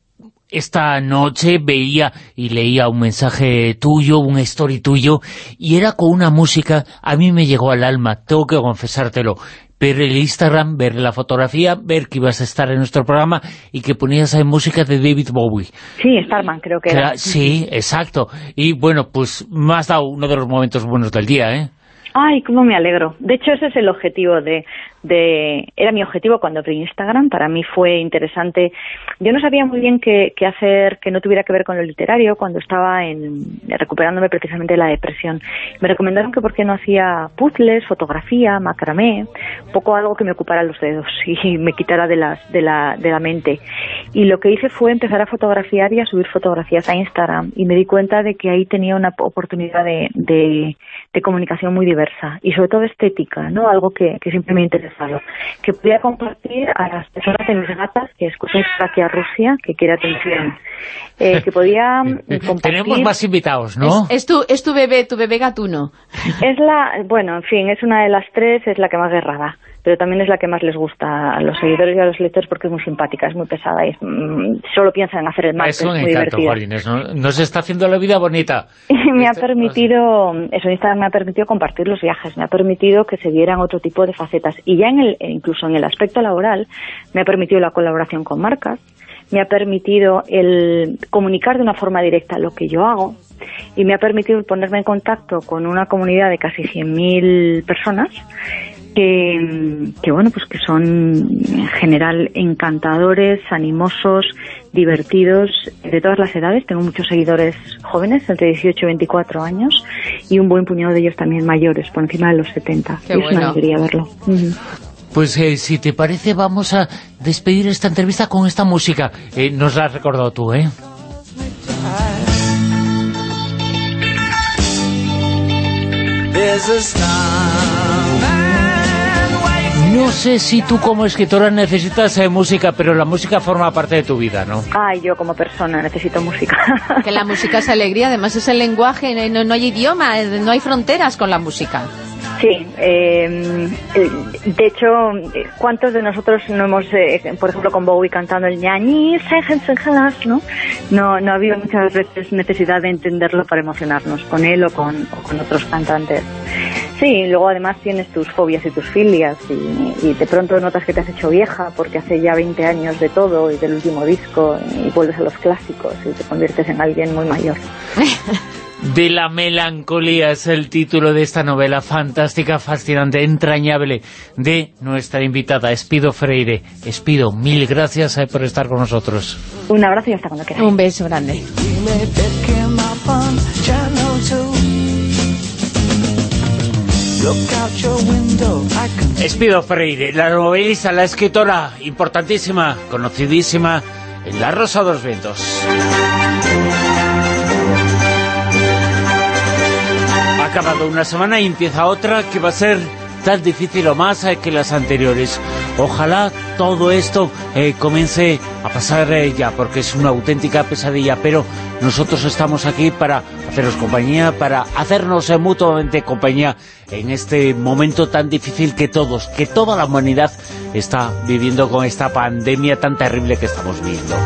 esta noche veía y leía un mensaje tuyo, un story tuyo, y era con una música, a mí me llegó al alma, tengo que confesártelo ver el Instagram, ver la fotografía, ver que ibas a estar en nuestro programa y que ponías ahí música de David Bowie. Sí, Starman creo que era. Sí, exacto. Y bueno, pues me has dado uno de los momentos buenos del día, ¿eh? Ay, cómo me alegro. De hecho, ese es el objetivo de, de... Era mi objetivo cuando abrí Instagram. Para mí fue interesante. Yo no sabía muy bien qué, hacer que no tuviera que ver con lo literario cuando estaba en, recuperándome precisamente de la depresión. Me recomendaron que por qué no hacía puzzles, fotografía, macramé, poco algo que me ocupara los dedos y me quitara de, las, de, la, de la mente. Y lo que hice fue empezar a fotografiar y a subir fotografías a Instagram. Y me di cuenta de que ahí tenía una oportunidad de, de, comunicación muy diversa y sobre todo estética, ¿no? Algo que, siempre me ha Que podía compartir a las personas de mis gatas que escuchan aquí a Rusia, que quiere atención. Eh, que podía compartir... Tenemos más invitados, ¿no? Es, tu, es tu bebé, tu bebé gatuno. Es la, bueno, en fin, es una de las tres, es la que más guerrada pero también es la que más les gusta a los seguidores y a los lectores porque es muy simpática, es muy pesada y mm, solo piensa en hacer el mal, es, muy divertido. ¿no? Nos está haciendo la vida bonita. me ha permitido, eso Instagram me ha permitido compartir los viajes, me ha permitido que se vieran otro tipo de facetas y ya en el, incluso en el aspecto laboral me ha permitido la colaboración con marcas, me ha permitido el comunicar de una forma directa lo que yo hago y me ha permitido ponerme en contacto con una comunidad de casi 100.000 personas que, bueno, pues que son en general encantadores, animosos, divertidos, de todas las edades. Tengo muchos seguidores jóvenes, entre 18 y 24 años, y un buen puñado de ellos también mayores, por encima de los 70. es una alegría verlo. Pues eh, si te parece vamos a despedir esta entrevista con esta música. Eh, nos la has recordado tú, ¿eh? No sé si tú como escritora necesitas eh, música, pero la música forma parte de tu vida, ¿no? Ay, yo como persona necesito música. que la música es alegría, además es el lenguaje, no, no hay idioma, no hay fronteras con la música. Sí, eh, de hecho, ¿cuántos de nosotros no hemos, eh, por ejemplo, con Bowie cantando el ñañi, ¿no? No, no ha habido muchas veces necesidad de entenderlo para emocionarnos con él o con, o con otros cantantes. Sí, luego además tienes tus fobias y tus filias y, y, de pronto notas que te has hecho vieja porque hace ya 20 años de todo y del último disco y vuelves a los clásicos y te conviertes en alguien muy mayor. De la melancolía es el título de esta novela fantástica, fascinante, entrañable de nuestra invitada, Espido Freire. Espido, mil gracias eh, por estar con nosotros. Un abrazo y hasta cuando quieras. Un beso grande. Espido Freire, la novelista, la escritora, importantísima, conocidísima en La Rosa de los Vientos. Acabado una semana y empieza otra que va a ser tan difícil o más eh, que las anteriores. Ojalá todo esto eh, comience a pasar eh, ya, porque es una auténtica pesadilla, pero nosotros estamos aquí para haceros compañía, para hacernos eh, mutuamente compañía en este momento tan difícil que todos, que toda la humanidad está viviendo con esta pandemia tan terrible que estamos viviendo.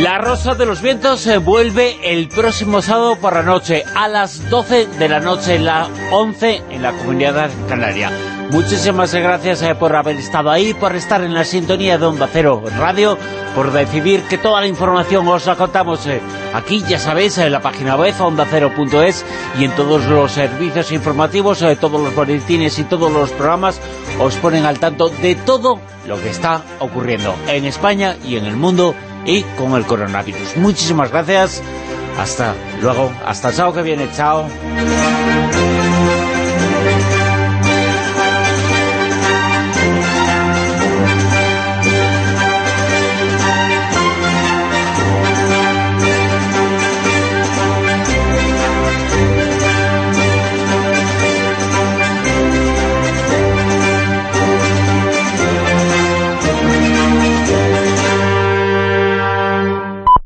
La Rosa de los Vientos se vuelve el próximo sábado por la noche, a las 12 de la noche, la 11 en la Comunidad Canaria. Muchísimas gracias eh, por haber estado ahí, por estar en la sintonía de Onda Cero Radio, por decidir que toda la información os la contamos eh, aquí, ya sabéis, en la página web ondacero.es y en todos los servicios informativos, eh, todos los boletines y todos los programas os ponen al tanto de todo lo que está ocurriendo en España y en el mundo y con el coronavirus. Muchísimas gracias. Hasta luego. Hasta chao que viene. Chao.